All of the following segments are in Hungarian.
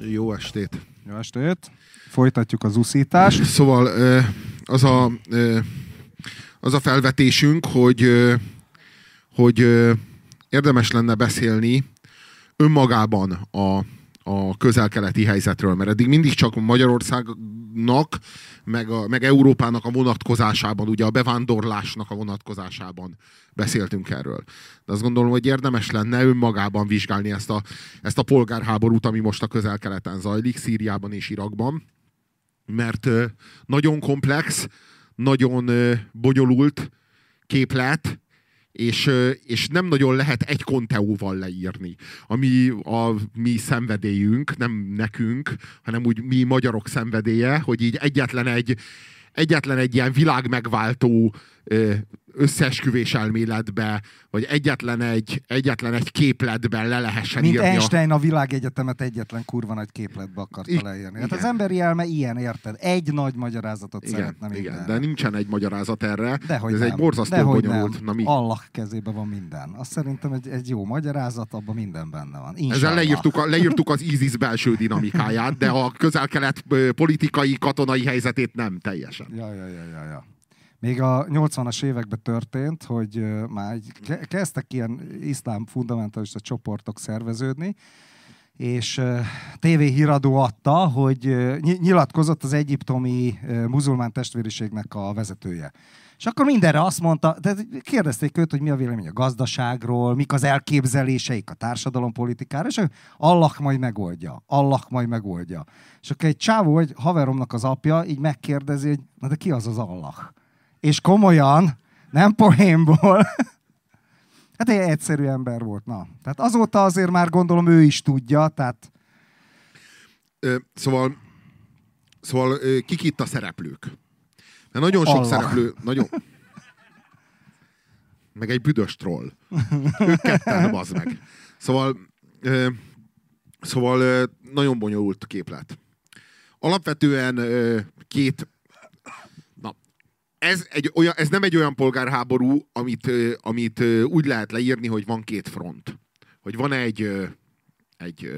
Jó estét! Jó estét! Folytatjuk az uszítást. Szóval az a, az a felvetésünk, hogy, hogy érdemes lenne beszélni önmagában a, a közel-keleti helyzetről, mert eddig mindig csak Magyarországnak, meg, a, meg Európának a vonatkozásában, ugye a bevándorlásnak a vonatkozásában beszéltünk erről. De azt gondolom, hogy érdemes lenne önmagában vizsgálni ezt a, ezt a polgárháborút, ami most a közel-keleten zajlik, Szíriában és Irakban, mert nagyon komplex, nagyon bonyolult képlet, és, és nem nagyon lehet egy konteóval leírni. Ami a mi szenvedélyünk, nem nekünk, hanem úgy mi magyarok szenvedélye, hogy így egyetlen egy, egyetlen egy ilyen világmegváltó összeesküvés elméletbe, vagy egyetlen egy, egyetlen egy képletben le lehessen Mint írni. Einstein a világegyetemet egyetlen kurva nagy képletbe akarta I- leírni. Hát igen. az emberi elme ilyen, érted? Egy nagy magyarázatot igen, szeretne. Igen, de nincsen egy magyarázat erre. Dehogy ez nem. egy borzasztó Dehogy bonyolult. Nem. Na, mi? Allah kezében van minden. Azt szerintem egy, egy jó magyarázat, abban minden benne van. Inshallah. Ezzel leírtuk, a, leírtuk az ISIS belső dinamikáját, de a közel-kelet politikai, katonai helyzetét nem teljesen. Ja, ja, ja, ja, ja. Még a 80-as években történt, hogy már kezdtek ilyen iszlám fundamentalista csoportok szerveződni, és TV híradó adta, hogy nyilatkozott az egyiptomi muzulmán testvériségnek a vezetője. És akkor mindenre azt mondta, de kérdezték őt, hogy mi a vélemény a gazdaságról, mik az elképzeléseik a társadalompolitikára, és Allah majd megoldja, Allah majd megoldja. És akkor egy csávó, egy haveromnak az apja így megkérdezi, hogy na de ki az az Allah? És komolyan, nem poénból. hát egy egyszerű ember volt, na. Tehát azóta azért már gondolom ő is tudja, tehát... Ö, szóval, szóval kik itt a szereplők? Mert nagyon sok Allah. szereplő, nagyon... Meg egy büdös troll. Ők ketten, bazd meg. Szóval, ö, szóval ö, nagyon bonyolult képlet. Alapvetően ö, két ez, egy olyan, ez nem egy olyan polgárháború, amit, amit úgy lehet leírni, hogy van két front. Hogy van egy, egy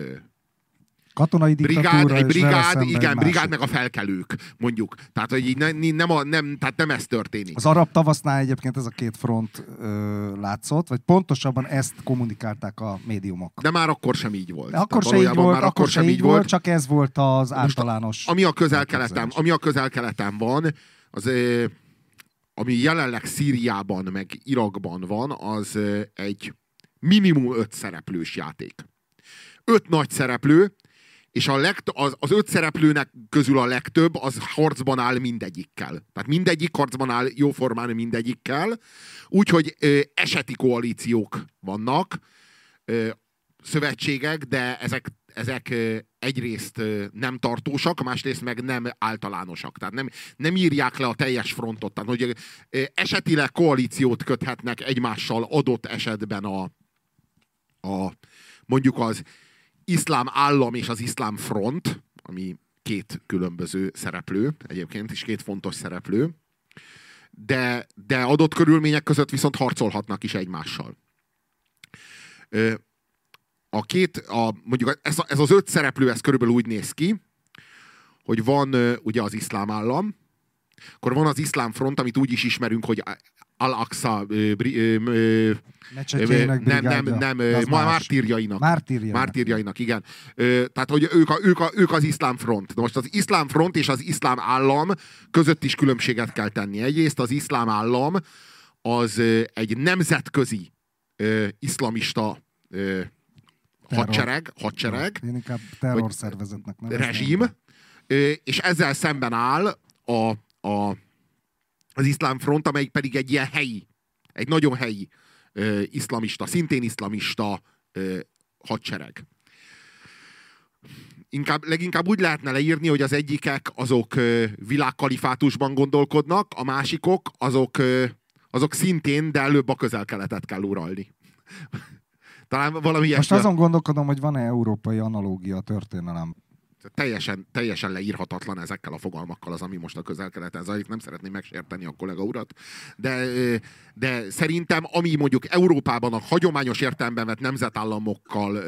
katonai brigád, egy brigád, igen, brigád meg a felkelők, mondjuk. Tehát, hogy így ne, nem, a, nem, tehát nem ez történik. Az arab tavasznál egyébként ez a két front ö, látszott, vagy pontosabban ezt kommunikálták a médiumok. De már akkor sem így volt. De akkor se így volt, akkor sem így volt, csak ez volt az általános... ami a közel-keleten, ami a közel-keleten van, az ami jelenleg Szíriában, meg Irakban van, az egy minimum öt szereplős játék. Öt nagy szereplő, és a legt, az, az öt szereplőnek közül a legtöbb az harcban áll mindegyikkel. Tehát mindegyik harcban áll jóformán mindegyikkel. Úgyhogy ö, eseti koalíciók vannak, ö, szövetségek, de ezek ezek egyrészt nem tartósak, másrészt meg nem általánosak. Tehát nem, nem írják le a teljes frontot. Tehát, hogy esetileg koalíciót köthetnek egymással adott esetben a, a mondjuk az iszlám állam és az iszlám front, ami két különböző szereplő, egyébként is két fontos szereplő, de, de adott körülmények között viszont harcolhatnak is egymással a két, a, mondjuk ez, ez az öt szereplő, ez körülbelül úgy néz ki, hogy van ugye az iszlám állam, akkor van az iszlám front, amit úgy is ismerünk, hogy Al-Aqsa nem, nem, nem, mártírjainak. Mártírjainak. Mártírjainak, igen. Tehát, hogy ők, a, ők, a, ők az iszlám front. De most az iszlám front és az iszlám állam között is különbséget kell tenni. Egyrészt az iszlám állam az egy nemzetközi iszlamista hadsereg, hadsereg. Én inkább terrorszervezetnek nevezném. Rezsim. És ezzel szemben áll a, a, az iszlám front, amelyik pedig egy ilyen helyi, egy nagyon helyi ö, iszlamista, szintén iszlamista ö, hadsereg. Inkább, leginkább úgy lehetne leírni, hogy az egyikek azok ö, világkalifátusban gondolkodnak, a másikok azok, ö, azok szintén, de előbb a közel-keletet kell uralni. Talán valami Most azon gondolkodom, hogy van-e európai analógia a történelem. Teljesen, teljesen leírhatatlan ezekkel a fogalmakkal az, ami most a közel-keleten zajlik. Nem szeretném megsérteni a kollega urat, de, de szerintem, ami mondjuk Európában a hagyományos értelemben vett nemzetállamokkal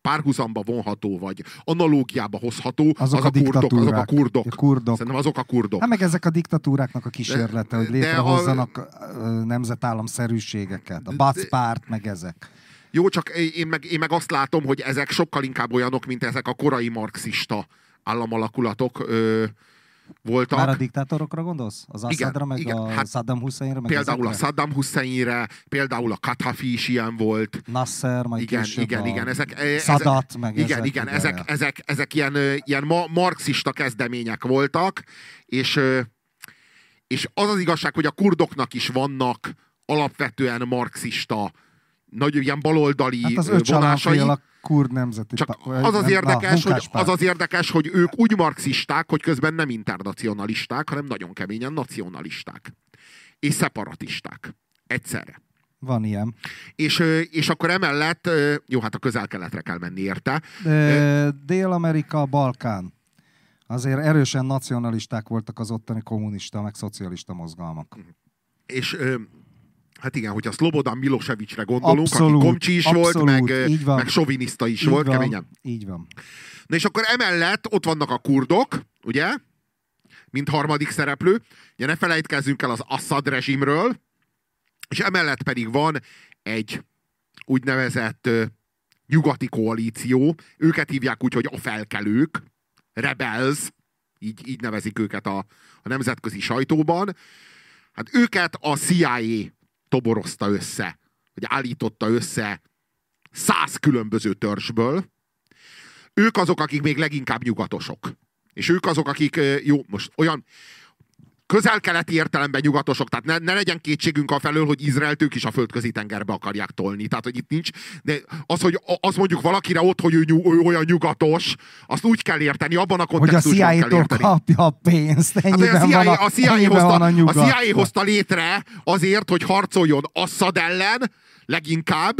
párhuzamba vonható, vagy analógiába hozható, azok, az a, a kurdok. Azok a kurdok. A kurdok. Szerintem azok a kurdok. Hát meg ezek a diktatúráknak a kísérlete, de, hogy létrehozzanak a... nemzetállamszerűségeket. A Bac párt, meg ezek. Jó, csak én meg, én meg azt látom, hogy ezek sokkal inkább olyanok, mint ezek a korai marxista államalakulatok ö, voltak. Már a diktátorokra gondolsz? Az Assadra, meg igen, a hát Saddam Husseinre? Meg például ezekre? a Saddam Husseinre, például a Kadhafi is ilyen volt. Nasser, majd igen, igen, igen, ezek, Sadat, ezek, meg igen, ezek. Igen, ezek, ezek, ezek, ezek ilyen, ilyen ma, marxista kezdemények voltak, és, és az az igazság, hogy a kurdoknak is vannak alapvetően marxista nagy ilyen baloldali hát az vonásai. a kurd nemzeti... Csak az az, érdekes, na, hogy, az az érdekes, hogy ők úgy marxisták, hogy közben nem internacionalisták, hanem nagyon keményen nacionalisták. És szeparatisták. Egyszerre. Van ilyen. És, és akkor emellett, jó, hát a közel-keletre kell menni érte. Dél-Amerika, Balkán. Azért erősen nacionalisták voltak az ottani kommunista, meg szocialista mozgalmak. És Hát igen, hogyha Slobodan Milosevicsre gondolunk, abszolút, aki komcsi is abszolút, volt, meg, meg soviniszta is így volt, van, keményen. Így van. Na és akkor emellett ott vannak a kurdok, ugye? Mint harmadik szereplő. Ugye ne felejtkezzünk el az Assad rezsimről, és emellett pedig van egy úgynevezett nyugati koalíció, őket hívják úgy, hogy a felkelők, rebels, így, így nevezik őket a, a nemzetközi sajtóban. Hát őket a CIA toborozta össze, vagy állította össze száz különböző törzsből. Ők azok, akik még leginkább nyugatosok. És ők azok, akik, jó, most olyan, közel-keleti értelemben nyugatosok, tehát ne, ne legyen kétségünk a felől, hogy Izraelt ők is a földközi tengerbe akarják tolni. Tehát, hogy itt nincs, de az, hogy az mondjuk valakire ott, hogy ő, nyug, ő olyan nyugatos, azt úgy kell érteni, abban a kontextusban hogy a CIA-tól kapja a pénzt. Hát, a CIA, a, a CIA, hozta, a, a CIA hozta létre azért, hogy harcoljon Assad ellen, leginkább,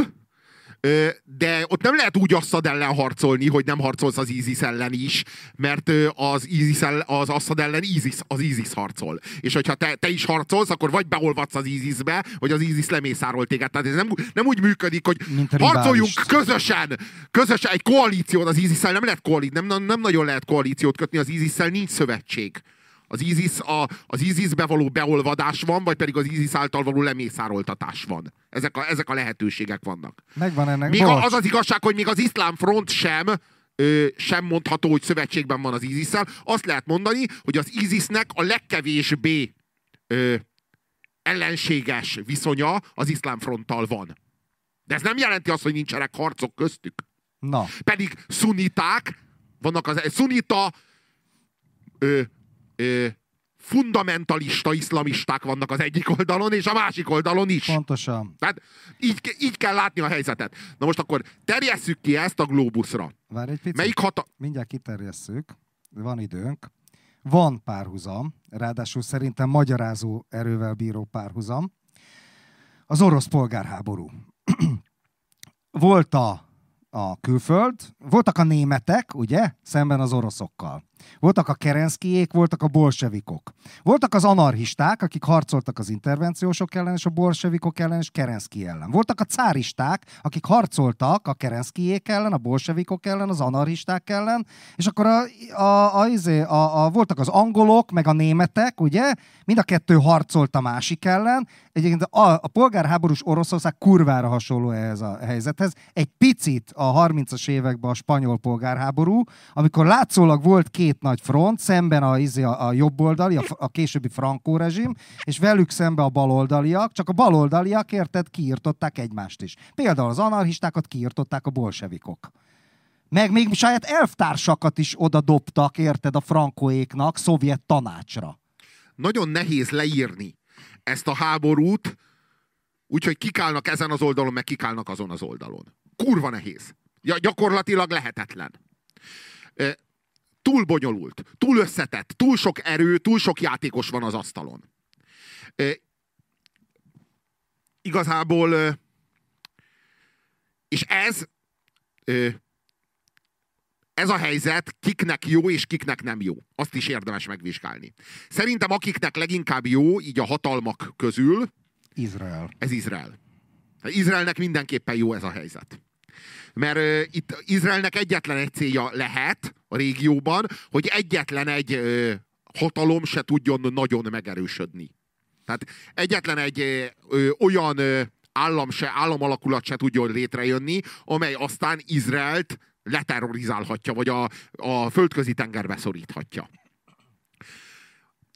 de ott nem lehet úgy Assad ellen harcolni, hogy nem harcolsz az ISIS ellen is, mert az, ISIS ellen, az Assad ellen ISIS, az ISIS harcol. És hogyha te, te is harcolsz, akkor vagy beolvadsz az ISIS-be, vagy az ISIS lemészárol téged. Tehát ez nem, nem úgy működik, hogy harcoljunk közösen, közösen, egy koalíciót az ISIS-szel nem lehet koalíciót, nem, nem nagyon lehet koalíciót kötni, az ISIS-szel nincs szövetség. Az ISIS, a, az ISIS-be való beolvadás van, vagy pedig az ISIS által való lemészároltatás van. Ezek a, ezek a lehetőségek vannak. Megvan ennek. Még az az igazság, hogy még az iszlám front sem ö, sem mondható, hogy szövetségben van az isis -szel. Azt lehet mondani, hogy az ISIS-nek a legkevésbé ö, ellenséges viszonya az iszlám fronttal van. De ez nem jelenti azt, hogy nincsenek harcok köztük. Na. Pedig szuniták, vannak az szunita ö, ö, fundamentalista iszlamisták vannak az egyik oldalon, és a másik oldalon is. Pontosan. Tehát így, így kell látni a helyzetet. Na most akkor terjesszük ki ezt a globusra. Várj egy picit. Melyik hata... Mindjárt kiterjesszük. Van időnk. Van párhuzam, ráadásul szerintem magyarázó erővel bíró párhuzam. Az orosz polgárháború. Volt a a külföld, voltak a németek, ugye, szemben az oroszokkal. Voltak a kerenszkijék, voltak a bolsevikok. Voltak az anarchisták, akik harcoltak az intervenciósok ellen és a bolsevikok ellen és Kerenszki ellen. Voltak a cáristák, akik harcoltak a kerenszkijék ellen, a bolsevikok ellen, az anarchisták ellen, és akkor a, a, a, izé, a, a, voltak az angolok, meg a németek, ugye? Mind a kettő harcolt a másik ellen. Egyébként a, a polgárháborús Oroszország kurvára hasonló ehhez a helyzethez. Egy picit a 30-as években a spanyol polgárháború, amikor látszólag volt két két nagy front, szemben a, izé, a, a jobboldali, a, a későbbi frankó rezsim, és velük szembe a baloldaliak, csak a baloldaliak, érted, kiirtották egymást is. Például az anarchistákat kiirtották a bolsevikok. Meg még saját elvtársakat is oda dobtak, érted, a frankóéknak, szovjet tanácsra. Nagyon nehéz leírni ezt a háborút, úgyhogy kikálnak ezen az oldalon, meg kikálnak azon az oldalon. Kurva nehéz. Ja, gyakorlatilag lehetetlen túl bonyolult, túl összetett, túl sok erő, túl sok játékos van az asztalon. E, igazából, és ez, ez a helyzet kiknek jó és kiknek nem jó. Azt is érdemes megvizsgálni. Szerintem akiknek leginkább jó, így a hatalmak közül, Izrael. ez Izrael. Izraelnek mindenképpen jó ez a helyzet. Mert uh, itt Izraelnek egyetlen egy célja lehet a régióban, hogy egyetlen egy uh, hatalom se tudjon nagyon megerősödni. Tehát egyetlen egy uh, olyan uh, állam se, államalakulat se tudjon létrejönni, amely aztán Izraelt leterrorizálhatja, vagy a, a földközi tengerbe szoríthatja.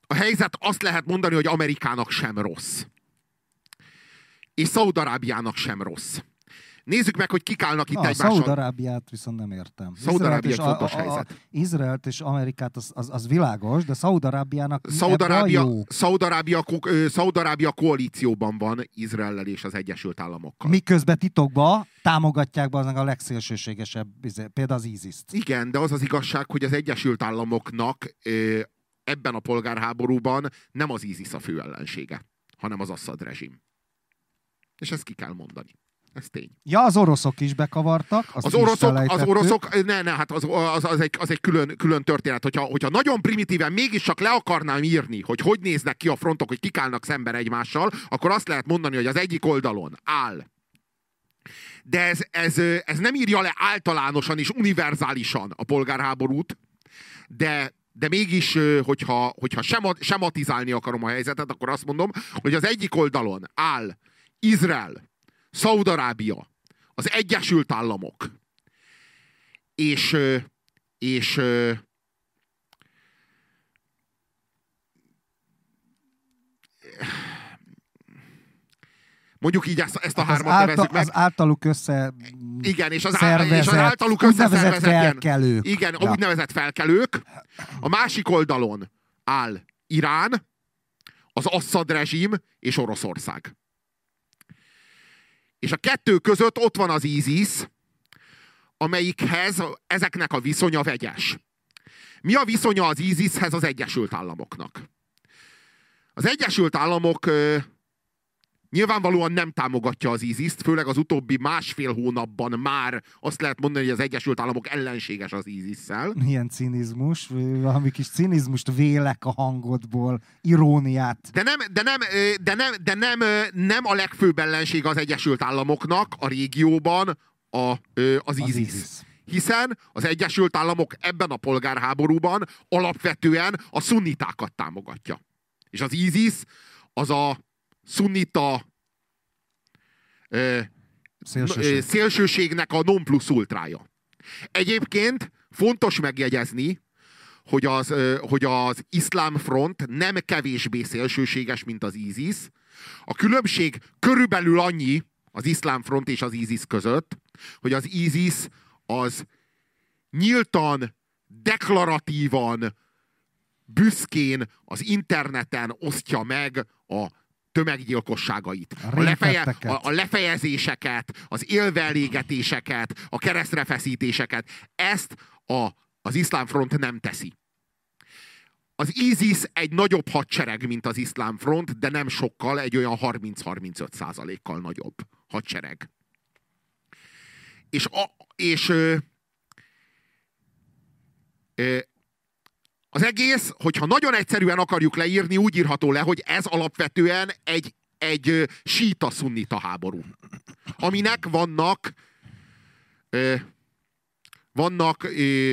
A helyzet azt lehet mondani, hogy Amerikának sem rossz. És Szaudarábiának sem rossz. Nézzük meg, hogy kik állnak itt Na, egymással. Szaudarábiát viszont nem értem. Szaudarábia fontos a, a, a, helyzet. Izraelt és Amerikát az, az, az világos, de Szaudarábiának a Szaudarábia? Szaudarábia, Szaudarábia koalícióban van Izraellel és az Egyesült Államokkal. Miközben titokban támogatják be aznak a legszélsőségesebb, izé, például az ISIS-t. Igen, de az az igazság, hogy az Egyesült Államoknak ebben a polgárháborúban nem az ISIS a fő ellensége, hanem az Assad rezsim. És ezt ki kell mondani. Ez tény. Ja, az oroszok is bekavartak. Azt Az oroszok, az oroszok, ne, ne, hát az, az, az, egy, az egy külön, külön történet. Hogyha, hogyha nagyon primitíven mégiscsak le akarnám írni, hogy hogy néznek ki a frontok, hogy kik állnak szemben egymással, akkor azt lehet mondani, hogy az egyik oldalon áll. De ez, ez, ez nem írja le általánosan és univerzálisan a polgárháborút, de, de mégis, hogyha, hogyha sema, sematizálni akarom a helyzetet, akkor azt mondom, hogy az egyik oldalon áll Izrael, Szaudarábia, az Egyesült Államok, és, és mondjuk így ezt, ezt a Hát hármat által, nevezzük meg. az általuk össze Igen, és az, szervezett, és az általuk összeszervezett ilyen- felkelők. Igen, Ja. ja. úgynevezett felkelők. A másik oldalon áll Irán, az Assad rezsim és Oroszország. És a kettő között ott van az ISIS, amelyikhez ezeknek a viszonya vegyes. Mi a viszonya az ISIShez az Egyesült Államoknak? Az Egyesült Államok nyilvánvalóan nem támogatja az ISIS-t, főleg az utóbbi másfél hónapban már azt lehet mondani, hogy az Egyesült Államok ellenséges az ISIS-szel. Milyen cinizmus, valami kis cinizmust vélek a hangodból, iróniát. De nem, de nem, de nem, de nem, nem a legfőbb ellenség az Egyesült Államoknak a régióban a, Az ISIS. ISIS. Hiszen az Egyesült Államok ebben a polgárháborúban alapvetően a szunnitákat támogatja. És az ISIS az a szunnita ö, Szélsőség. ö, szélsőségnek a non plus ultrája. Egyébként fontos megjegyezni, hogy az, ö, hogy az iszlám front nem kevésbé szélsőséges, mint az ISIS. A különbség körülbelül annyi az iszlám front és az ISIS között, hogy az ISIS az nyíltan, deklaratívan, büszkén az interneten osztja meg a tömeggyilkosságait. A A, lefeje, a, a lefejezéseket, az élvelégetéseket, a keresztrefeszítéseket. Ezt a, az iszlám front nem teszi. Az ISIS egy nagyobb hadsereg, mint az iszlám front, de nem sokkal, egy olyan 30-35 százalékkal nagyobb hadsereg. És, a, és ö, ö, az egész, hogyha nagyon egyszerűen akarjuk leírni, úgy írható le, hogy ez alapvetően egy, egy síta-szunnita háború. Aminek vannak ö, vannak ö,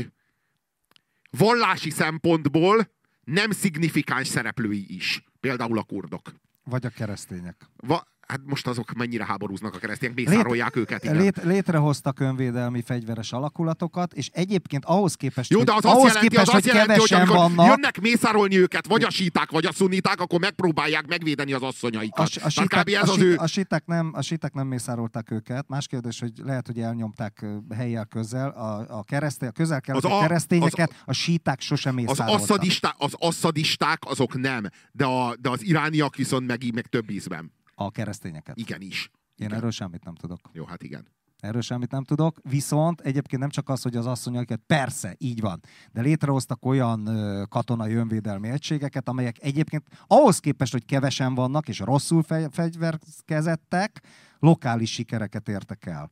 vallási szempontból nem szignifikáns szereplői is. Például a kurdok. Vagy a keresztények. Va, hát most azok mennyire háborúznak a keresztények, mészárolják őket. Igen. Lét, létrehoztak önvédelmi fegyveres alakulatokat, és egyébként ahhoz képest, Jó, de az hogy, ahhoz jelenti, képest, az hogy jelenti, hogy kevesen amikor vannak, jönnek mészárolni őket, vagy a síták, vagy a szuniták, akkor megpróbálják megvédeni az a, asszonyaikat. a, Tehát síták, a, ez az ő... a, síták nem, a síták nem mészárolták őket. Más kérdés, hogy lehet, hogy elnyomták helyjel közel. A, a, keresztény, a közel Az a- keresztényeket a síták sosem Az mészároltak. asszadisták, az asszadisták azok nem, de, a, de az irániak viszont meg, meg több ízben. A keresztényeket. Igenis. Én Igen. erről semmit nem tudok. Jó, hát igen. Erről semmit nem tudok, viszont egyébként nem csak az, hogy az asszonyaikat, persze, így van, de létrehoztak olyan katonai önvédelmi egységeket, amelyek egyébként ahhoz képest, hogy kevesen vannak és rosszul fe- fegyverkezettek, lokális sikereket értek el.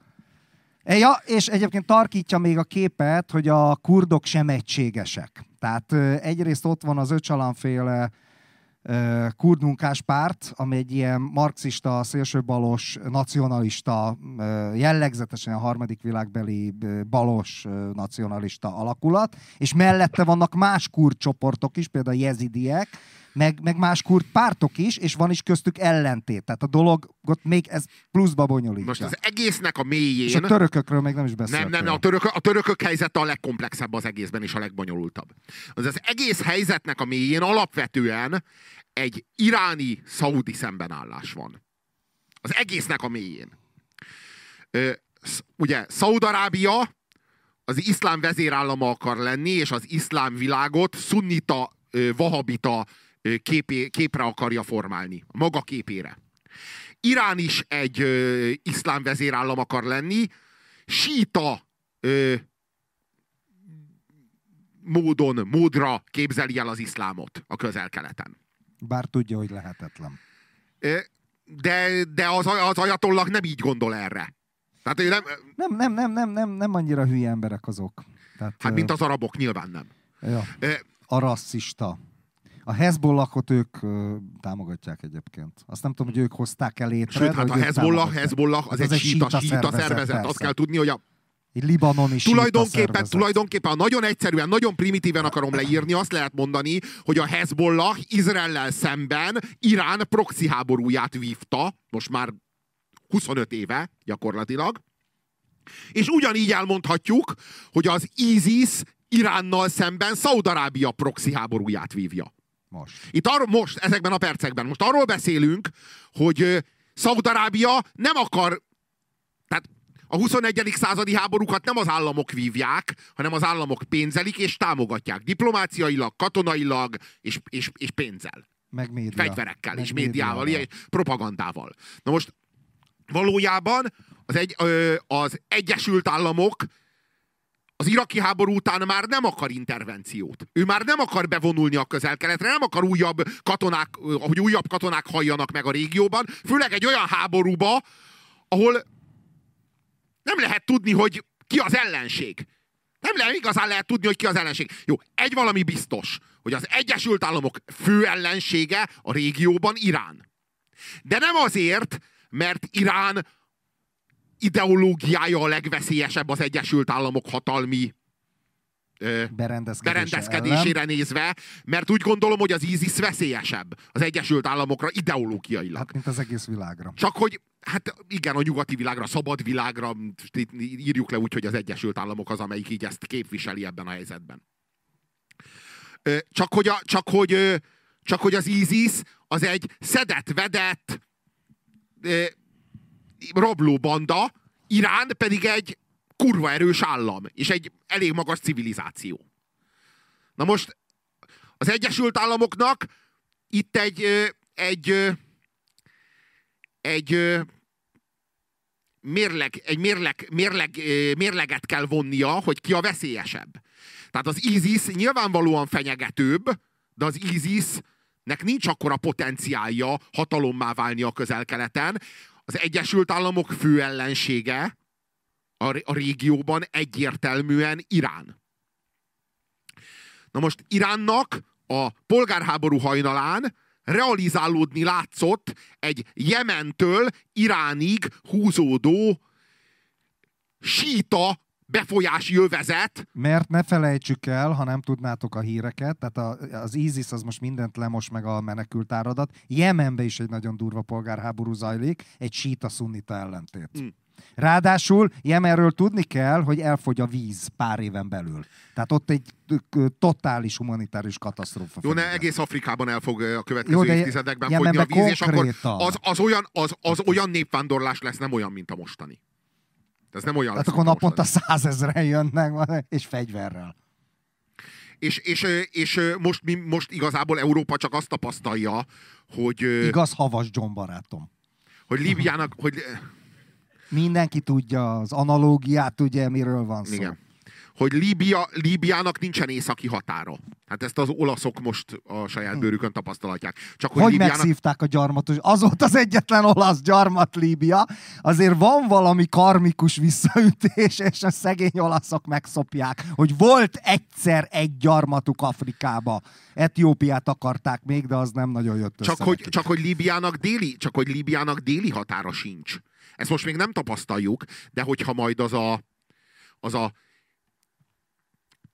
Ja, és egyébként tarkítja még a képet, hogy a kurdok sem egységesek. Tehát egyrészt ott van az öcsalanféle kurdmunkás párt, ami egy ilyen marxista, szélsőbalos, nacionalista, jellegzetesen a harmadik világbeli balos nacionalista alakulat, és mellette vannak más kurd csoportok is, például jezidiek, meg, meg más kurd pártok is, és van is köztük ellentét. Tehát a dolog ott még ez pluszba bonyolítja. Most az egésznek a mélyén... És a törökökről még nem is beszéltem. Nem, nem, a török, a törökök helyzete a legkomplexebb az egészben, és a legbonyolultabb. Az, az egész helyzetnek a mélyén alapvetően egy iráni-szaudi szembenállás van. Az egésznek a mélyén. Ö, ugye, Szaudarábia az iszlám vezérállama akar lenni, és az iszlám világot szunnita, vahabita képé, képre akarja formálni, maga képére. Irán is egy ö, iszlám vezérállam akar lenni, síta ö, módon, módra képzeli el az iszlámot a közel-keleten. Bár tudja, hogy lehetetlen. De, de az, az ajatollag nem így gondol erre. Tehát ő nem... Nem, nem, nem, nem, nem, nem annyira hülye emberek azok. Tehát, hát, mint az arabok, nyilván nem. Ja. A rasszista. A Hezbollahot ők ö, támogatják egyébként. Azt nem tudom, hogy ők hozták el létre. Sőt, hát a Hezbollah, Hezbollah az, az egy síta, síta, szervezet. szervezet. Azt kell tudni, hogy a egy libanoni tulajdonképpen, tulajdonképpen nagyon egyszerűen, nagyon primitíven akarom leírni, azt lehet mondani, hogy a Hezbollah Izraellel szemben Irán proxy háborúját vívta, most már 25 éve gyakorlatilag, és ugyanígy elmondhatjuk, hogy az ISIS Iránnal szemben Szaudarábia proxy háborúját vívja. Most. Itt arról, most, ezekben a percekben. Most arról beszélünk, hogy Szaudarábia nem akar, tehát a 21. századi háborúkat nem az államok vívják, hanem az államok pénzelik és támogatják. Diplomáciailag, katonailag és, és, és pénzzel. Meg média. Fegyverekkel Meg és médiával, médiával. propagandával. Na most valójában az, egy, az Egyesült Államok az iraki háború után már nem akar intervenciót. Ő már nem akar bevonulni a közel-keletre, nem akar újabb katonák, hogy újabb katonák halljanak meg a régióban, főleg egy olyan háborúba, ahol nem lehet tudni, hogy ki az ellenség. Nem lehet, igazán lehet tudni, hogy ki az ellenség. Jó, egy valami biztos, hogy az Egyesült Államok fő ellensége a régióban Irán. De nem azért, mert Irán ideológiája a legveszélyesebb az Egyesült Államok hatalmi Berendezkedése berendezkedésére ellen. nézve, mert úgy gondolom, hogy az ISIS veszélyesebb az Egyesült Államokra ideológiailag. Hát, mint az egész világra. Csak hogy, hát igen, a nyugati világra, a szabad világra írjuk le úgy, hogy az Egyesült Államok az, amelyik így ezt képviseli ebben a helyzetben. Csak hogy, a, csak hogy, csak hogy az ISIS az egy szedett-vedett rabló banda, Irán pedig egy kurva erős állam, és egy elég magas civilizáció. Na most az Egyesült Államoknak itt egy, egy, egy mérleg, egy mérleg, mérleg, mérleget kell vonnia, hogy ki a veszélyesebb. Tehát az ISIS nyilvánvalóan fenyegetőbb, de az ISIS-nek nincs akkora potenciálja hatalommá válni a közel-keleten. Az Egyesült Államok fő ellensége a, a régióban egyértelműen Irán. Na most Iránnak a polgárháború hajnalán realizálódni látszott egy Jementől Iránig húzódó síta befolyási jövezet. Mert ne felejtsük el, ha nem tudnátok a híreket, tehát a, az ISIS az most mindent lemos meg a menekült áradat. Jemenbe is egy nagyon durva polgárháború zajlik, egy síta szunnita ellentét. Hmm. Ráadásul Jemenről tudni kell, hogy elfogy a víz pár éven belül. Tehát ott egy totális humanitárius katasztrófa. Jó, ne egész Afrikában el fog a következő Jó, évtizedekben fogyni a víz, és akkor az, az, olyan, az, az olyan népvándorlás lesz, nem olyan, mint a mostani. Ez nem olyan Tehát akkor naponta százezren jönnek, és fegyverrel. És, és, és most, mi, most igazából Európa csak azt tapasztalja, hogy... Igaz, havas John barátom. Hogy Líbiának, hogy Mindenki tudja az analógiát, ugye, miről van szó. Igen. Hogy Líbia, Líbiának nincsen északi határa. Hát ezt az olaszok most a saját bőrükön tapasztalatják. Csak hogy, Hogy Líbiának... megszívták a gyarmatos? Az volt az egyetlen olasz gyarmat Líbia. Azért van valami karmikus visszaütés, és a szegény olaszok megszopják, hogy volt egyszer egy gyarmatuk Afrikába. Etiópiát akarták még, de az nem nagyon jött össze Csak hogy, nekik. csak hogy Líbiának déli, csak hogy Líbiának déli határa sincs. Ezt most még nem tapasztaljuk, de hogyha majd az a, az a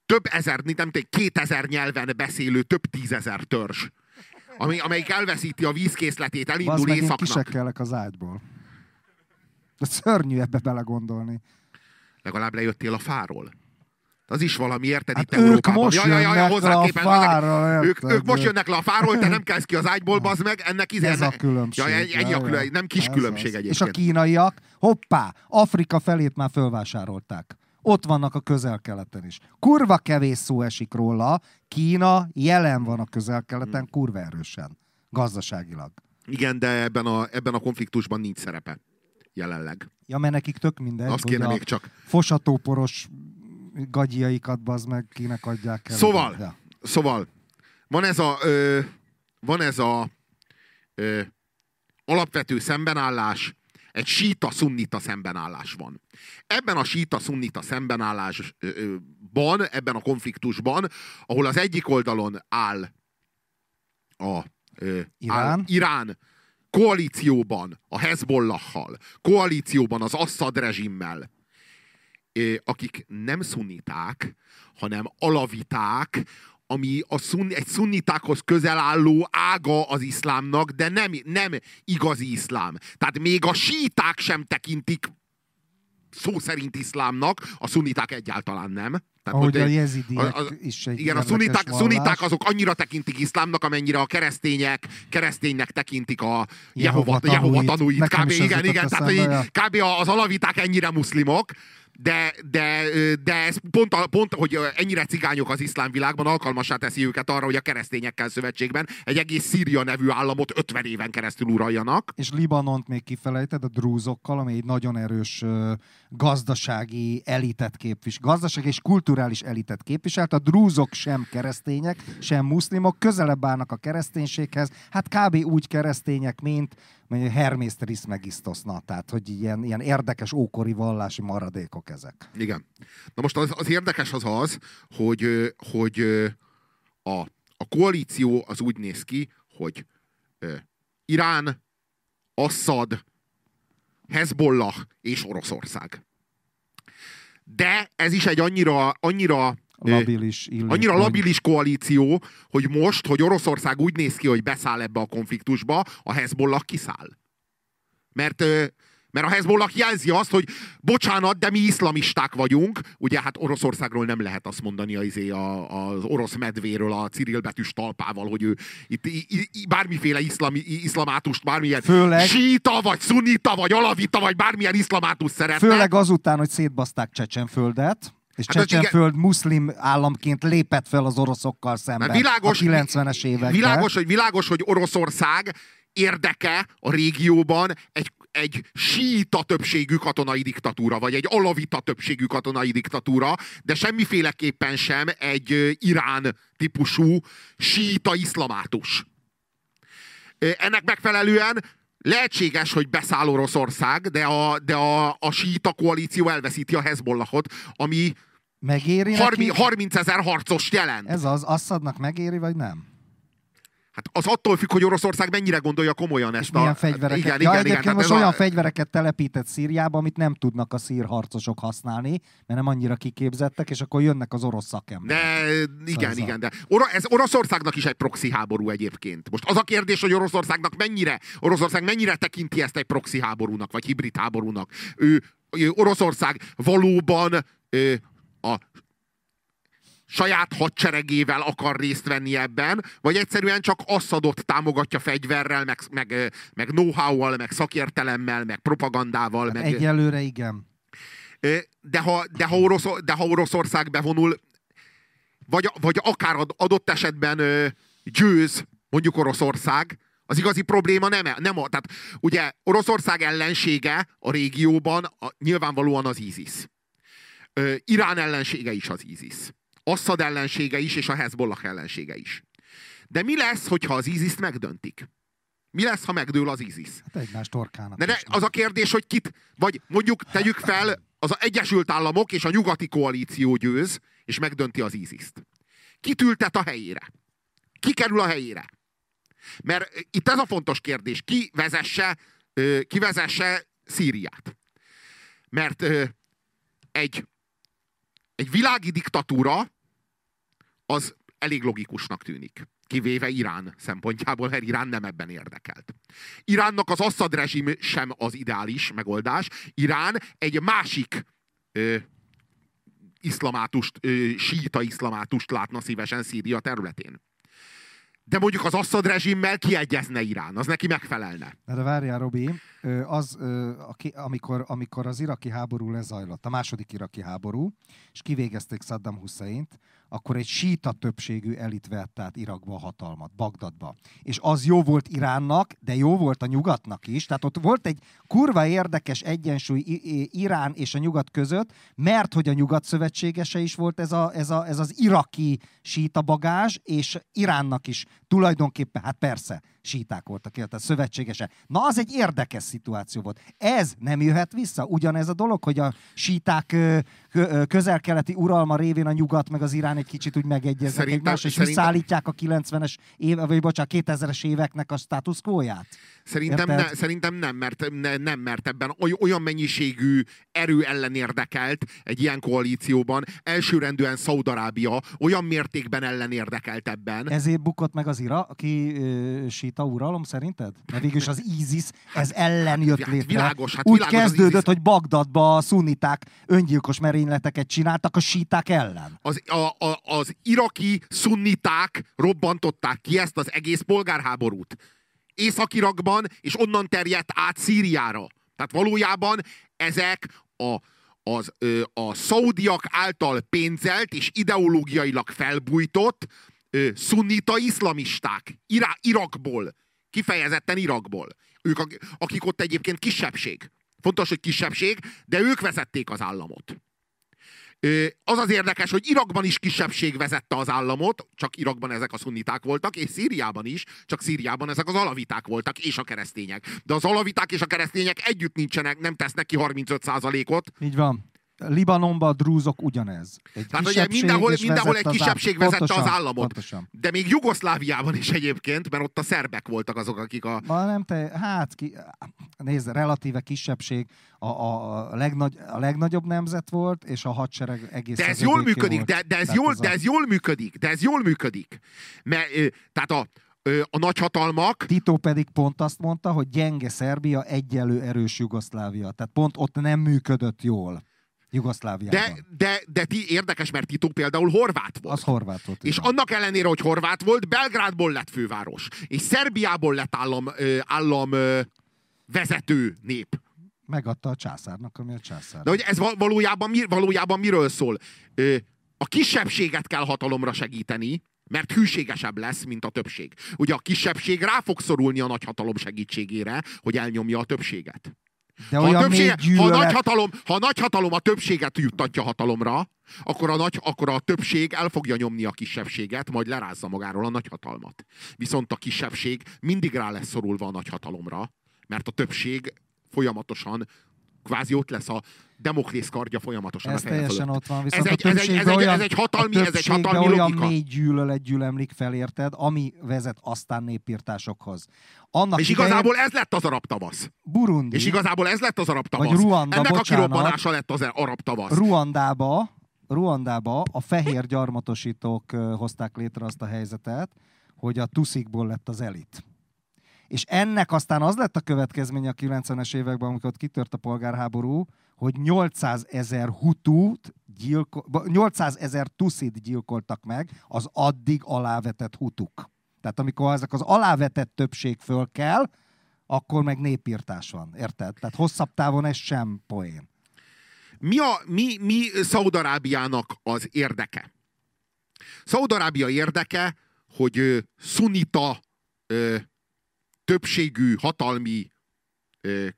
több ezer, nem tudom, kétezer nyelven beszélő több tízezer törzs, ami, amelyik elveszíti a vízkészletét, elindul meg, én északnak. kisekkelek az ágyból. De szörnyű ebbe belegondolni. Legalább lejöttél a fáról. Az is valami, érted? Hát Itt ők Európában. most jönnek le a fáról, ők, ők most jönnek le a fáról, te nem kelsz ki az ágyból, bazd meg, ennek izé, Ez a különbség. Ja, ennyi, ennyi a Ja, külön, ja. nem kis különbség egyébként. És a kínaiak, hoppá, Afrika felét már fölvásárolták. Ott vannak a közel-keleten is. Kurva kevés szó esik róla. Kína jelen van a közel-keleten kurva erősen. Gazdaságilag. Igen, de ebben a, ebben a konfliktusban nincs szerepe. Jelenleg. Ja, mert nekik tök mindegy, Azt kéne még csak. fosatóporos gagyiaikat bazd meg kinek adják el. Szóval, Ja. Szóval, van ez a, ö, van ez a ö, alapvető szembenállás, egy síta-szunnita szembenállás van. Ebben a síta-szunnita szembenállásban, ebben a konfliktusban, ahol az egyik oldalon áll a ö, Irán. Áll, Irán koalícióban a Hezbollahhal, koalícióban az Assad rezsimmel, akik nem szunniták, hanem alaviták, ami a szun, egy szunnitákhoz közel álló ága az iszlámnak, de nem, nem igazi iszlám. Tehát még a síták sem tekintik szó szerint iszlámnak, a szunniták egyáltalán nem. Tehát, Ahogy hogy- a jezidiek az- is egy igen, a szuniták, vallás. szuniták azok annyira tekintik iszlámnak, amennyire a keresztények kereszténynek tekintik a Jehova, Jehova Jehova tanúit. tanúit. Nekem Kb. igen, igen, tehát hogy kb. az alaviták ennyire muszlimok, de, de, de ez pont, pont, hogy ennyire cigányok az iszlám világban alkalmassá teszi őket arra, hogy a keresztényekkel szövetségben egy egész Szíria nevű államot 50 éven keresztül uraljanak. És Libanont még kifelejted a drúzokkal, ami egy nagyon erős gazdasági elitet képvisel. Gazdasági és kulturális elitet képviselt. A drúzok sem keresztények, sem muszlimok, közelebb állnak a kereszténységhez. Hát kb. úgy keresztények, mint mondjuk Hermész Trismegisztoszna. Tehát, hogy ilyen, ilyen érdekes ókori vallási maradékok ezek. Igen. Na most az, az érdekes az az, hogy, hogy a, a koalíció az úgy néz ki, hogy Irán, Assad, Hezbollah és Oroszország. De ez is egy annyira, annyira Labilis, illékony. Annyira labilis koalíció, hogy most, hogy Oroszország úgy néz ki, hogy beszáll ebbe a konfliktusba, a Hezbollah kiszáll. Mert, mert a Hezbollah jelzi azt, hogy bocsánat, de mi iszlamisták vagyunk. Ugye hát Oroszországról nem lehet azt mondani az, a, az orosz medvéről a Cyril betűs talpával, hogy ő itt i, i, bármiféle iszlami, iszlamátust, bármilyen Főleg- síta, vagy szunita, vagy alavita, vagy bármilyen iszlamátust szeretne. Főleg azután, hogy szétbaszták Csecsenföldet, és Hát Csecsenföld muszlim államként lépett fel az oroszokkal szemben világos, a 90-es években. Világos, hogy, világos, hogy Oroszország érdeke a régióban egy, egy síta többségű katonai diktatúra, vagy egy alavita többségű katonai diktatúra, de semmiféleképpen sem egy Irán típusú síta iszlamátus. Ennek megfelelően lehetséges, hogy beszáll Oroszország, de a, de a, a síta koalíció elveszíti a Hezbollahot, ami Megéri 30, neki? 30 ezer harcos jelent. Ez az, Assadnak megéri, vagy nem? Hát az attól függ, hogy Oroszország mennyire gondolja komolyan ezt Milyen a... fegyvereket? Igen, ja, igen, igen. most olyan a... fegyvereket telepített Szíriába, amit nem tudnak a szír harcosok használni, mert nem annyira kiképzettek, és akkor jönnek az orosz szakemberek. De igen, Szóval- igen, de Ora, ez Oroszországnak is egy proxy háború egyébként. Most az a kérdés, hogy Oroszországnak mennyire, Oroszország mennyire tekinti ezt egy proxy háborúnak, vagy hibrid háborúnak. Ő, ő Oroszország valóban ő, a saját hadseregével akar részt venni ebben, vagy egyszerűen csak Assadot támogatja fegyverrel, meg, meg, meg know-how-val, meg szakértelemmel, meg propagandával, meg... Egyelőre igen. De ha, de ha, Orosz, de ha Oroszország bevonul, vagy, vagy akár ad- adott esetben győz mondjuk Oroszország, az igazi probléma nem, nem a, tehát ugye Oroszország ellensége a régióban a, nyilvánvalóan az ISIS. Irán ellensége is az ISIS. Assad ellensége is, és a Hezbollah ellensége is. De mi lesz, hogyha az ISIS-t megdöntik? Mi lesz, ha megdől az ISIS? Hát egymás torkának. De, is, az a kérdés, hogy kit, vagy mondjuk tegyük fel, az Egyesült Államok és a nyugati koalíció győz, és megdönti az ISIS-t. Kit ültet a helyére? Ki kerül a helyére? Mert itt ez a fontos kérdés, ki vezesse, ki vezesse Szíriát. Mert egy, egy világi diktatúra az elég logikusnak tűnik. Kivéve Irán szempontjából, mert Irán nem ebben érdekelt. Iránnak az Assad rezsim sem az ideális megoldás. Irán egy másik ö, iszlamátust, ö, síta iszlamátust látna szívesen Szíria területén. De mondjuk az Assad rezsimmel kiegyezne Irán, az neki megfelelne. Na de várjál, Robi, az, amikor, amikor az iraki háború lezajlott, a második iraki háború, és kivégezték Saddam Husseint, akkor egy síta többségű elit vett át Irakba a hatalmat, Bagdadba. És az jó volt Iránnak, de jó volt a nyugatnak is. Tehát ott volt egy kurva érdekes egyensúly Irán és a nyugat között, mert hogy a nyugat szövetségese is volt ez, a, ez, a, ez az iraki síta bagázs, és Iránnak is tulajdonképpen, hát persze, síták voltak, tehát szövetségese. Na, az egy érdekes szituáció volt. Ez nem jöhet vissza. Ugyanez a dolog, hogy a síták közel-keleti uralma révén a nyugat meg az Irán egy kicsit úgy megegyeznek Szerintem- egymásra, és szerintem- visszaállítják a 90-es éve, vagy bocsánat, 2000-es éveknek a status quo-ját. Szerintem, Érted? ne, szerintem nem, mert, ne, nem, mert ebben oly- olyan mennyiségű erő ellen érdekelt egy ilyen koalícióban, elsőrendűen Szaudarábia olyan mértékben ellen érdekelt ebben. Ezért bukott meg az iraki ö, síta uralom szerinted? Mert végülis az ISIS ez ellen jött Hát létre. világos, hát Úgy világos, kezdődött, ISIS- hogy Bagdadba a szunniták öngyilkos merényleteket csináltak a síták ellen. Az, a, a, az iraki szunniták robbantották ki ezt az egész polgárháborút. Észak-Irakban, és onnan terjedt át Szíriára. Tehát valójában ezek a, az, ö, a szaudiak által pénzelt és ideológiailag felbújtott szunnita iszlamisták. Irá, Irakból. Kifejezetten Irakból. Ők, ak- akik ott egyébként kisebbség. Fontos, hogy kisebbség, de ők vezették az államot. Az az érdekes, hogy Irakban is kisebbség vezette az államot, csak Irakban ezek a szunniták voltak, és Szíriában is, csak Szíriában ezek az alaviták voltak, és a keresztények. De az alaviták és a keresztények együtt nincsenek, nem tesznek ki 35%-ot. Így van. Libanonban a drúzok ugyanez. Egy Tehát ugye mindenhol, mindenhol egy az kisebbség vezette az Pontosan, államot. Pontosan. De még Jugoszláviában is egyébként, mert ott a szerbek voltak azok, akik a... Ma nem te, hát ki, nézd, relatíve kisebbség a, a, legnagy, a legnagyobb nemzet volt, és a hadsereg egész De ez jól működik, volt. de, de, ez Tehát jól, ez a- de ez jól működik, de ez jól működik. Mert, tehát a, a nagyhatalmak, Tito pedig pont azt mondta, hogy gyenge Szerbia, egyelő erős Jugoszlávia. Tehát pont ott nem működött jól Jugoszláviában. de, de, de ti érdekes, mert Tito például horvát volt. Az horvát volt. És van. annak ellenére, hogy horvát volt, Belgrádból lett főváros. És Szerbiából lett állam, állam vezető nép. Megadta a császárnak, ami a császár. De hogy ez val- valójában, valójában miről szól? A kisebbséget kell hatalomra segíteni, mert hűségesebb lesz, mint a többség. Ugye a kisebbség rá fog szorulni a nagyhatalom segítségére, hogy elnyomja a többséget. De Ha olyan többsége, ha, a gyűlölet, nagyhatalom, ha a nagyhatalom a többséget juttatja hatalomra, akkor a, nagy, akkor a többség el fogja nyomni a kisebbséget, majd lerázza magáról a nagyhatalmat. Viszont a kisebbség mindig rá lesz szorulva a nagyhatalomra, mert a többség folyamatosan kvázi ott lesz a Demoklész kardja folyamatosan ez a teljesen fölött. ott van. Viszont Ez egy- ez egy- ez egy- ez olyan, egy hatalmi- ez egy hatalmi olyan logika. mély gyűlölet gyülemlik fel, érted, ami vezet aztán népírtásokhoz. Annak És idején igazából ez lett az arab tavasz. Burundi, És igazából ez lett az arab tavasz. Vagy Ruanda, Ennek bocsánat. a kirobbanása lett az arab tavasz. Ruandába, Ruandába a fehér gyarmatosítók hozták létre azt a helyzetet, hogy a tuszikból lett az elit. És ennek aztán az lett a következménye a 90-es években, amikor ott kitört a polgárháború, hogy 800 ezer hutút, gyilko- bo- 800 ezer tuszit gyilkoltak meg az addig alávetett hutuk. Tehát amikor ezek az alávetett többség föl kell, akkor meg népírtás van, érted? Tehát hosszabb távon ez sem poén. mi, a, mi, mi Szaudarábiának az érdeke? Szaudarábia érdeke, hogy szunita többségű hatalmi ö,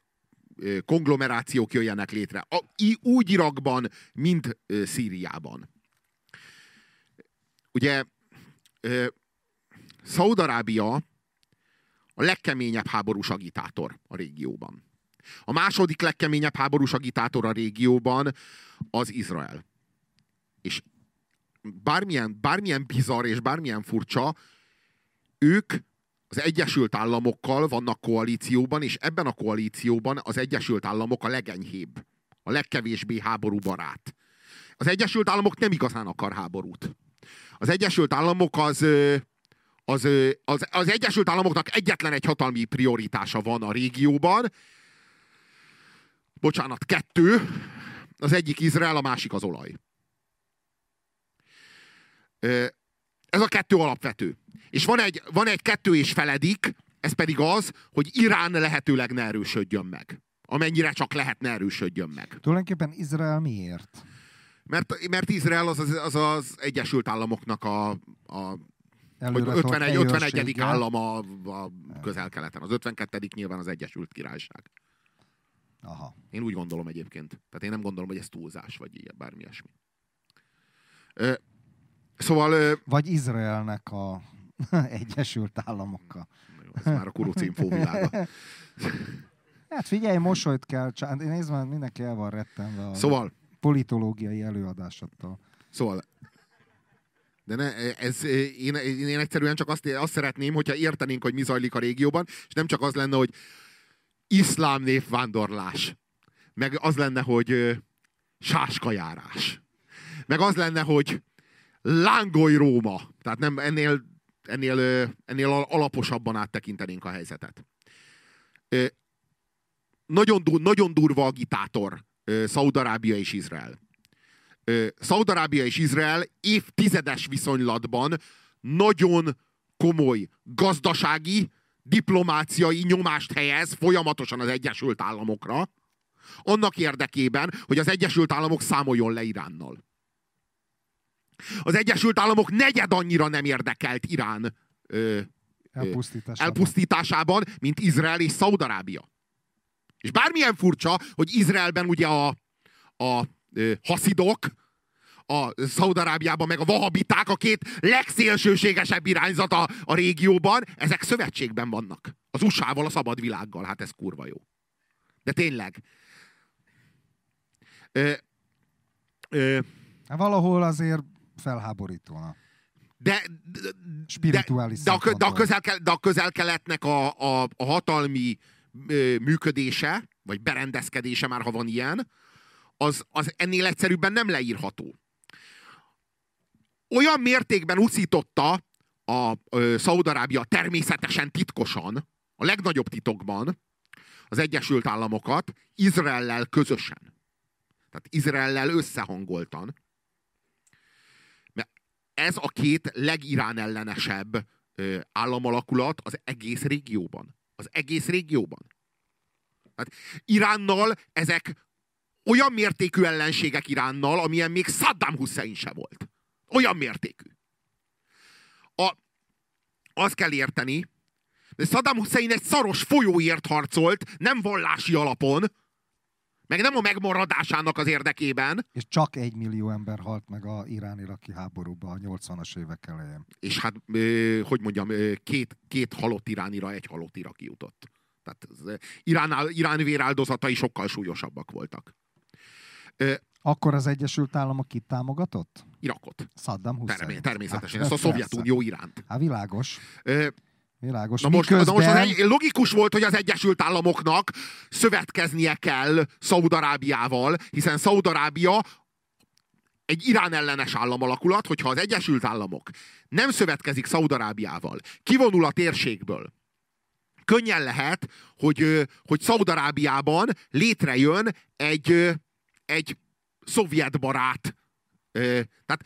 konglomerációk jöjjenek létre. A, úgy Irakban, mint ö, Szíriában. Ugye Szaudarábia a legkeményebb háborús agitátor a régióban. A második legkeményebb háborús agitátor a régióban az Izrael. És bármilyen, bármilyen bizarr és bármilyen furcsa, ők az Egyesült Államokkal vannak koalícióban, és ebben a koalícióban az Egyesült Államok a legenyhébb, a legkevésbé háború barát. Az Egyesült Államok nem igazán akar háborút. Az Egyesült Államok az, az, az, az Egyesült Államoknak egyetlen egy hatalmi prioritása van a régióban. Bocsánat, kettő. Az egyik Izrael, a másik az olaj. Ez a kettő alapvető. És van egy, van egy kettő és feledik, ez pedig az, hogy Irán lehetőleg ne erősödjön meg. Amennyire csak lehet ne erősödjön meg. Tulajdonképpen Izrael miért? Mert, mert Izrael az az, az az Egyesült Államoknak a, a 51, 51. állam a, a közel-keleten. Az 52. nyilván az Egyesült Királyság. Aha. Én úgy gondolom egyébként. Tehát én nem gondolom, hogy ez túlzás, vagy ilyen, bármi ilyesmi. Szóval... Vagy Izraelnek a Egyesült Államokkal. Ez már a kuruc világa. Hát figyelj, mosolyt kell csinálni. Nézd már, mindenki el van rettenve a szóval, politológiai előadásottól. Szóval, de ne, ez, én, én egyszerűen csak azt, azt szeretném, hogyha értenénk, hogy mi zajlik a régióban, és nem csak az lenne, hogy iszlám névvándorlás. Meg az lenne, hogy sáskajárás. Meg az lenne, hogy lángolj Róma. Tehát nem ennél, ennél, ennél alaposabban áttekintenénk a helyzetet. Nagyon, nagyon durva agitátor Szaudarábia és Izrael. Szaudarábia és Izrael évtizedes viszonylatban nagyon komoly gazdasági, diplomáciai nyomást helyez folyamatosan az Egyesült Államokra, annak érdekében, hogy az Egyesült Államok számoljon le Iránnal. Az Egyesült Államok negyed annyira nem érdekelt Irán ö, elpusztításában. elpusztításában, mint Izrael és Szaudarábia. És bármilyen furcsa, hogy Izraelben ugye a, a ö, haszidok, a Szaudarábiában, meg a vahabiták, a két legszélsőségesebb irányzat a, a régióban, ezek szövetségben vannak. Az USA-val, a szabad világgal. Hát ez kurva jó. De tényleg. Ö, ö, hát Valahol azért felháborítóna. De, de, de, de, a, de, a közel, de a közel-keletnek a, a, a hatalmi ö, működése, vagy berendezkedése már, ha van ilyen, az, az ennél egyszerűbben nem leírható. Olyan mértékben uszította a Szaudarábia természetesen titkosan, a legnagyobb titokban az Egyesült Államokat Izraellel közösen. Tehát Izraellel összehangoltan, ez a két legirán ellenesebb ö, államalakulat az egész régióban. Az egész régióban. Hát Iránnal ezek olyan mértékű ellenségek Iránnal, amilyen még Saddam Hussein se volt. Olyan mértékű. A, azt kell érteni, hogy Saddam Hussein egy szaros folyóért harcolt, nem vallási alapon, meg nem a megmaradásának az érdekében. És csak egy millió ember halt meg a irán-iraki háborúban a 80-as évek elején. És hát, hogy mondjam, két, két halott iránira egy halott iraki jutott. Tehát Irán, Irán véráldozatai sokkal súlyosabbak voltak. Akkor az Egyesült Államok kit támogatott? Irakot. Saddam Hussein. Termé, természetesen, hát, ezt a Szovjetunió iránt. Hát világos. Világos. Na most, Miközben... na most az logikus volt, hogy az Egyesült Államoknak szövetkeznie kell Szaudarábiával, hiszen Szaudarábia egy Irán ellenes államalakulat, hogyha az Egyesült Államok nem szövetkezik Szaudarábiával, kivonul a térségből, könnyen lehet, hogy, hogy Szaudarábiában létrejön egy, egy szovjet barát tehát,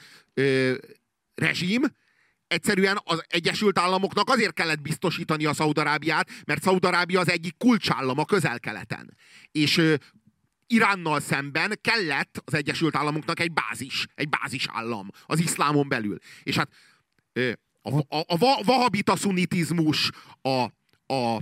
rezsim, egyszerűen az Egyesült Államoknak azért kellett biztosítani a Szaudarábiát, mert Szaudarábia az egyik kulcsállam a közel-keleten. És Iránnal szemben kellett az Egyesült Államoknak egy bázis, egy bázisállam az iszlámon belül. És hát a, a, a vahabita szunitizmus, a, a,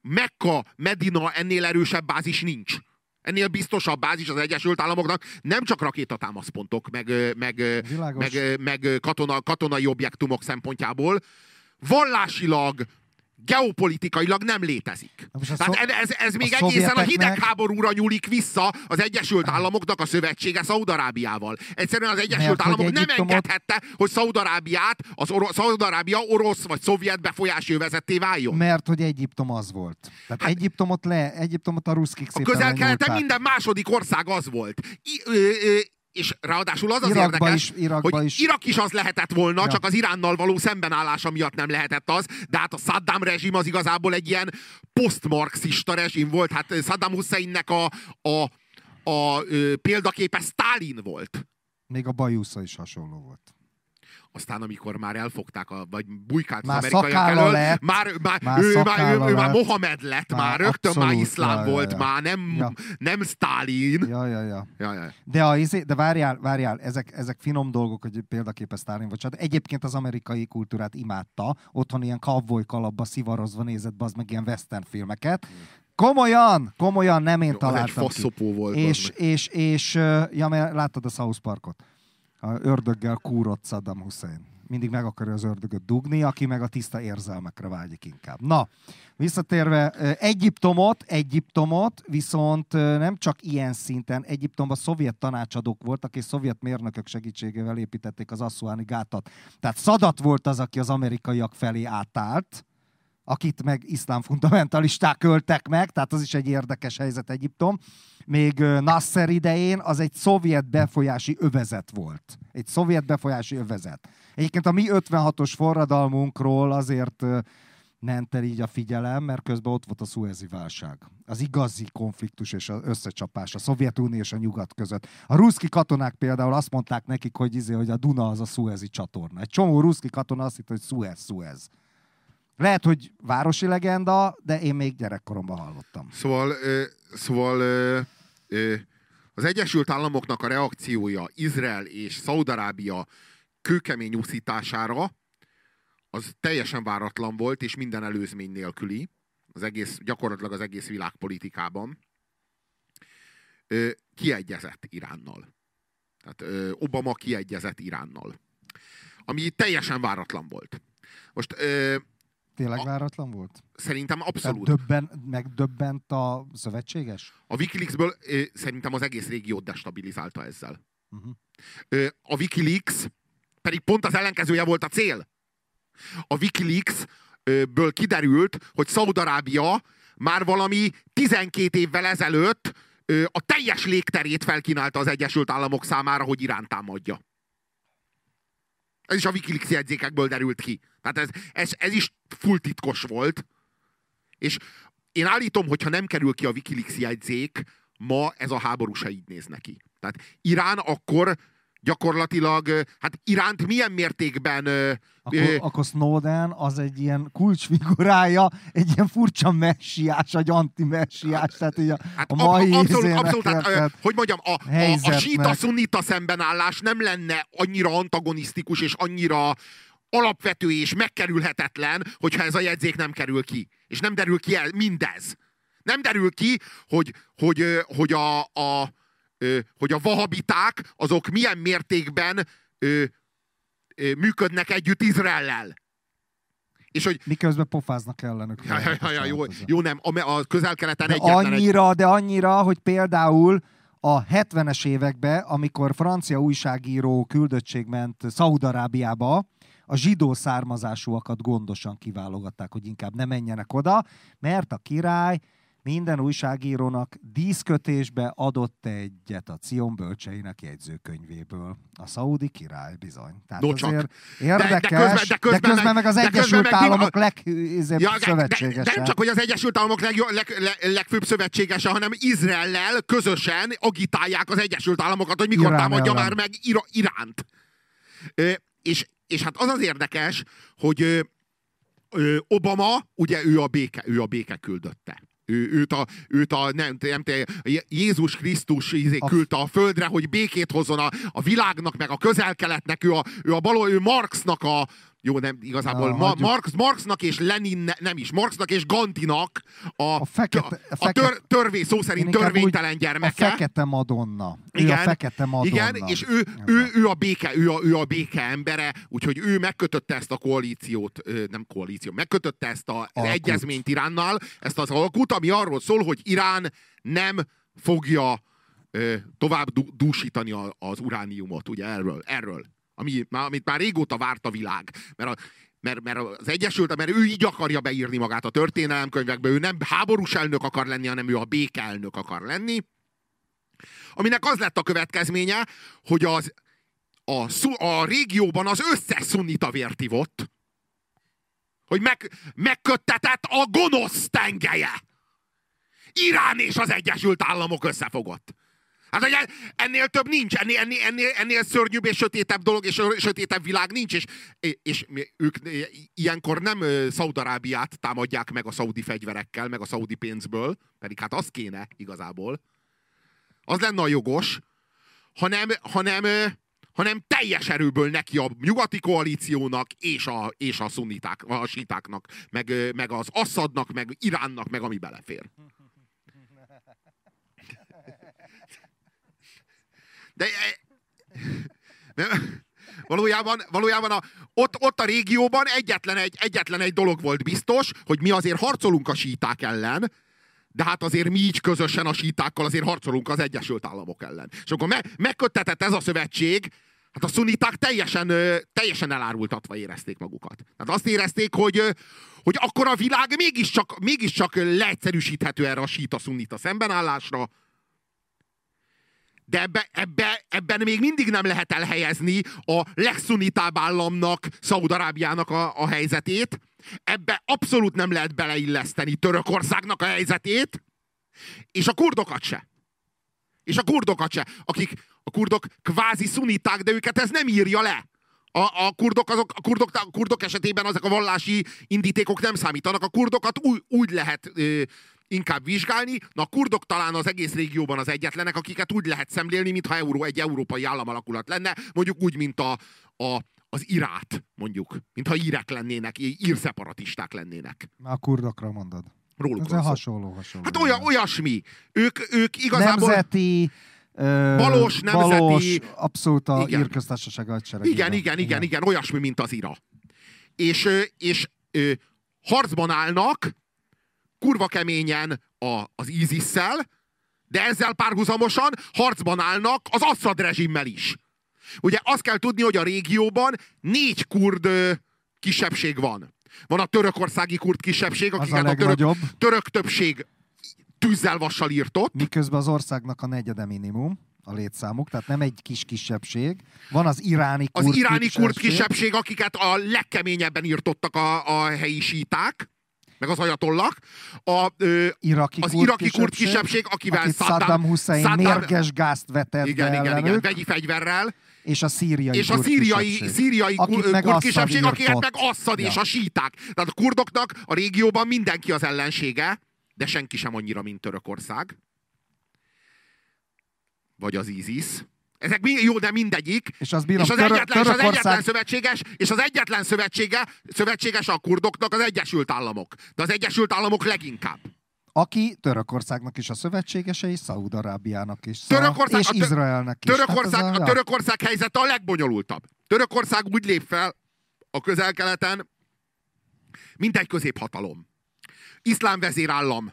Mekka, Medina ennél erősebb bázis nincs. Ennél biztosabb bázis az Egyesült Államoknak nem csak rakétatámaszpontok, meg, meg, meg, meg katona, katonai objektumok szempontjából, vallásilag, geopolitikailag nem létezik. Tehát szó... ez, ez még a egészen a hidegháborúra nyúlik vissza az Egyesült Államoknak a szövetsége Szaudarábiával. Egyszerűen az Egyesült Mert, Államok nem Egyiptomot... engedhette, hogy Szaudarábiát, az Or- Szaudarábia orosz vagy szovjet befolyási övezetté váljon. Mert hogy Egyiptom az volt. Tehát hát, Egyiptomot le, Egyiptomot a ruszkik A közel-keleten minden második ország az volt. I, ö, ö, és ráadásul az az Irakba érdekes, is, Irakba hogy is. Irak is az lehetett volna, ja. csak az Iránnal való szembenállása miatt nem lehetett az, de hát a Saddam rezsim az igazából egy ilyen posztmarxista rezsim volt. Hát Saddam Husseinnek a, a, a, a példaképe Stalin volt. Még a Bajusza is hasonló volt aztán amikor már elfogták, a, vagy bujkált már az amerikaiak elől, lett, már, már, már, ő, már, ő, ő, már Mohamed lett, már, már rögtön abszolút, már iszlám ja, volt, ja, ja. már nem, ja. nem Stalin. Ja, ja, ja. ja, ja. De, a, izé, de várjál, várjál, ezek, ezek finom dolgok, hogy példaképpen Stalin volt. Csak egyébként az amerikai kultúrát imádta, otthon ilyen cowboy kalapba szivarozva nézett be az meg ilyen western filmeket, Komolyan, komolyan nem én találtam Jó, egy ki. volt. És, és, és, és, ja, mert láttad a South Parkot a ördöggel kúrott Saddam Hussein. Mindig meg akarja az ördögöt dugni, aki meg a tiszta érzelmekre vágyik inkább. Na, visszatérve, Egyiptomot, Egyiptomot viszont nem csak ilyen szinten, Egyiptomban szovjet tanácsadók voltak, és szovjet mérnökök segítségével építették az Assuáni gátat. Tehát Szadat volt az, aki az amerikaiak felé átállt, akit meg iszlám fundamentalisták öltek meg, tehát az is egy érdekes helyzet Egyiptom. Még Nasser idején az egy szovjet befolyási övezet volt. Egy szovjet befolyási övezet. Egyébként a mi 56-os forradalmunkról azért ment el így a figyelem, mert közben ott volt a szuezi válság. Az igazi konfliktus és az összecsapás a Szovjetunió és a nyugat között. A ruszki katonák például azt mondták nekik, hogy, izé, hogy a Duna az a szuezi csatorna. Egy csomó ruszki katona azt hitt, hogy Suez, Suez. Lehet, hogy városi legenda, de én még gyerekkoromban hallottam. Szóval, szóval az Egyesült Államoknak a reakciója Izrael és Szaudarábia kőkemény úszítására az teljesen váratlan volt, és minden előzmény nélküli, az egész, gyakorlatilag az egész világpolitikában. Kiegyezett Iránnal. Tehát Obama kiegyezett Iránnal. Ami teljesen váratlan volt. Most Tényleg a, váratlan volt? Szerintem abszolút. Tehát döbben, megdöbbent a szövetséges? A Wikileaksből ö, szerintem az egész régiót destabilizálta ezzel. Uh-huh. Ö, a Wikileaks pedig pont az ellenkezője volt a cél. A Wikileaks-ből kiderült, hogy Szaudarábia már valami 12 évvel ezelőtt ö, a teljes légterét felkínálta az Egyesült Államok számára, hogy Irán támadja. Ez is a Wikileaks jegyzékekből derült ki. Tehát ez, ez, ez is full titkos volt. És én állítom, hogyha nem kerül ki a Wikileaks jegyzék, ma ez a háború se így néz neki. Tehát Irán akkor gyakorlatilag, hát Iránt milyen mértékben... Akkor, ö, akkor Snowden az egy ilyen kulcsfigurája, egy ilyen furcsa messiás, egy anti-messiás, hát, tehát így a, hát a mai abszolút, abszolút, tehát, hogy mondjam, a, a, a síta-szunnita szembenállás nem lenne annyira antagonisztikus és annyira alapvető és megkerülhetetlen, hogyha ez a jegyzék nem kerül ki. És nem derül ki el mindez. Nem derül ki, hogy, hogy, hogy a, a hogy a vahabiták azok milyen mértékben működnek együtt Izraellel. És hogy... Miközben pofáznak ellenük. Ja, ja, ja, ja, jó, jó, nem, a, a közel-keleten de annyira, egy... De annyira, hogy például a 70-es években, amikor francia újságíró küldöttség ment Szaudarábiába, a zsidó származásúakat gondosan kiválogatták, hogy inkább ne menjenek oda, mert a király minden újságírónak díszkötésbe adott egyet a Cion bölcseinek jegyzőkönyvéből. A szaudi király bizony. Tehát no, azért érdekes, de, de, közben, de, közben, de közben meg, meg az Egyesült meg, Államok legfőbb ja, szövetségese. De, de, nem csak, hogy az Egyesült Államok leg, leg, leg, legfőbb szövetségese, hanem Izraellel közösen agitálják az Egyesült Államokat, hogy mikor Irán támadja ellen. már meg Ira, Iránt. Ö, és, és hát az az érdekes, hogy ö, Obama, ugye ő a béke, ő a béke küldötte. Ő, őt a, őt a nem, nem, Jézus Krisztus izé, küldte a földre, hogy békét hozzon a, a világnak, meg a közel-keletnek, ő a, ő a baló, ő Marxnak a, Jó, nem, igazából Na, Ma. Marx, Marxnak és Lenin, nem is, Marxnak és Gantinak a, A fekete- a, a tör, törvény, szó szerint törvénytelen gyermeke. A fekete Madonna. Ő Igen, a fekete Madonna. Igen, és ő, ő, ő, a béke, ő, a, ő a béke embere, úgyhogy ő megkötötte ezt a koalíciót, nem koalíció, megkötötte ezt a, az egyezményt Iránnal, ezt az alkut, ami arról szól, hogy Irán nem fogja tovább dú- dúsítani az urániumot, ugye erről, erről. Ami, amit már régóta várt a világ. Mert, a, mert, mert az Egyesült, mert ő így akarja beírni magát a történelemkönyvekbe, ő nem háborús elnök akar lenni, hanem ő a békeelnök akar lenni. Aminek az lett a következménye, hogy az, a, a régióban az összes szunnita vért ivott, hogy meg, megköttetett a gonosz tengelye. Irán és az Egyesült Államok összefogott. Hát hogy ennél több nincs, ennél, ennél, ennél, ennél szörnyűbb és sötétebb dolog és sötétebb világ nincs, és, és ők ilyenkor nem Szaudarábiát támadják meg a szaudi fegyverekkel, meg a szaudi pénzből, pedig hát az kéne igazából. Az lenne a jogos, hanem, hanem, hanem teljes erőből neki a nyugati koalíciónak és a, és a szuniták, a sítáknak, meg, meg az Assadnak, meg Iránnak, meg ami belefér. De de valójában, valójában a, ott, ott a régióban egyetlen egy, egyetlen egy dolog volt biztos, hogy mi azért harcolunk a síták ellen, de hát azért mi így közösen a sítákkal azért harcolunk az Egyesült Államok ellen. És akkor me, megköttetett ez a szövetség, hát a szuniták teljesen, teljesen elárultatva érezték magukat. Tehát azt érezték, hogy, hogy akkor a világ mégiscsak, mégiscsak leegyszerűsíthető erre a síta-szunita szembenállásra, de ebbe, ebbe, ebben még mindig nem lehet elhelyezni a legszunitább államnak, Szaudarábiának a, a helyzetét. Ebbe abszolút nem lehet beleilleszteni Törökországnak a helyzetét, és a kurdokat se. És a kurdokat se, akik a kurdok kvázi szuniták, de őket ez nem írja le. A, a, kurdok, azok, a, kurdok, a kurdok esetében ezek a vallási indítékok nem számítanak. A kurdokat úgy, úgy lehet ö, inkább vizsgálni. Na a kurdok talán az egész régióban az egyetlenek, akiket úgy lehet szemlélni, mintha Euró egy európai államalakulat lenne, mondjuk úgy, mint a, a, az irát, mondjuk. Mintha írek lennének, írszeparatisták lennének. A kurdokra mondod. Róluk Ez hasonló, hasonló. Hát olyan, olyasmi. Ők, ők igazából... Nemzeti, ö, Valós nemzeti- valós, abszolút a Igen. írköztársaság hadsereg. Igen, igen, igen, igen, olyasmi, mint az ira. És, és ö, harcban állnak, kurva keményen a, az isis de ezzel párhuzamosan harcban állnak az Assad rezsimmel is. Ugye azt kell tudni, hogy a régióban négy kurd ö, kisebbség van. Van a törökországi kurd kisebbség, Az a akiket a, török, török többség tűzzel vassal írtott. Miközben az országnak a negyede minimum a létszámuk, tehát nem egy kis kisebbség. Van az iráni Az kurd iráni kurd kisebbség, akiket a legkeményebben írtottak a, a helyi síták, meg az ajatollak. A, ö, iraki az kurd iraki kurd kisebbség, akivel akit Saddam- Saddam Hussein Saddam- mérges gázt vetett igen, igen, igen, vegyi fegyverrel, és a szíriai és a szíriai, kisebbség. szíriai kur- meg kurd kisebbség, akiket meg Assad és Ja. a síták. Tehát a kurdoknak a régióban mindenki az ellensége, de senki sem annyira, mint Törökország. Vagy az ISIS. Ezek mi, jó, de mindegyik. És az bírom, és az, Török- egyetlen, és az egyetlen szövetséges, és az egyetlen szövetsége, szövetséges a kurdoknak az Egyesült Államok. De az Egyesült Államok leginkább. aki Törökországnak is a szövetségese, és Szaúd-Arábiának is. Szóval- Törökország- és a tö- Izraelnek is. Törökország, ez a Törökország helyzete a legbonyolultabb. Törökország úgy lép fel a közel-keleten, mint egy középhatalom. Iszlám vezérállam.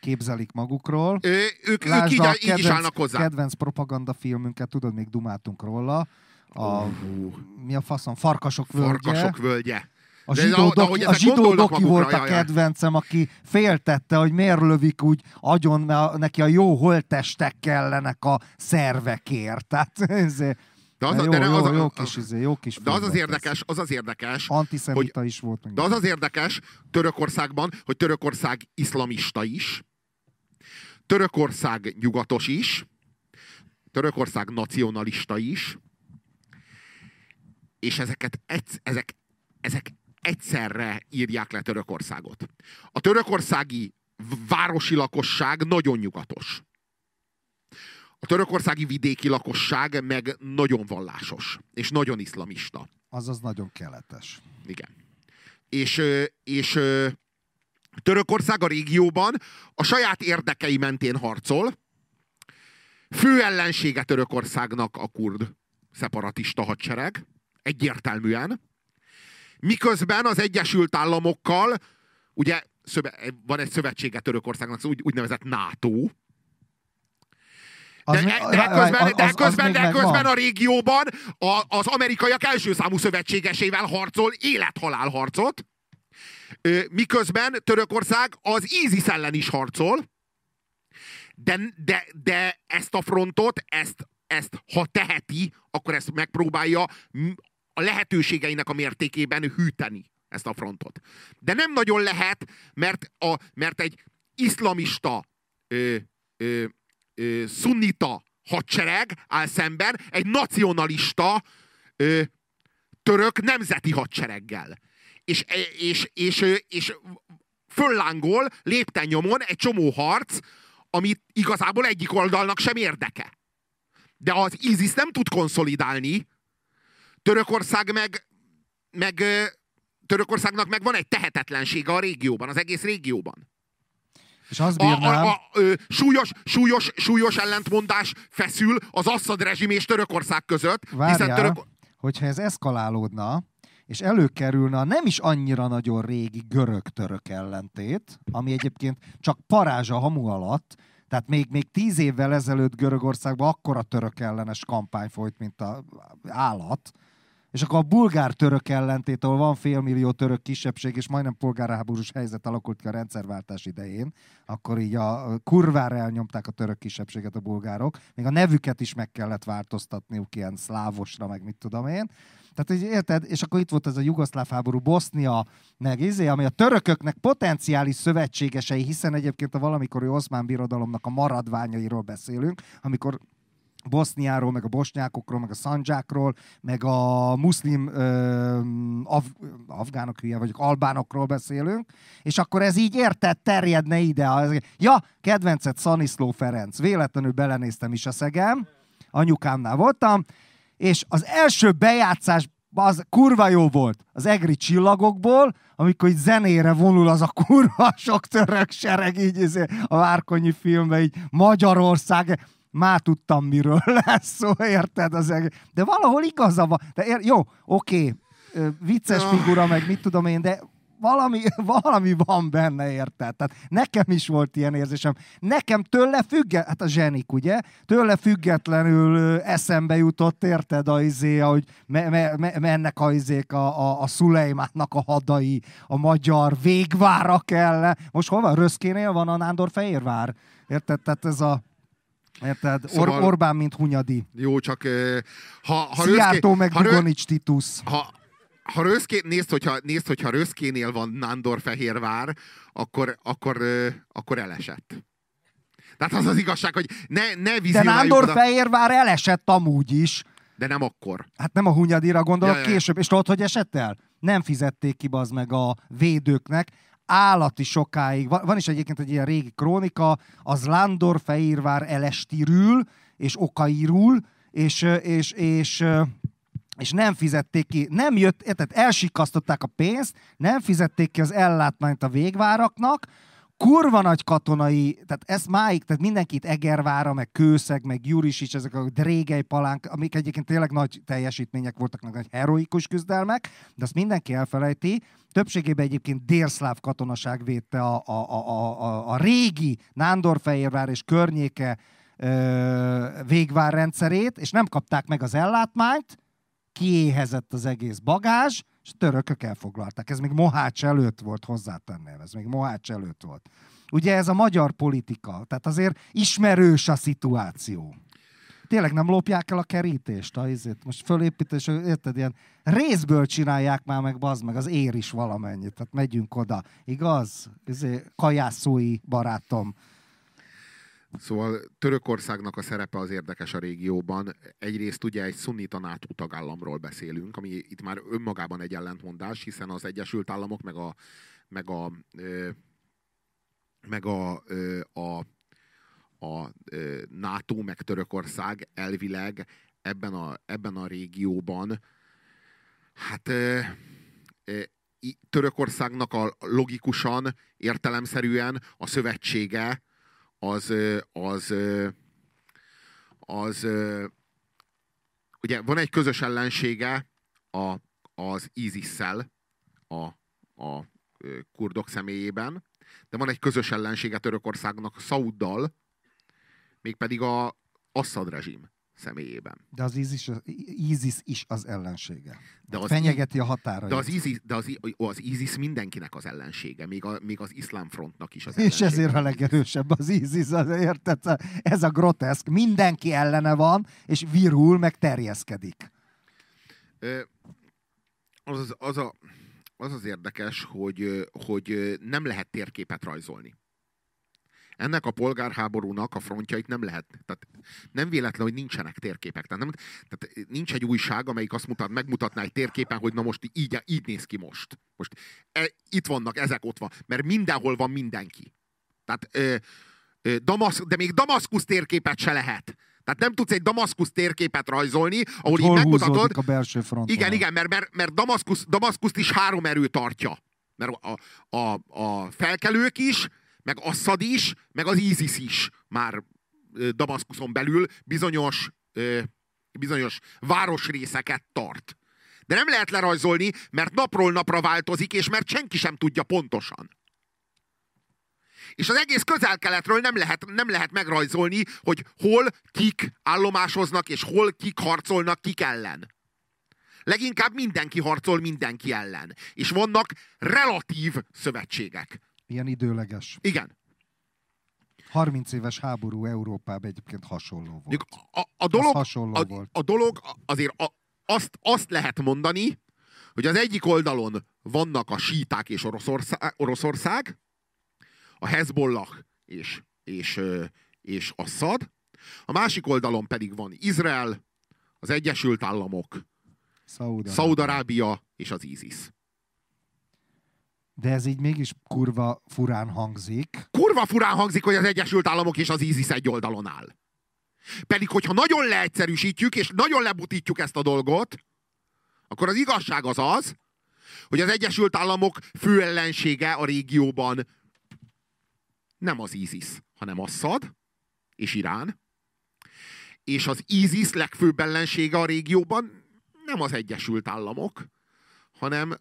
Képzelik magukról. Ő, ők, ők így, a így is állnak hozzá. kedvenc propagandafilmünket, tudod, még dumáltunk róla. A, Ú, mi a faszom? Farkasok völgye. Farkasok völgye. A De zsidó, de doki, ahogy a zsidó doki volt a kedvencem, aki féltette, hogy miért lövik úgy agyon, mert neki a jó holttestek kellenek a szervekért. Tehát ezért, De az, jó, de jó, az, jó, a- kis, izé, jó kis de az az érdekes, az az érdekes. Antiszemita is volt. meg De az az érdekes Törökországban, hogy Törökország iszlamista is, Törökország nyugatos is, Törökország nacionalista is, és ezeket egy, ezek, ezek egyszerre írják le Törökországot. A törökországi városi lakosság nagyon nyugatos. A törökországi vidéki lakosság meg nagyon vallásos, és nagyon iszlamista. Azaz nagyon keletes. Igen. És, és Törökország a régióban a saját érdekei mentén harcol. Fő ellensége Törökországnak a kurd szeparatista hadsereg. Egyértelműen. Miközben az Egyesült Államokkal, ugye van egy szövetsége Törökországnak, úgy, úgynevezett NATO, de, de közben, de közben, de közben a régióban a, az amerikaiak első számú szövetségesével harcol élethalál harcot, miközben Törökország az ISIS ellen is harcol, de, de, de ezt a frontot, ezt, ezt ha teheti, akkor ezt megpróbálja a lehetőségeinek a mértékében hűteni ezt a frontot. De nem nagyon lehet, mert, a, mert egy iszlamista ö, ö, ö, szunnita hadsereg áll szemben egy nacionalista ö, török nemzeti hadsereggel. És, és, és, és, föllángol lépten nyomon egy csomó harc, amit igazából egyik oldalnak sem érdeke. De az ISIS nem tud konszolidálni, Törökország meg, meg Törökországnak meg van egy tehetetlensége a régióban, az egész régióban. És az bírnám... a, a, a, ö, súlyos, súlyos, súlyos ellentmondás feszül az Assad rezsim és Törökország között. Várjál, hiszen török... hogyha ez eszkalálódna, és előkerülne a nem is annyira nagyon régi görög-török ellentét, ami egyébként csak parázs a hamu alatt, tehát még, még tíz évvel ezelőtt Görögországban akkora török ellenes kampány folyt, mint a állat, és akkor a bulgár-török ellentét, ahol van félmillió török kisebbség, és majdnem polgárháborús helyzet alakult ki a rendszerváltás idején, akkor így a kurvára elnyomták a török kisebbséget a bulgárok, még a nevüket is meg kellett változtatniuk ilyen szlávosra, meg mit tudom én. Tehát, hogy érted, és akkor itt volt ez a jugoszláv háború, Bosznia, meg izé, ami a törököknek potenciális szövetségesei, hiszen egyébként a valamikori oszmán birodalomnak a maradványairól beszélünk, amikor Boszniáról, meg a bosnyákokról, meg a szandzsákról, meg a muszlim ö, af, afgánok hülye vagyok, albánokról beszélünk, és akkor ez így érted, terjedne ide. Ja, kedvencet Szaniszló Ferenc, véletlenül belenéztem is a szegem, anyukámnál voltam, és az első bejátszás az kurva jó volt az egri csillagokból, amikor így zenére vonul az a kurva sok török sereg így izé, a Várkonyi filmben, így Magyarország, már tudtam, miről lesz szó, érted? Az egész. De valahol igaza van. De ér, jó, oké, vicces figura, meg mit tudom én, de valami, valami van benne, érted? Tehát nekem is volt ilyen érzésem. Nekem tőle függetlenül, hát a zsenik, ugye? Tőle függetlenül eszembe jutott, érted, a izé, hogy me, me, me, mennek a izék a, a, a Szulejmánnak a hadai, a magyar végvára kell. Most hol van? Röszkénél van a Nándor Fehérvár. Érted? Tehát ez a Érted? Or- szóval, Orbán, mint Hunyadi. Jó, csak ha... ha Szijjártó meg ha Dugonics Titus. Ha, ha Röszké, nézd, hogyha, nézd, hogyha Röszkénél van Nándor Fehérvár, akkor, akkor, akkor elesett. Tehát az az igazság, hogy ne, ne De Nándor oda... Fehérvár elesett amúgy is. De nem akkor. Hát nem a Hunyadira gondolok, ja, ja. később. És tudod, hogy esett el? Nem fizették ki az meg a védőknek, állati sokáig, van, van is egyébként egy ilyen régi krónika, az Landor Feírvár elestirül, és okairul, és, és, és, és nem fizették ki, nem jött, tehát elsikasztották a pénzt, nem fizették ki az ellátmányt a végváraknak, kurva nagy katonai, tehát ez máig, tehát mindenkit Egervára, meg Kőszeg, meg is, ezek a drégei palánk, amik egyébként tényleg nagy teljesítmények voltak, nagy heroikus küzdelmek, de azt mindenki elfelejti. Többségében egyébként délszláv katonaság védte a, a, a, a, a régi Nándorfehérvár és környéke ö, végvárrendszerét, és nem kapták meg az ellátmányt, kiéhezett az egész bagázs, és törökök elfoglalták. Ez még Mohács előtt volt, hozzátenném, ez még Mohács előtt volt. Ugye ez a magyar politika, tehát azért ismerős a szituáció. Tényleg nem lopják el a kerítést, a izét. Most fölépítés, érted, ilyen részből csinálják már meg, bazd meg, az ér is valamennyit, tehát megyünk oda. Igaz? Izé, kajászói barátom Szóval Törökországnak a szerepe az érdekes a régióban. Egyrészt ugye egy szunnita NATO tagállamról beszélünk, ami itt már önmagában egy ellentmondás, hiszen az Egyesült Államok meg a, meg a, meg a, a, a NATO meg Törökország elvileg ebben a, ebben a régióban hát Törökországnak a logikusan, értelemszerűen a szövetsége az, az, az, ugye van egy közös ellensége a, az ISIS-szel a, a kurdok személyében, de van egy közös ellensége Törökországnak Szauddal, mégpedig a Assad rezsim személyében. De az ISIS, ISIS is az ellensége. De az fenyegeti a határait. De az ISIS, de az, az ISIS mindenkinek az ellensége, még, a, még az iszlám frontnak is az ellensége. És ezért a legerősebb az ISIS, az, érted? Ez a groteszk. Mindenki ellene van, és virul, meg terjeszkedik. Az az, az, a, az az érdekes, hogy, hogy nem lehet térképet rajzolni ennek a polgárháborúnak a frontjait nem lehet, tehát nem véletlen, hogy nincsenek térképek. Tehát, nem, tehát nincs egy újság, amelyik azt mutat, megmutatná egy térképen, hogy na most így, így néz ki most. Most e, itt vannak, ezek ott van, mert mindenhol van mindenki. Tehát, ö, ö, Damasz, de még Damaszkusz térképet se lehet. Tehát nem tudsz egy Damaszkusz térképet rajzolni, ahol Hol így megmutatod. a belső fronton. Igen, igen, mert, mert, mert Damaszkusz, Damaszkuszt is három erő tartja. Mert a, a, a felkelők is, meg Assad is, meg az ISIS is már Damaszkuszon belül bizonyos, bizonyos városrészeket tart. De nem lehet lerajzolni, mert napról napra változik, és mert senki sem tudja pontosan. És az egész közel-keletről nem lehet, nem lehet megrajzolni, hogy hol kik állomásoznak, és hol kik harcolnak kik ellen. Leginkább mindenki harcol mindenki ellen. És vannak relatív szövetségek. Ilyen időleges. Igen. 30 éves háború Európában egyébként hasonló volt. A, a, dolog, hasonló a, volt. a dolog azért a, azt, azt lehet mondani, hogy az egyik oldalon vannak a síták és Oroszország, Oroszország a Hezbollah és, és, és Assad, a másik oldalon pedig van Izrael, az Egyesült Államok, Szaudarábia és az ISIS. De ez így mégis kurva furán hangzik. Kurva furán hangzik, hogy az Egyesült Államok és az ISIS egy oldalon áll. Pedig, hogyha nagyon leegyszerűsítjük, és nagyon lebutítjuk ezt a dolgot, akkor az igazság az az, hogy az Egyesült Államok fő ellensége a régióban nem az ISIS, hanem Assad és Irán. És az ISIS legfőbb ellensége a régióban nem az Egyesült Államok, hanem,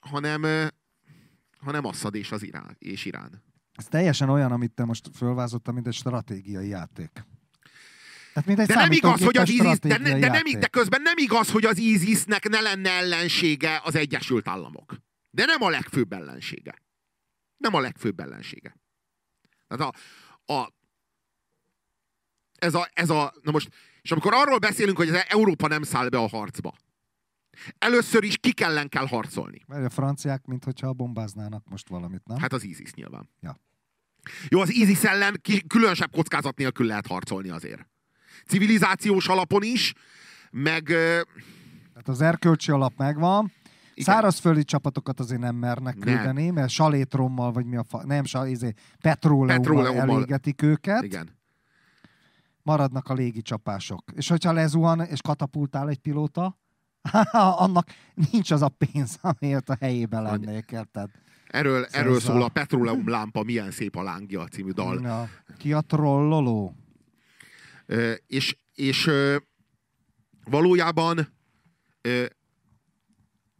hanem hanem Assad és, az Irán, és Irán. Ez teljesen olyan, amit te most fölvázoltam, mint egy stratégiai játék. Tehát mint egy de nem igaz, hogy az ISIS, de, de, de, nem, de közben nem igaz, hogy az ISIS-nek ne lenne ellensége az Egyesült Államok. De nem a legfőbb ellensége. Nem a legfőbb ellensége. Tehát a, a, ez a, ez a, na most, és amikor arról beszélünk, hogy az Európa nem száll be a harcba, Először is ki ellen kell harcolni. Mert a franciák, mintha bombáznának most valamit, nem? Hát az ISIS nyilván. Ja. Jó, az ISIS ellen ki, különösebb kockázat nélkül lehet harcolni azért. Civilizációs alapon is, meg... Tehát az erkölcsi alap megvan, igen. Szárazföldi csapatokat azért nem mernek nem. küldeni, mert salétrommal, vagy mi a fa... Nem, sa, izé, petróleummal, petróleummal elégetik őket. Igen. Maradnak a légi csapások. És hogyha lezuhan és katapultál egy pilóta, annak nincs az a pénz, amiért a helyében lennék, érted? Erről, szóval erről szól a Petróleum lámpa, milyen szép a lángja című dal. Ja. Ki a trolloló? És és e, valójában e,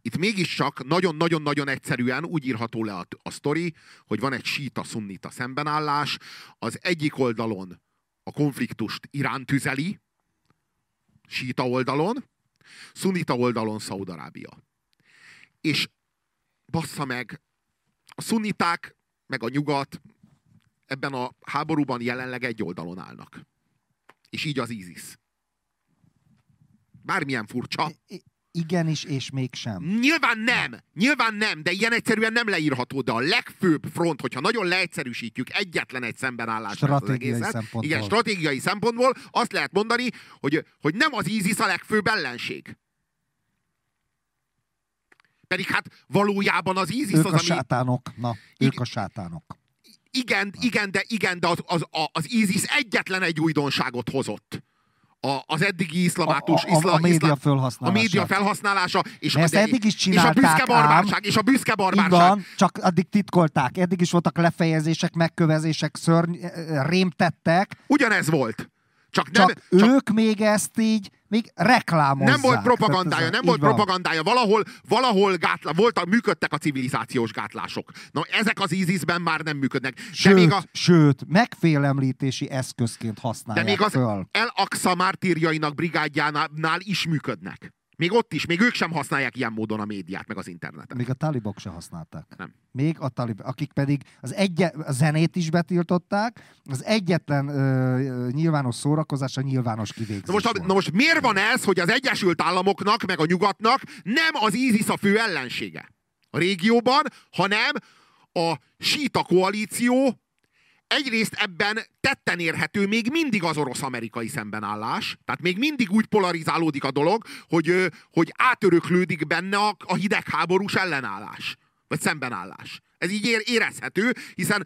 itt mégiscsak nagyon-nagyon-nagyon egyszerűen úgy írható le a, a sztori, hogy van egy síta-szunnita szembenállás, az egyik oldalon a konfliktust Irán tüzeli, síta oldalon, Szunita oldalon Szaudarábia. És bassza meg, a szuniták, meg a nyugat ebben a háborúban jelenleg egy oldalon állnak. És így az ISIS. Bármilyen furcsa. Igenis, és mégsem. Nyilván nem, nyilván nem, de ilyen egyszerűen nem leírható, de a legfőbb front, hogyha nagyon leegyszerűsítjük egyetlen egy szembenállás stratégiai az szempontból. Igen, stratégiai szempontból azt lehet mondani, hogy, hogy nem az ISIS a legfőbb ellenség. Pedig hát valójában az ISIS ők az, a ami... sátánok. Na, ők a sátánok. Igen, igen, de, igen, de az, az, az ISIS egyetlen egy újdonságot hozott a, az eddigi iszlamátus, a, a, iszla, a média iszla, felhasználása. A média felhasználása. És, ezt a, eddig is és a büszke barbárság. És a büszke barbárság. Van, csak addig titkolták. Eddig is voltak lefejezések, megkövezések, szörny, eh, rémtettek. Ugyanez volt. Csak, nem, csak, csak ők még ezt így még reklámozzák. Nem volt propagandája, nem volt van. propagandája. Valahol, valahol gátla, voltak, működtek a civilizációs gátlások. Na, ezek az ISIS-ben már nem működnek. Sőt, még a, sőt megfélemlítési eszközként használják De még az föl. El Aqsa mártírjainak brigádjánál is működnek. Még ott is, még ők sem használják ilyen módon a médiát, meg az internetet. Még a talibok se használták. Nem. Még a talibok, akik pedig az egy, a zenét is betiltották, az egyetlen ö, nyilvános szórakozás a nyilvános kivégzés na most, volt. na most miért van ez, hogy az Egyesült Államoknak, meg a nyugatnak nem az ISIS a fő ellensége a régióban, hanem a síta koalíció egyrészt ebben tetten érhető még mindig az orosz-amerikai szembenállás, tehát még mindig úgy polarizálódik a dolog, hogy, hogy átöröklődik benne a, a hidegháborús ellenállás, vagy szembenállás. Ez így érezhető, hiszen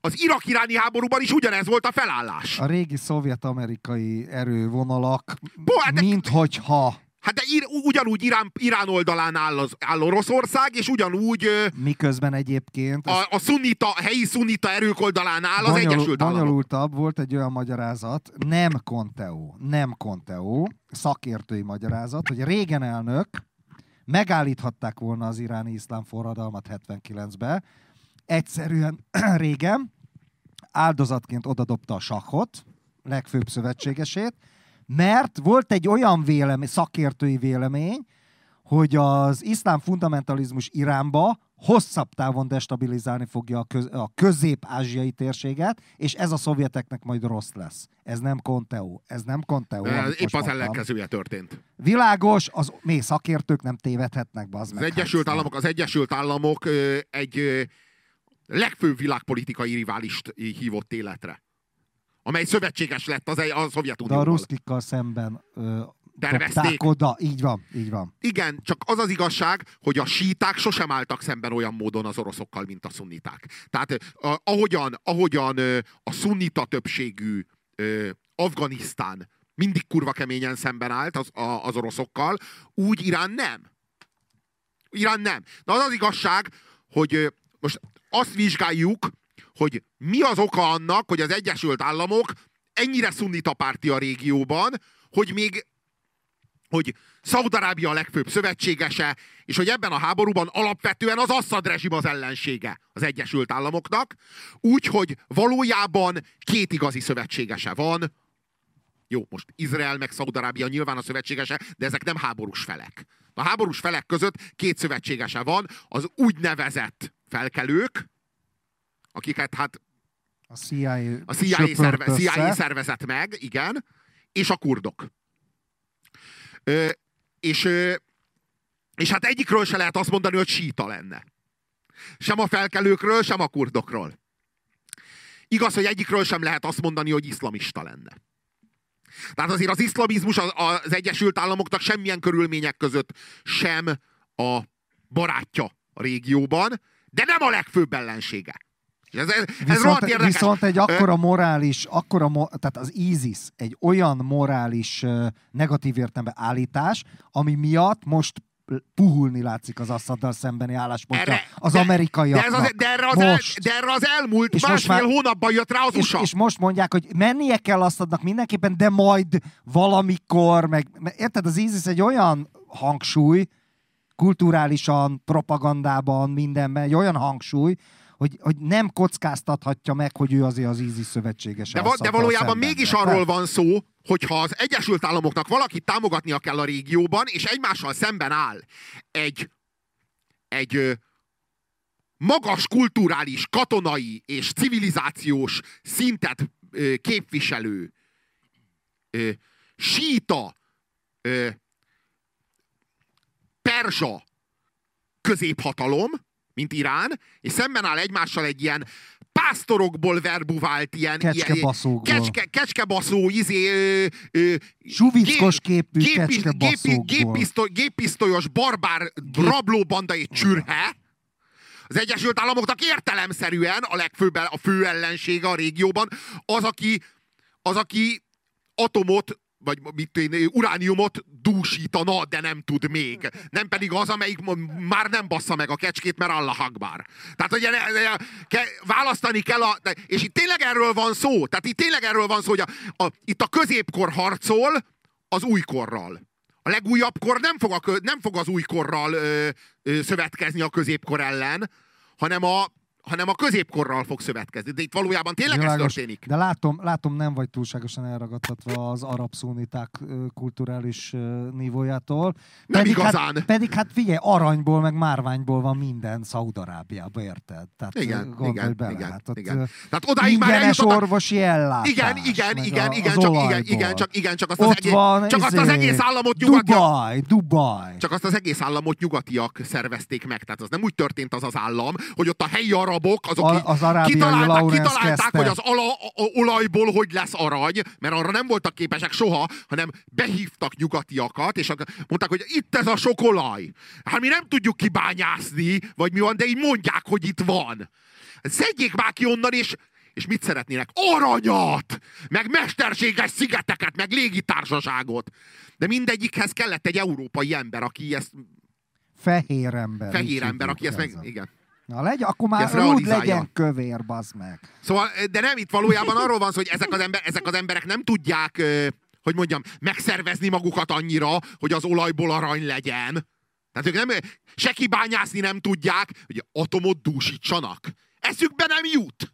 az irak-iráni háborúban is ugyanez volt a felállás. A régi szovjet-amerikai erővonalak, Bo, hát mint hogyha Hát de ír, ugyanúgy Irán, Irán oldalán áll, az, áll Oroszország, és ugyanúgy... Miközben egyébként... A, a, szunita, a helyi szunita erők oldalán áll az bonyolul, Egyesült Államok. Bonyolultabb volt egy olyan magyarázat, nem Conteo, nem Conteo, szakértői magyarázat, hogy régen elnök megállíthatták volna az iráni iszlám forradalmat 79-be, egyszerűen régen áldozatként odadobta a sakot, legfőbb szövetségesét, mert volt egy olyan vélemény, szakértői vélemény, hogy az iszlám fundamentalizmus Iránba hosszabb távon destabilizálni fogja a, köz, a közép-ázsiai térséget, és ez a szovjeteknek majd rossz lesz. Ez nem Conteo. Ez nem Conteo. Épp az ellenkezője történt. Világos, az mi szakértők nem tévedhetnek be. Az, az, Egyesült hát, Államok, az Egyesült Államok egy legfőbb világpolitikai riválist hívott életre amely szövetséges lett az, a Szovjetunióval. De a ruszkikkal szemben ö, tervezték. Oda. Így van, így van. Igen, csak az az igazság, hogy a síták sosem álltak szemben olyan módon az oroszokkal, mint a szunniták. Tehát a, ahogyan, ahogyan a szunnita többségű ö, Afganisztán mindig kurva keményen szemben állt az, a, az oroszokkal, úgy Irán nem. Irán nem. Na az az igazság, hogy most azt vizsgáljuk, hogy mi az oka annak, hogy az Egyesült Államok ennyire szunnita párti a régióban, hogy még hogy Szaudarábia a legfőbb szövetségese, és hogy ebben a háborúban alapvetően az Assad rezsim az ellensége az Egyesült Államoknak, úgyhogy valójában két igazi szövetségese van. Jó, most Izrael meg Szaudarábia nyilván a szövetségese, de ezek nem háborús felek. A háborús felek között két szövetségese van, az úgynevezett felkelők, akiket hát a CIA, a CIA, szerve, CIA szervezett meg, igen, és a kurdok. Ö, és, ö, és hát egyikről se lehet azt mondani, hogy síta lenne. Sem a felkelőkről, sem a kurdokról. Igaz, hogy egyikről sem lehet azt mondani, hogy iszlamista lenne. Tehát azért az iszlamizmus az, az Egyesült Államoknak semmilyen körülmények között sem a barátja a régióban, de nem a legfőbb ellensége. Ez, ez, viszont, ez viszont egy akkora morális, akkora, tehát az ISIS egy olyan morális negatív értelemben állítás, ami miatt most puhulni látszik az Assaddal szembeni álláspontja erre, az de, amerikaiaknak. De, ez az, de, erre az most. El, de erre az elmúlt és másfél már, hónapban jött rá az és, USA. És most mondják, hogy mennie kell Assadnak mindenképpen, de majd valamikor, meg érted, az ISIS egy olyan hangsúly, kulturálisan, propagandában, mindenben, egy olyan hangsúly, hogy, hogy nem kockáztathatja meg, hogy ő azért az ISIS szövetséges. De, de valójában szemben. mégis arról van szó, hogy ha az Egyesült Államoknak valakit támogatnia kell a régióban, és egymással szemben áll egy, egy magas kulturális, katonai és civilizációs szintet képviselő síta perzsa középhatalom, mint Irán, és szemben áll egymással egy ilyen pásztorokból verbuvált ilyen... Kecskebaszókból. Kecske, kecskebaszó, izé... Ö, ö, Suvickos képű gépi, kecskebaszókból. Gépi, géppisztoly, géppisztolyos barbár Gép... rablóbanda egy csürhe, Az Egyesült Államoknak értelemszerűen a legfőbb, a fő ellensége a régióban az, aki, az, aki atomot vagy mit én, urániumot dúsítana, de nem tud még. Nem pedig az, amelyik már nem bassza meg a kecskét, mert Allah Akbar. Tehát, hogy ke, választani kell a... És itt tényleg erről van szó. Tehát itt tényleg erről van szó, hogy a, a, itt a középkor harcol az újkorral. A legújabb kor nem fog, a, nem fog az újkorral ö, ö, szövetkezni a középkor ellen, hanem a, hanem a középkorral fog szövetkezni. De itt valójában tényleg Világos, ez történik. De látom, látom, nem vagy túlságosan elragadtatva az arab szuniták kulturális nívójától. Nem pedig hát- igazán. Hát, pedig hát figyelj, aranyból meg márványból van minden Szaudarábiában, érted? Tehát igen, igen, bele. igen, hát ott, igen. Tehát odáig már eljutott... orvosi ellátás. Igen, igen, igen, igen, csak, igen, igen, csak, igen, csak azt, az egész, van, csak azt az izé, egész államot nyugatiak... Dubaj, Dubaj. Csak azt az egész államot nyugatiak szervezték meg. Tehát az nem úgy történt az az állam, hogy ott a helyi arab arabok, azok a, az kitalálták, kitalálták kezdte. hogy az ala, a, olajból hogy lesz arany, mert arra nem voltak képesek soha, hanem behívtak nyugatiakat, és mondták, hogy itt ez a sok olaj. Hát mi nem tudjuk kibányászni, vagy mi van, de így mondják, hogy itt van. Szedjék már ki onnan, és és mit szeretnének? Aranyat! Meg mesterséges szigeteket, meg légitársaságot. De mindegyikhez kellett egy európai ember, aki ezt... Fehér ember. Fehér ember, aki ezt meg... Igen. Na legyen, akkor már úgy legyen kövér, bazd meg. Szóval, de nem, itt valójában arról van szó, hogy ezek az, ember, ezek az emberek nem tudják, hogy mondjam, megszervezni magukat annyira, hogy az olajból arany legyen. Tehát ők nem, se kibányászni nem tudják, hogy atomot dúsítsanak. Eszükbe nem jut.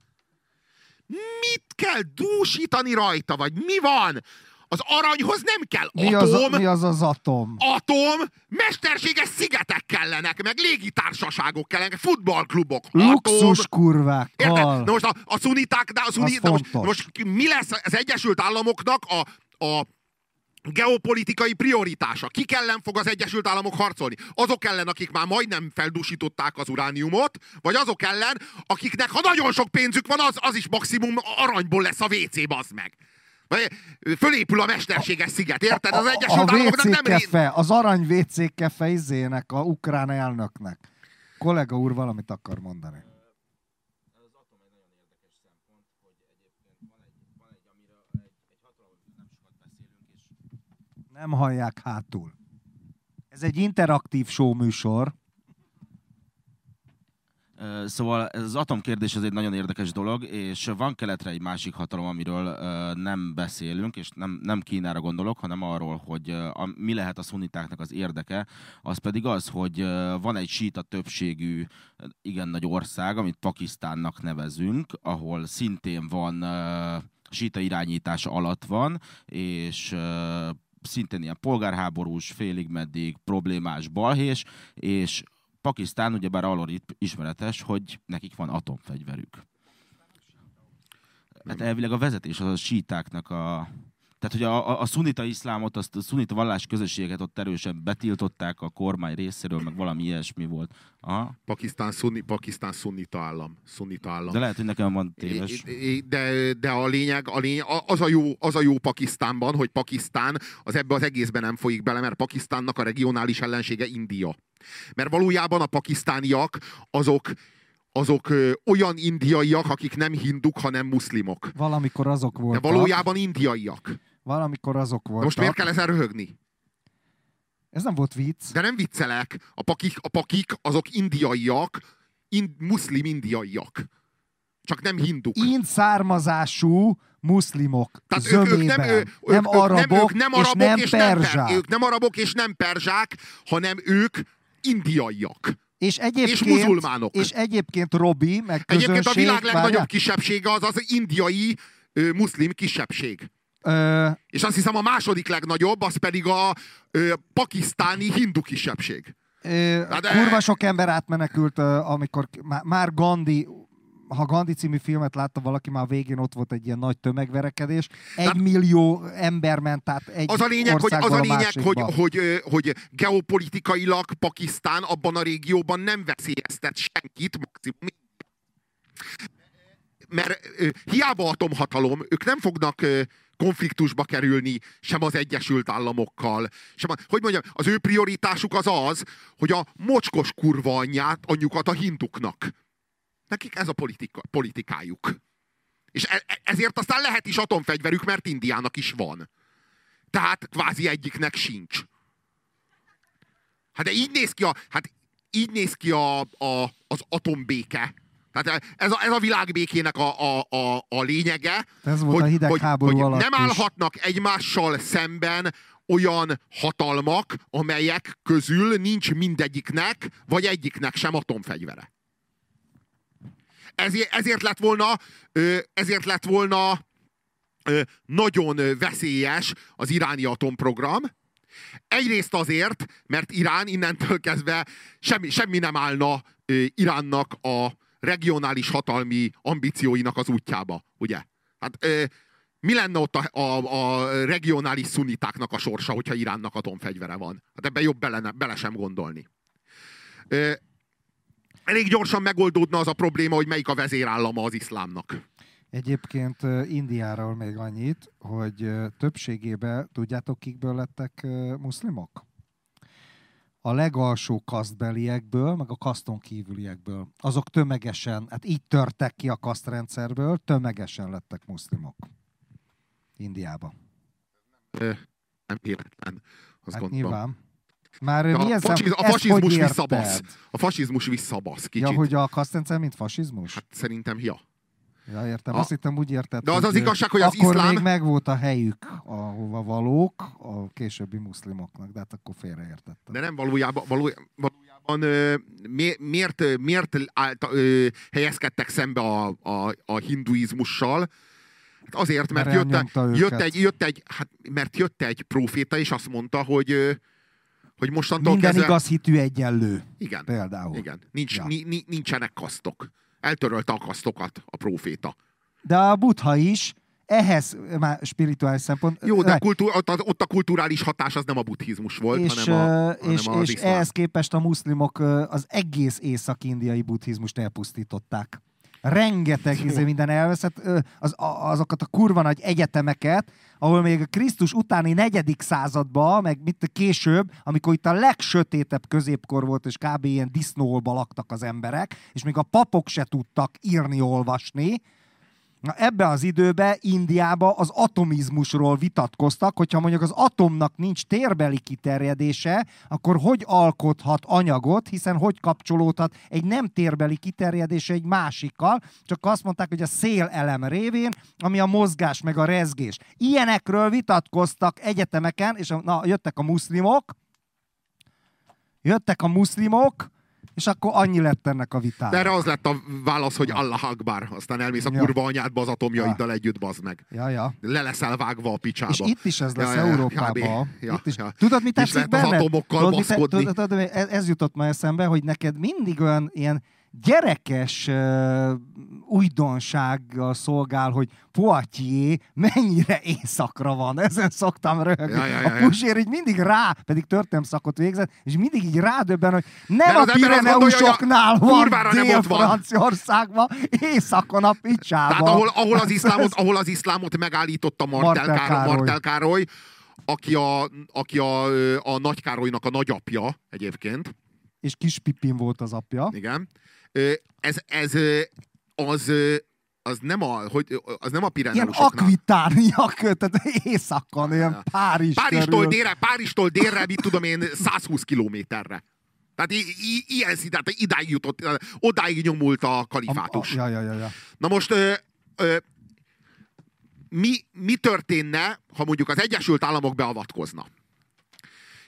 Mit kell dúsítani rajta, vagy mi van? Az aranyhoz nem kell mi atom. Az, mi az az atom? Atom, mesterséges szigetek kellenek, meg légitársaságok kellenek, futballklubok. Luxus atom. kurvák. Na most a, a szuniták, de a szuni, de most, most mi lesz az Egyesült Államoknak a, a geopolitikai prioritása. Kik ellen fog az Egyesült Államok harcolni? Azok ellen, akik már majdnem feldúsították az urániumot, vagy azok ellen, akiknek, ha nagyon sok pénzük van, az, az is maximum aranyból lesz a WC, bazd meg. Fölépül a mesterséges sziget, érted? Az Egyesült Államoknak nem... Kefe, az arany WC kefe izének, a ukrán elnöknek. Kollega úr valamit akar mondani. Nem hallják hátul. Ez egy interaktív show műsor. Szóval ez az atomkérdés az egy nagyon érdekes dolog, és van keletre egy másik hatalom, amiről nem beszélünk, és nem, nem Kínára gondolok, hanem arról, hogy a, mi lehet a szunitáknak az érdeke, az pedig az, hogy van egy síta többségű, igen nagy ország, amit Pakisztánnak nevezünk, ahol szintén van síta irányítása alatt van, és szintén ilyen polgárháborús, félig meddig problémás balhés, és Pakisztán ugyebár arról ismeretes, hogy nekik van atomfegyverük. Hát elvileg a vezetés az a sítáknak a... Tehát, hogy a, a, a szunita iszlámot, azt a szunita vallás közösséget ott erősen betiltották a kormány részéről, meg valami ilyesmi volt. Aha. Pakisztán, szunni, Pakisztán szunnita állam. Szunnita állam. De lehet, hogy nekem van téves. De, de a lényeg, a lényeg az, a jó, az a jó Pakisztánban, hogy Pakisztán az ebbe az egészben nem folyik bele, mert Pakisztánnak a regionális ellensége India. Mert valójában a pakisztániak azok azok ö, olyan indiaiak, akik nem hinduk, hanem muszlimok. Valamikor azok voltak. De valójában indiaiak. Valamikor azok voltak. Most miért kell ezen röhögni? Ez nem volt vicc. De nem viccelek. A pakik, a pakik azok indiaiak, in, muszlim indiaiak. Csak nem hinduk. Ind származású muszlimok Tehát ők, ők nem, ő, nem ők, arabok, nem, ők nem arabok és nem és perzsák. Nem, ők nem arabok és nem perzsák, hanem ők indiaiak. És egyébként, és muzulmánok. És egyébként Robi, meg közönség... Egyébként a világ legnagyobb várjá? kisebbsége az az indiai ö, muszlim kisebbség. Ö... És azt hiszem a második legnagyobb, az pedig a ö, pakisztáni hindu kisebbség. Ö, de... Kurva sok ember átmenekült, amikor már Gandhi ha Gandhi című filmet látta valaki, már a végén ott volt egy ilyen nagy tömegverekedés. Egy Tehát, millió ember ment át egy Az a lényeg, hogy, az a lényeg hogy, hogy, hogy, hogy geopolitikailag Pakisztán abban a régióban nem veszélyeztet senkit, maximum mert hiába atomhatalom, ők nem fognak konfliktusba kerülni, sem az Egyesült Államokkal. Sem a, hogy mondjam, az ő prioritásuk az az, hogy a mocskos kurva anyját, anyjukat a hinduknak. Nekik ez a politika, politikájuk. És e, ezért aztán lehet is atomfegyverük, mert Indiának is van. Tehát kvázi egyiknek sincs. Hát de így néz ki a, hát így néz ki a, a, az atombéke. Tehát ez a, ez a világbékének a, a, a, a lényege, ez volt hogy, a hogy, hogy nem állhatnak is. egymással szemben olyan hatalmak, amelyek közül nincs mindegyiknek, vagy egyiknek sem atomfegyvere. Ezért, ezért lett volna, ezért lett volna nagyon veszélyes az iráni atomprogram. Egyrészt azért, mert Irán innentől kezdve semmi, semmi nem állna Iránnak a regionális hatalmi ambícióinak az útjába, ugye? Hát mi lenne ott a, a, a regionális szunitáknak a sorsa, hogyha Iránnak atomfegyvere van? Hát ebben jobb bele, bele sem gondolni. Elég gyorsan megoldódna az a probléma, hogy melyik a vezérállama az iszlámnak. Egyébként Indiáról még annyit, hogy többségében tudjátok, kikből lettek muszlimok? A legalsó kasztbeliekből, meg a kaszton kívüliekből. Azok tömegesen, hát így törtek ki a kasztrendszerből, tömegesen lettek muszlimok. Indiába. Nem véletlen. Azt hát gondolom. nyilván. Már a, fasiz, szem... a fasizmus visszabasz. A fasizmus visszabasz kicsit. Ja, hogy a kasztrendszer mint fasizmus? Hát szerintem ja. Ja, értem. A... Azt hittem úgy érted, De az az igazság, hogy az akkor iszlám... még megvolt a helyük, ahova valók a későbbi muszlimoknak, de hát akkor félreértettem. De nem valójában, valójában, valójában miért, miért állt, helyezkedtek szembe a, a, a hinduizmussal? Hát azért, mert, mert jött, jött, egy, jött egy, hát, mert jött egy proféta, és azt mondta, hogy hogy mostantól Minden kezdve... igaz hitű egyenlő. Igen. Például. Igen. Nincs, ja. ni, nincsenek kasztok eltörölte a kasztokat a próféta. De a buddha is, ehhez már spirituális szempont... Jó, de kultúr, ott, a, ott a kulturális hatás az nem a buddhizmus volt, és, hanem, a, és, hanem és ehhez képest a muszlimok az egész észak-indiai buddhizmust elpusztították rengeteg izé minden elveszett, az, azokat a kurva nagy egyetemeket, ahol még a Krisztus utáni negyedik században, meg mit később, amikor itt a legsötétebb középkor volt, és kb. ilyen disznóolba laktak az emberek, és még a papok se tudtak írni, olvasni, Na ebbe az időbe Indiába az atomizmusról vitatkoztak, hogyha mondjuk az atomnak nincs térbeli kiterjedése, akkor hogy alkothat anyagot, hiszen hogy kapcsolódhat egy nem térbeli kiterjedése egy másikkal, csak azt mondták, hogy a szélelem révén, ami a mozgás meg a rezgés. Ilyenekről vitatkoztak egyetemeken, és na, jöttek a muszlimok, jöttek a muszlimok, és akkor annyi lett ennek a. De erre az lett a válasz, hogy Allah Akbar. Aztán elmész a ja. kurva anyádba az atomjaiddal ja. együtt, bazd meg. Ja, ja. Le leszel vágva a picsába. És itt is ez lesz ja, Európában. Ja, itt is. Ja. Tudod, mi tetszik atomokkal tudod, baszkodni. Tudod, tudod, ez, ez jutott már eszembe, hogy neked mindig olyan ilyen gyerekes uh, újdonsággal szolgál, hogy Poitiers mennyire éjszakra van. Ezen szoktam röhögni. Ja, ja, ja, a Pusér így mindig rá, pedig szakot végzett, és mindig így rádöbben, hogy nem Mert a Pireneusoknál van Dél-Franciaországban, északon a picsába. Tehát ahol, ahol, az iszlámot, ahol az iszlámot megállította Martel, Martel Károly, Martel Károly aki, a, aki a, a Nagy Károlynak a nagyapja egyébként. És Kis Pippin volt az apja. Igen ez, ez az, az nem a, hogy, az nem a Pireneusoknál. Ilyen akvitániak, tehát éjszakon, ilyen Párizs Párizstól délre, Párizstól délre, mit tudom én, 120 kilométerre. Tehát ilyen szint, tehát idáig jutott, odáig nyomult a kalifátus. A, a, ja, ja, ja. Na most ö, ö, mi, mi történne, ha mondjuk az Egyesült Államok beavatkozna?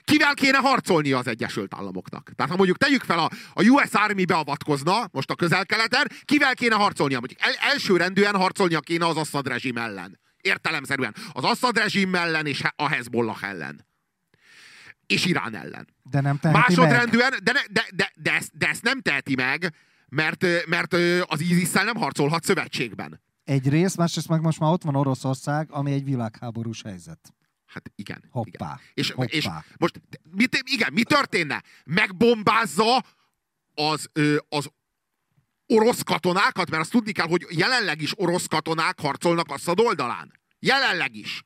Kivel kéne harcolni az Egyesült Államoknak. Tehát ha mondjuk tegyük fel a, a US Army beavatkozna most a közel-keleten, kivel kéne harcolnia? Mondjuk el, elsőrendűen harcolnia kéne az Assad rezsim ellen. Értelemszerűen. Az Assad rezsim ellen és a Hezbollah ellen. És Irán ellen. De nem teheti Másodrendűen, meg. De, ne, de, de, de, ezt, de ezt nem teheti meg, mert, mert az isis nem harcolhat szövetségben. Egyrészt, másrészt meg most már ott van Oroszország, ami egy világháborús helyzet. Hát igen. Hoppá. Igen. És, hoppá. és most mit, igen, mi történne? Megbombázza az, az orosz katonákat, mert azt tudni kell, hogy jelenleg is orosz katonák harcolnak a Assad oldalán. Jelenleg is.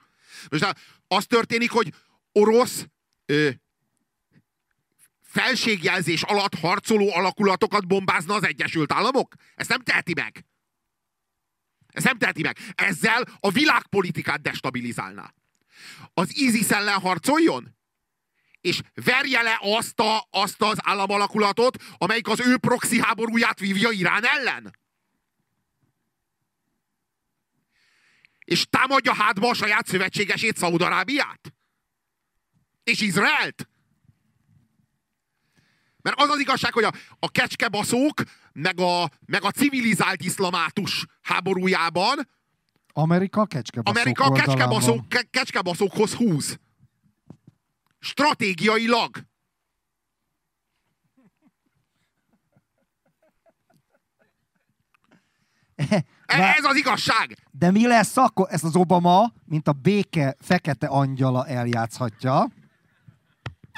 Most az történik, hogy orosz ö, felségjelzés alatt harcoló alakulatokat bombázna az Egyesült Államok? Ezt nem teheti meg. Ezt nem teheti meg. Ezzel a világpolitikát destabilizálná. Az ISIS ellen harcoljon? És verje le azt, a, azt az államalakulatot, amelyik az ő proxy háborúját vívja Irán ellen? És támadja hátba a saját szövetségesét, Szaudarábiát? És Izraelt? Mert az az igazság, hogy a, a kecskebaszók, meg a, meg a civilizált iszlamátus háborújában Amerika kecskebaszók Amerika kecskebaszók, ke, kecskebaszókhoz húz. Stratégiailag. Ez az igazság. De mi lesz akkor? Ezt az Obama, mint a béke fekete angyala eljátszhatja.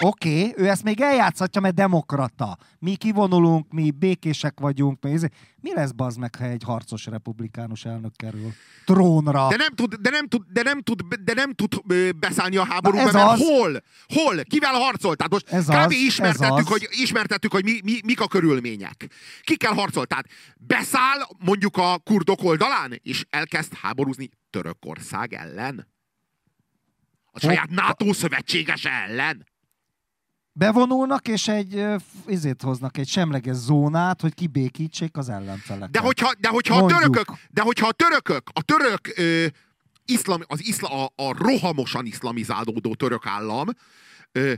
Oké, okay, ő ezt még eljátszhatja, mert demokrata. Mi kivonulunk, mi békések vagyunk. Mi, izé- mi lesz bazd meg, ha egy harcos republikánus elnök kerül trónra? De nem tud, de nem tud, de nem tud, de nem tud beszállni a háborúba, mert az. hol? Hol? Kivel harcol? Tehát most Ez kb. az, ismertettük, hogy, ismertettük, hogy mi, mi, mik a körülmények. Kikkel harcol? Tehát beszáll mondjuk a kurdok oldalán, és elkezd háborúzni Törökország ellen. A saját NATO szövetséges ellen. Bevonulnak, és egy izét hoznak, egy semleges zónát, hogy kibékítsék az ellenfeleket. De hogyha, de hogyha a törökök, de hogyha a törökök, a török ö, iszlam, az iszla, a, a rohamosan iszlamizálódó török állam ö,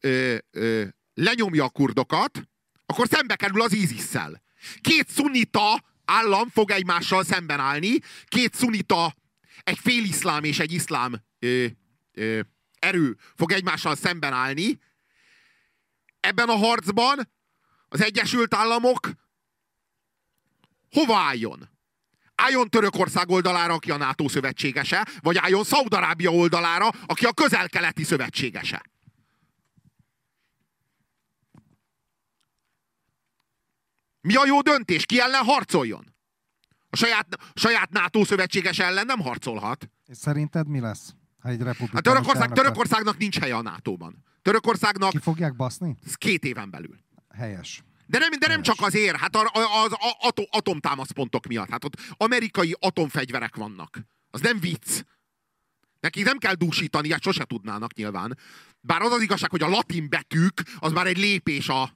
ö, ö, lenyomja a kurdokat, akkor szembe kerül az ISIS-szel. Két szunita állam fog egymással szemben állni, két szunita, egy féliszlám és egy iszlám ö, ö, erő fog egymással szemben állni. Ebben a harcban az Egyesült Államok hova álljon? Álljon Törökország oldalára, aki a NATO szövetségese, vagy álljon Szaudarábia oldalára, aki a közel-keleti szövetségese. Mi a jó döntés? Ki ellen harcoljon? A saját, a saját NATO szövetséges ellen nem harcolhat. És szerinted mi lesz? Ha egy Hát Törökország? Törökországnak nincs helye a NATO-ban. Törökországnak Ki fogják baszni? két éven belül. Helyes. De nem, de nem csak azért, hát az a- atom, atomtámaszpontok miatt. Hát ott amerikai atomfegyverek vannak. Az nem vicc. Nekik nem kell dúsítani, hát sose tudnának nyilván. Bár az az igazság, hogy a latin betűk, az már egy lépés a...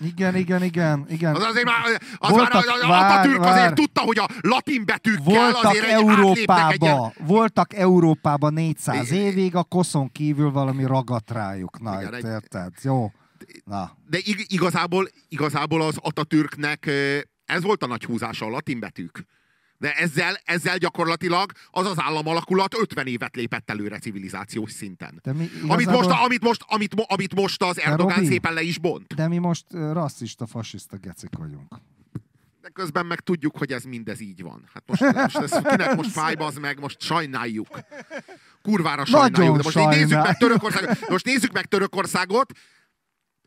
Igen, igen, igen, igen. Az azért már, az Voltak- már az vár, Atatürk vár. azért tudta, hogy a latin betűkkel Voltak azért átlépnek egy ilyen... Európába, voltak Európába 400 I- évig, a koszon kívül valami ragadt rájuk. Na, Igen, itt érted? Jó. Na. De ig- igazából, igazából az Atatürknek ez volt a nagy húzása, a latin betűk. De ezzel, ezzel gyakorlatilag az az államalakulat 50 évet lépett előre civilizációs szinten. De mi Amit igazából- most, amit, most, amit, amit most az Erdogan Robi? szépen le is bont. De mi most rasszista, fasiszta gecik vagyunk. De közben meg tudjuk, hogy ez mindez így van. Hát most, most ez kinek most fáj, az meg, most sajnáljuk. Kurvára sajnáljuk. Nagyon De most így nézzük meg sajnáljuk. Törökországot. Most nézzük meg Törökországot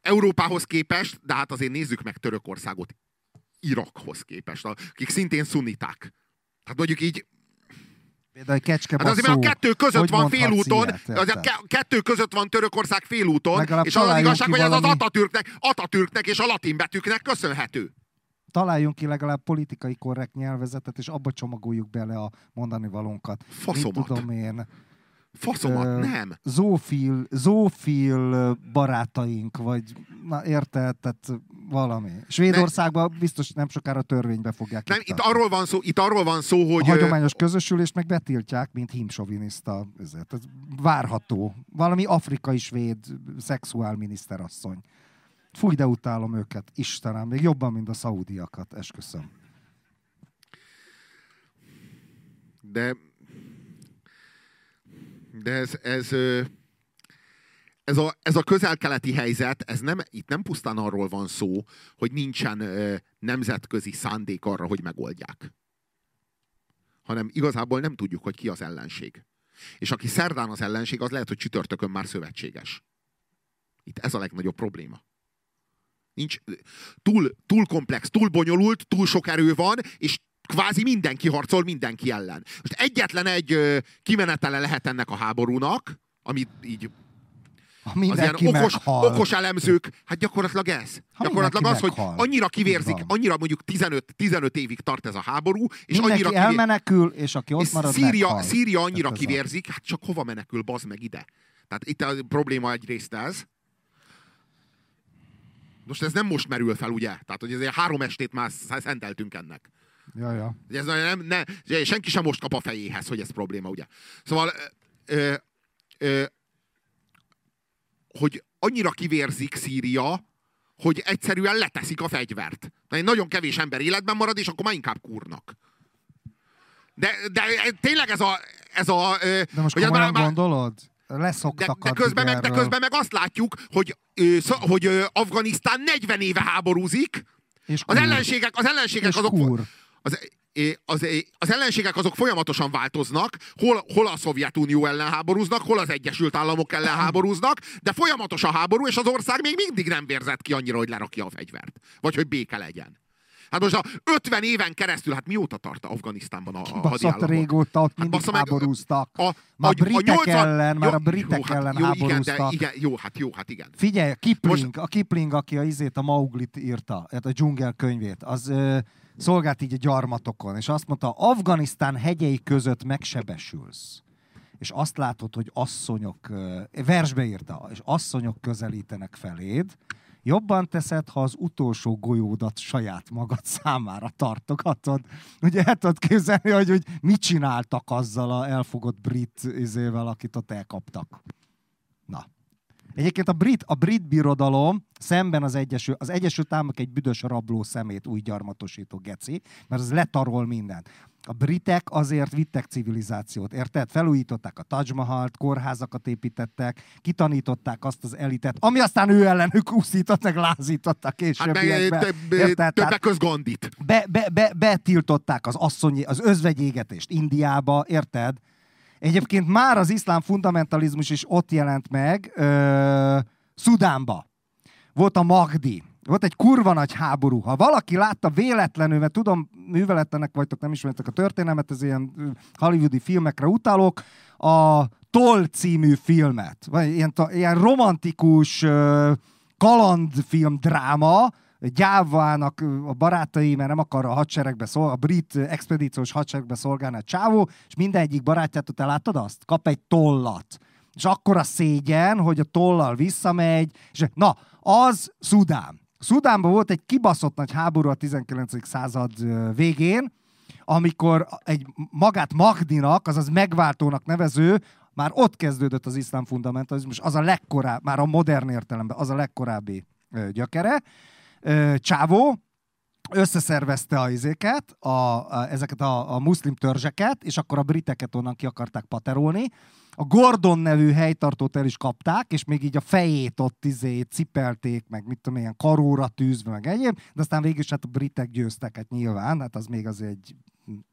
Európához képest, de hát azért nézzük meg Törökországot Irakhoz képest, akik szintén szuniták. Hát mondjuk így, Például kecske hát azért mert a kettő között van félúton, ilyet, az a kettő között van Törökország félúton, Legalább és az az igazság, hogy ez az valami- Atatürknek, Atatürknek és a latin betűknek köszönhető. Találjunk ki legalább politikai korrekt nyelvezetet, és abba csomagoljuk bele a mondani valónkat. Faszomat. Mit tudom én. Faszomat, Ö, nem. Zófil, zófil barátaink, vagy na, érted, tehát valami. Svédországban biztos nem sokára törvénybe fogják Nem, itt arról van szó, itt arról van szó, hogy... a hagyományos közösülést meg betiltják, mint hímsoviniszta. ezért. Ez várható. Valami afrikai svéd szexuál miniszterasszony. Fúj, de utálom őket. Istenem, még jobban, mint a szaudiakat, esküszöm. De, de ez, ez, ez a, ez a közel-keleti helyzet, ez nem, itt nem pusztán arról van szó, hogy nincsen ö, nemzetközi szándék arra, hogy megoldják. Hanem igazából nem tudjuk, hogy ki az ellenség. És aki szerdán az ellenség, az lehet, hogy csütörtökön már szövetséges. Itt ez a legnagyobb probléma. Nincs, túl, túl komplex, túl bonyolult, túl sok erő van, és kvázi mindenki harcol mindenki ellen. Most egyetlen egy ö, kimenetele lehet ennek a háborúnak, ami így az ilyen okos, meghal. okos elemzők, hát gyakorlatilag ez. Ha gyakorlatilag az, mindenki hogy meghal. annyira kivérzik, annyira mondjuk 15, 15 évig tart ez a háború, és Mindenki annyira kivér... elmenekül, és aki ott és marad, Szíria, meghal. Szíria annyira Tehát kivérzik, hát csak hova menekül, bazd meg ide. Tehát itt a probléma egyrészt ez. Most ez nem most merül fel, ugye? Tehát, hogy ezért három estét már sz- szenteltünk ennek. Ja, ja. Ez nem, ne, senki sem most kap a fejéhez, hogy ez probléma, ugye? Szóval, ö, ö, hogy annyira kivérzik Szíria, hogy egyszerűen leteszik a fegyvert. Egy nagyon kevés ember életben marad, és akkor már inkább kúrnak. De, de tényleg ez a... Ez a De most komolyan már- már- gondolod? de, Leszoktak de, közben meg, de közben meg azt látjuk, hogy, hogy Afganisztán 40 éve háborúzik, és az ellenségek, az ellenségek És azok... kúr. Az, az, az ellenségek azok folyamatosan változnak, hol, hol a Szovjetunió ellen háborúznak, hol az Egyesült Államok ellen háborúznak, de folyamatos a háború, és az ország még mindig nem vérzett ki annyira, hogy lerakja a fegyvert. Vagy hogy béke legyen. Hát most a 50 éven keresztül, hát mióta tart Afganisztánban a, a hadiállapot? régóta ott Hát mindig meg, háborúztak. A, Már a britek ellen, már a jó, britek jó, hát, ellen jó, igen, de, háborúztak. igen, jó, hát jó, hát igen. Figyelj, Kipling, a Kipling, aki a izét, a Mauglit írta, hát a dzsungel könyvét, az ö, szolgált így a gyarmatokon, és azt mondta, Afganisztán hegyei között megsebesülsz. És azt látod, hogy asszonyok, versbe írta, és asszonyok közelítenek feléd, jobban teszed, ha az utolsó golyódat saját magad számára tartogatod. Ugye el tudod képzelni, hogy, hogy mit csináltak azzal a elfogott brit izével, akit ott elkaptak. Egyébként a brit, a brit birodalom szemben az Egyesült, az Egyesült Államok egy büdös rabló szemét új gyarmatosító geci, mert az letarol mindent. A britek azért vittek civilizációt, érted? Felújították a Taj Mahalt, kórházakat építettek, kitanították azt az elitet, ami aztán ő ellenük úszított, meg lázítottak Hát meg későbbiekben. Érted? Tehát- többek köz Gandit. be, be, be, betiltották az asszonyi, az özvegyégetést Indiába, érted? Egyébként már az iszlám fundamentalizmus is ott jelent meg, ö, Szudánba. Volt a Magdi. Volt egy kurva nagy háború. Ha valaki látta véletlenül, mert tudom, műveletlenek vagytok, nem ismeritek a történelmet, ez ilyen hollywoodi filmekre utalok, a Toll című filmet, vagy ilyen, ilyen romantikus kalandfilm dráma, gyávának a barátai, mert nem akar a hadseregbe szolgálni, a brit expedíciós hadseregbe szolgálni a csávó, és mindegyik barátját, te láttad azt? Kap egy tollat. És akkor a szégyen, hogy a tollal visszamegy, és na, az Szudán. Szudánban volt egy kibaszott nagy háború a 19. század végén, amikor egy magát Magdinak, azaz megváltónak nevező, már ott kezdődött az iszlám fundamentalizmus, az a legkorábbi, már a modern értelemben, az a legkorábbi gyökere. Ö, Csávó összeszervezte a izéket, a, a, ezeket a, a muszlim törzseket, és akkor a briteket onnan ki akarták paterolni. A Gordon nevű helytartót el is kapták, és még így a fejét ott izé cipelték, meg mit tudom, ilyen karóra tűzve, meg egyéb, de aztán végül is hát a britek győztek, hát nyilván, hát az még az egy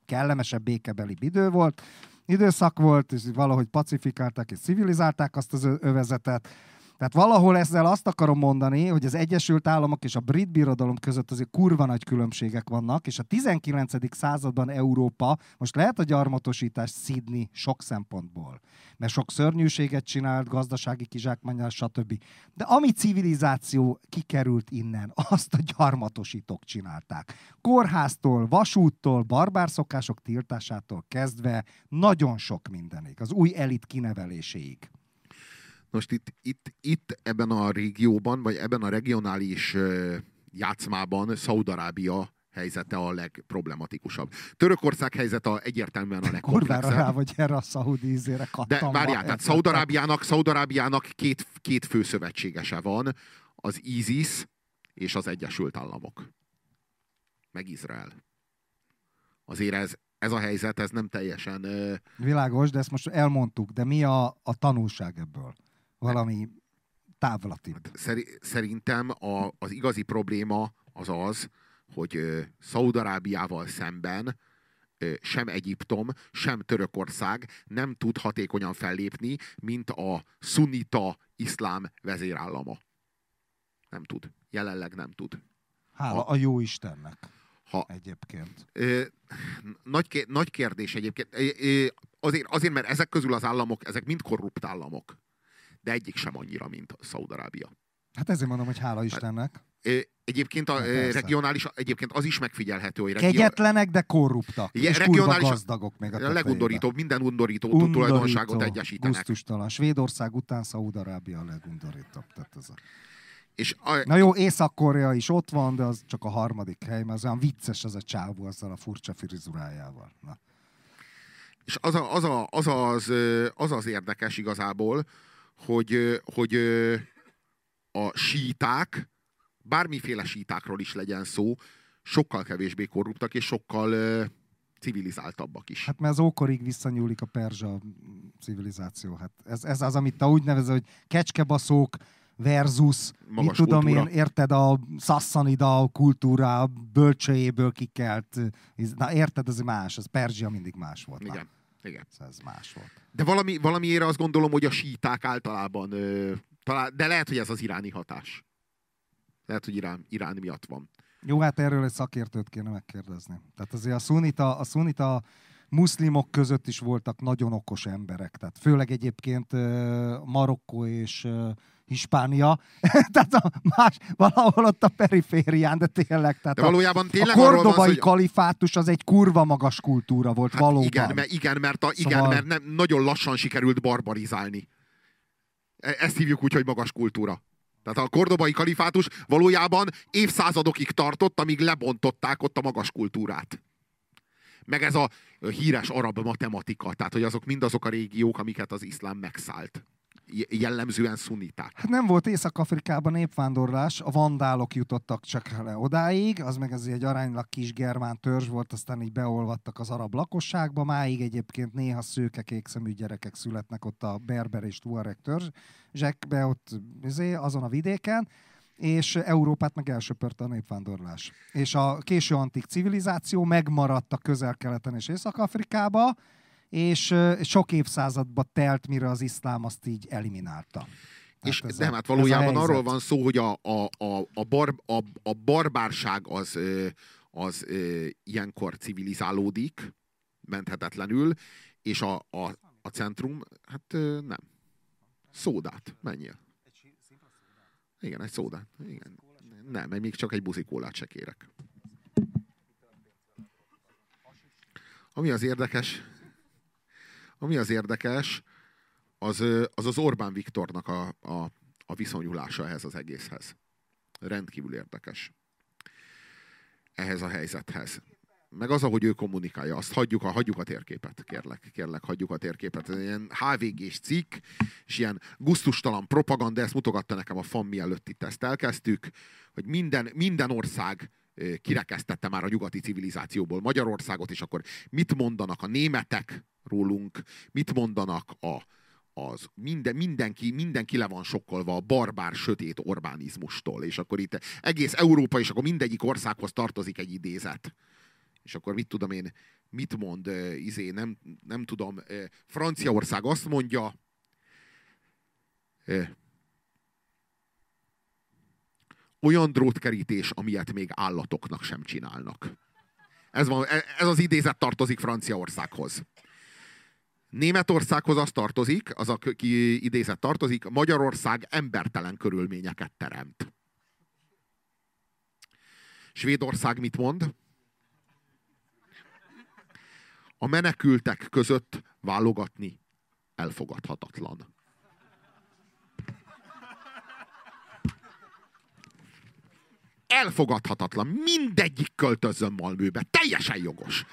kellemesebb békebeli idő volt, időszak volt, és valahogy pacifikálták és civilizálták azt az övezetet. Tehát valahol ezzel azt akarom mondani, hogy az Egyesült Államok és a brit birodalom között azért kurva nagy különbségek vannak, és a 19. században Európa most lehet a gyarmatosítást szidni sok szempontból, mert sok szörnyűséget csinált, gazdasági kizsákmányás, stb. De ami civilizáció kikerült innen, azt a gyarmatosítók csinálták. Kórháztól, vasúttól, barbárszokások tiltásától kezdve nagyon sok mindenig, az új elit kineveléséig. Most itt, itt, itt ebben a régióban, vagy ebben a regionális játszmában Szaudarábia helyzete a legproblematikusabb. Törökország helyzete egyértelműen a Kurvára rá legkomplexebb. vagy erre a szaudi ízére De várjál, tehát Szaudarábiának, Szaudarábiának két, két fő szövetségese van, az ISIS és az Egyesült Államok. Meg Izrael. Azért ez, ez a helyzet, ez nem teljesen... Világos, de ezt most elmondtuk, de mi a, a tanulság ebből? Valami távlatibb. Szeri- szerintem a, az igazi probléma az az, hogy Szaudarábiával szemben sem Egyiptom, sem Törökország nem tud hatékonyan fellépni, mint a szunita iszlám vezérállama. Nem tud. Jelenleg nem tud. Hála a jó Istennek. Ha, egyébként. ö, nagy, nagy kérdés egyébként. Ö, ö, Azért, azért, mert ezek közül az államok, ezek mind korrupt államok. De egyik sem annyira, mint Szaudarábia. Hát ezért mondom, hogy hála Istennek. Ö, Egyébként a Hát ö, persze. regionális, egyébként az is megfigyelhető, hogy Kegyetlenek, de korruptak. Igen, és regionális- gazdagok még a a legundorítóbb, minden undorító Undorító, tulajdonságot egyesítenek. Gusztustalan. Svédország után Szaúd-Arábia a legundorítóbb. Tehát ez a... És a, Na jó, Észak-Korea is ott van, de az csak a harmadik hely, mert az olyan vicces az a csávó azzal a furcsa frizurájával. Na. És az, a, az, a, az, az, az az érdekes igazából, hogy, hogy a síták, bármiféle sítákról is legyen szó, sokkal kevésbé korruptak, és sokkal civilizáltabbak is. Hát mert az ókorig visszanyúlik a perzsa civilizáció. Hát ez, ez az, amit te úgy nevezel, hogy kecskebaszók versus, Magas mit tudom kultúra. én, érted, a szasszanida kultúra bölcsőjéből kikelt. Na érted, ez más, ez Perzsia mindig más volt. Igen. Na, Igen. ez más volt. De valami, valamiért azt gondolom, hogy a síták általában, ö, talán, de lehet, hogy ez az iráni hatás. Lehet, hogy Irán, Irán miatt van. Jó, hát erről egy szakértőt kéne megkérdezni. Tehát azért a szunita, a szunita muszlimok között is voltak nagyon okos emberek. Tehát főleg egyébként ö, Marokkó és Hispánia. tehát a más, valahol ott a periférián, de tényleg. Tehát De a, valójában a tényleg van, szó, kordobai hogy... kalifátus az egy kurva magas kultúra volt, Hát valóban. igen, mert, igen, mert, a, igen, Szóval- mert nem, nagyon lassan sikerült barbarizálni. E- Ezt hívjuk úgy, hogy magas kultúra. Tehát a kordobai kalifátus valójában évszázadokig tartott, amíg lebontották ott a magas kultúrát. Meg ez a híres arab matematika, tehát hogy azok mindazok a régiók, amiket az iszlám megszállt. Je- Jellemzően szuniták. Hát nem volt Észak-Afrikában népvándorlás, a vandálok jutottak csak le odáig, az meg ez egy aránylag kis germán törzs volt, aztán így beolvadtak az arab lakosságba, máig egyébként néha szőke kékszemű gyerekek születnek ott a berber és tuareg törzsekbe, ott izé, azon a vidéken, és Európát meg elsöpörte a népvándorlás. És a késő antik civilizáció megmaradt a közel-keleten és Észak-Afrikába, és sok évszázadba telt, mire az iszlám azt így eliminálta. És ez de a- hát valójában arról van szó, hogy a, a, a, a, bar, a, a barbárság az, az ilyenkor civilizálódik, menthetetlenül, és a, a, a centrum, hát nem. Szódát, menjél. Igen, egy szódát. Igen. Nem, mert még csak egy buzikólát se kérek. Ami az érdekes, ami az érdekes, az az, az Orbán Viktornak a, a, a viszonyulása ehhez az egészhez. Rendkívül érdekes. Ehhez a helyzethez. Meg az, ahogy ő kommunikálja, azt hagyjuk a, hagyjuk a térképet, kérlek, kérlek, hagyjuk a térképet. Ez ilyen HVG-s cikk, és ilyen guztustalan propaganda, ezt mutogatta nekem a FAM mielőtt itt ezt elkezdtük, hogy minden, minden ország kirekesztette már a nyugati civilizációból Magyarországot, és akkor mit mondanak a németek rólunk, mit mondanak a, az minden, mindenki, mindenki le van sokkolva a barbár, sötét Orbánizmustól, és akkor itt egész Európa, és akkor mindegyik országhoz tartozik egy idézet. És akkor mit tudom én, mit mond, izé, nem, nem tudom, Franciaország azt mondja, uh, olyan drótkerítés, amilyet még állatoknak sem csinálnak. Ez, van, e- ez az idézet tartozik Franciaországhoz. Németországhoz az tartozik, az a idézet tartozik, Magyarország embertelen körülményeket teremt. Svédország mit mond? A menekültek között válogatni elfogadhatatlan. Elfogadhatatlan. Mindegyik költözön Malmőbe. Teljesen jogos.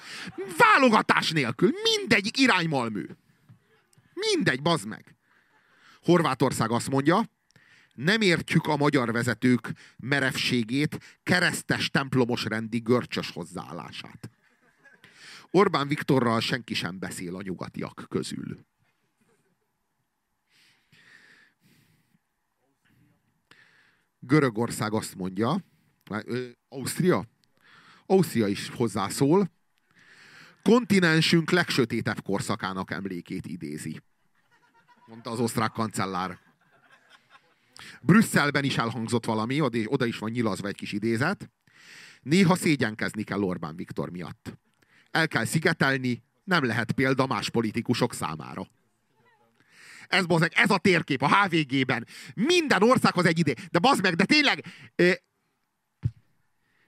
Válogatás nélkül. Mindegyik irány Malmű. Mindegy, bazd meg. Horvátország azt mondja, nem értjük a magyar vezetők merevségét, keresztes templomos rendi görcsös hozzáállását. Orbán Viktorral senki sem beszél a nyugatiak közül. Görögország azt mondja, ö, Ausztria? Ausztria is hozzászól, kontinensünk legsötétebb korszakának emlékét idézi. Mondta az osztrák kancellár. Brüsszelben is elhangzott valami, oda- is van nyilazva egy kis idézet. Néha szégyenkezni kell Orbán Viktor miatt. El kell szigetelni, nem lehet példa más politikusok számára. Ez, bazeg, ez a térkép a HVG-ben. Minden országhoz egy idő. De bazd meg, de tényleg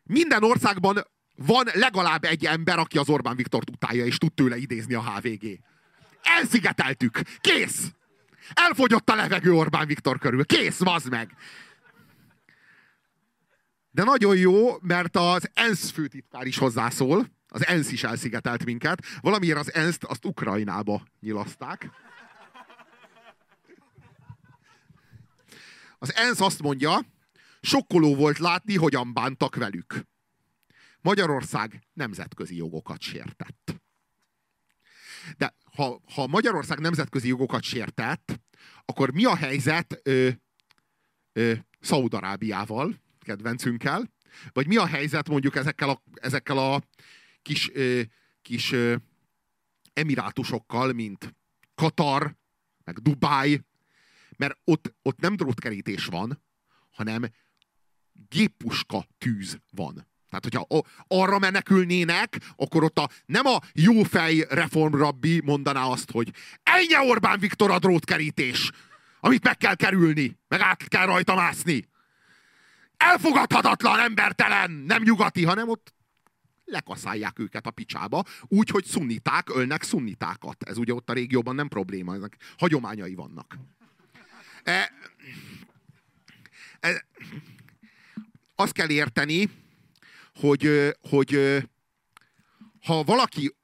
minden országban van legalább egy ember, aki az Orbán Viktor utálja, és tud tőle idézni a HVG. Elszigeteltük. Kész! Elfogyott a levegő Orbán Viktor körül. Kész, vazd meg! De nagyon jó, mert az ENSZ főtitkár is hozzászól. Az ENSZ is elszigetelt minket. Valamiért az ENSZ-t azt Ukrajnába nyilaszták. Az ENSZ azt mondja, sokkoló volt látni, hogyan bántak velük. Magyarország nemzetközi jogokat sértett. De ha, ha Magyarország nemzetközi jogokat sértett, akkor mi a helyzet ö, ö, Szaudarábiával, kedvencünkkel, vagy mi a helyzet mondjuk ezekkel a, ezekkel a kis, ö, kis ö, emirátusokkal, mint Katar, meg Dubáj, mert ott, ott nem drótkerítés van, hanem géppuska tűz van. Tehát, hogyha arra menekülnének, akkor ott a, nem a jófej reformrabbi mondaná azt, hogy ennyi Orbán Viktor a drótkerítés, amit meg kell kerülni, meg át kell rajta mászni. Elfogadhatatlan, embertelen, nem nyugati, hanem ott lekaszálják őket a picsába, úgy, hogy szunniták ölnek szunnitákat. Ez ugye ott a régióban nem probléma, ezek hagyományai vannak. E, e, azt kell érteni, hogy, hogy ha valaki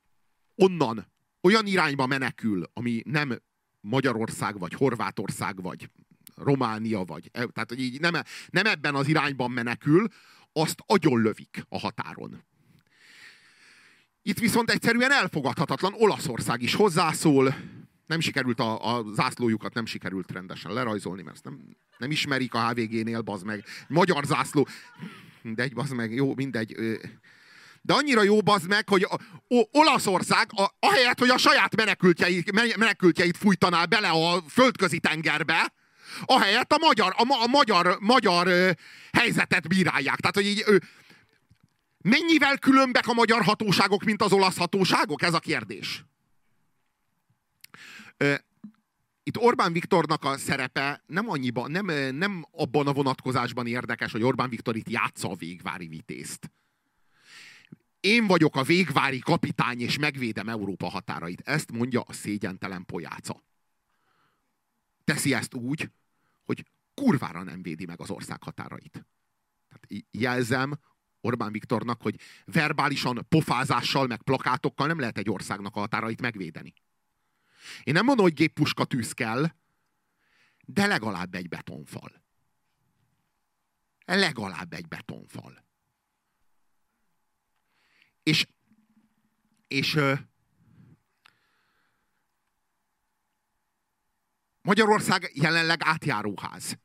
onnan olyan irányba menekül, ami nem Magyarország, vagy Horvátország, vagy Románia, vagy e, tehát hogy így nem, nem ebben az irányban menekül, azt agyonlövik a határon. Itt viszont egyszerűen elfogadhatatlan, Olaszország is hozzászól, nem sikerült a, a zászlójukat, nem sikerült rendesen lerajzolni, mert ezt nem, nem ismerik a HVG-nél, bazd meg. Magyar zászló, mindegy, bazd meg, jó, mindegy. De annyira jó bazd meg, hogy a, o, Olaszország, a, ahelyett, hogy a saját menekültjeit, menekültjeit fújtaná bele a földközi tengerbe, ahelyett a magyar, a, a magyar, magyar ö, helyzetet bírálják. Tehát, hogy így, ö, mennyivel különbek a magyar hatóságok, mint az olasz hatóságok? Ez a kérdés. Itt Orbán Viktornak a szerepe nem annyiban, nem, nem abban a vonatkozásban érdekes, hogy Orbán Viktor itt játsza a végvári vitézt. Én vagyok a végvári kapitány, és megvédem Európa határait. Ezt mondja a szégyentelen pojáca. Teszi ezt úgy, hogy kurvára nem védi meg az ország határait. Tehát jelzem Orbán Viktornak, hogy verbálisan, pofázással, meg plakátokkal nem lehet egy országnak a határait megvédeni. Én nem mondom, hogy géppuska tűz kell, de legalább egy betonfal. Legalább egy betonfal. És, és ö, Magyarország jelenleg átjáróház.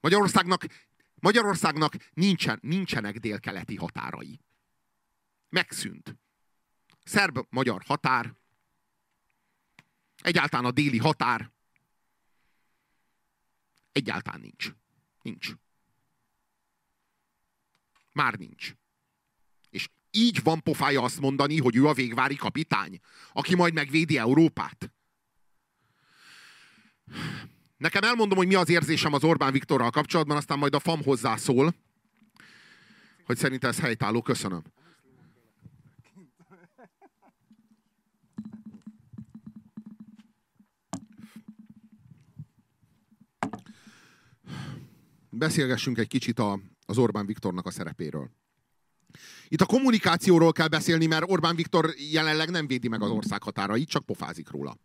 Magyarországnak, Magyarországnak nincsen, nincsenek délkeleti határai. Megszűnt. Szerb-magyar határ, Egyáltalán a déli határ. Egyáltalán nincs. Nincs. Már nincs. És így van pofája azt mondani, hogy ő a végvári kapitány, aki majd megvédi Európát. Nekem elmondom, hogy mi az érzésem az Orbán Viktorral kapcsolatban, aztán majd a FAM hozzászól, hogy szerintem ez helytálló. Köszönöm. Beszélgessünk egy kicsit a, az Orbán Viktornak a szerepéről. Itt a kommunikációról kell beszélni, mert Orbán Viktor jelenleg nem védi meg az ország határait, csak pofázik róla.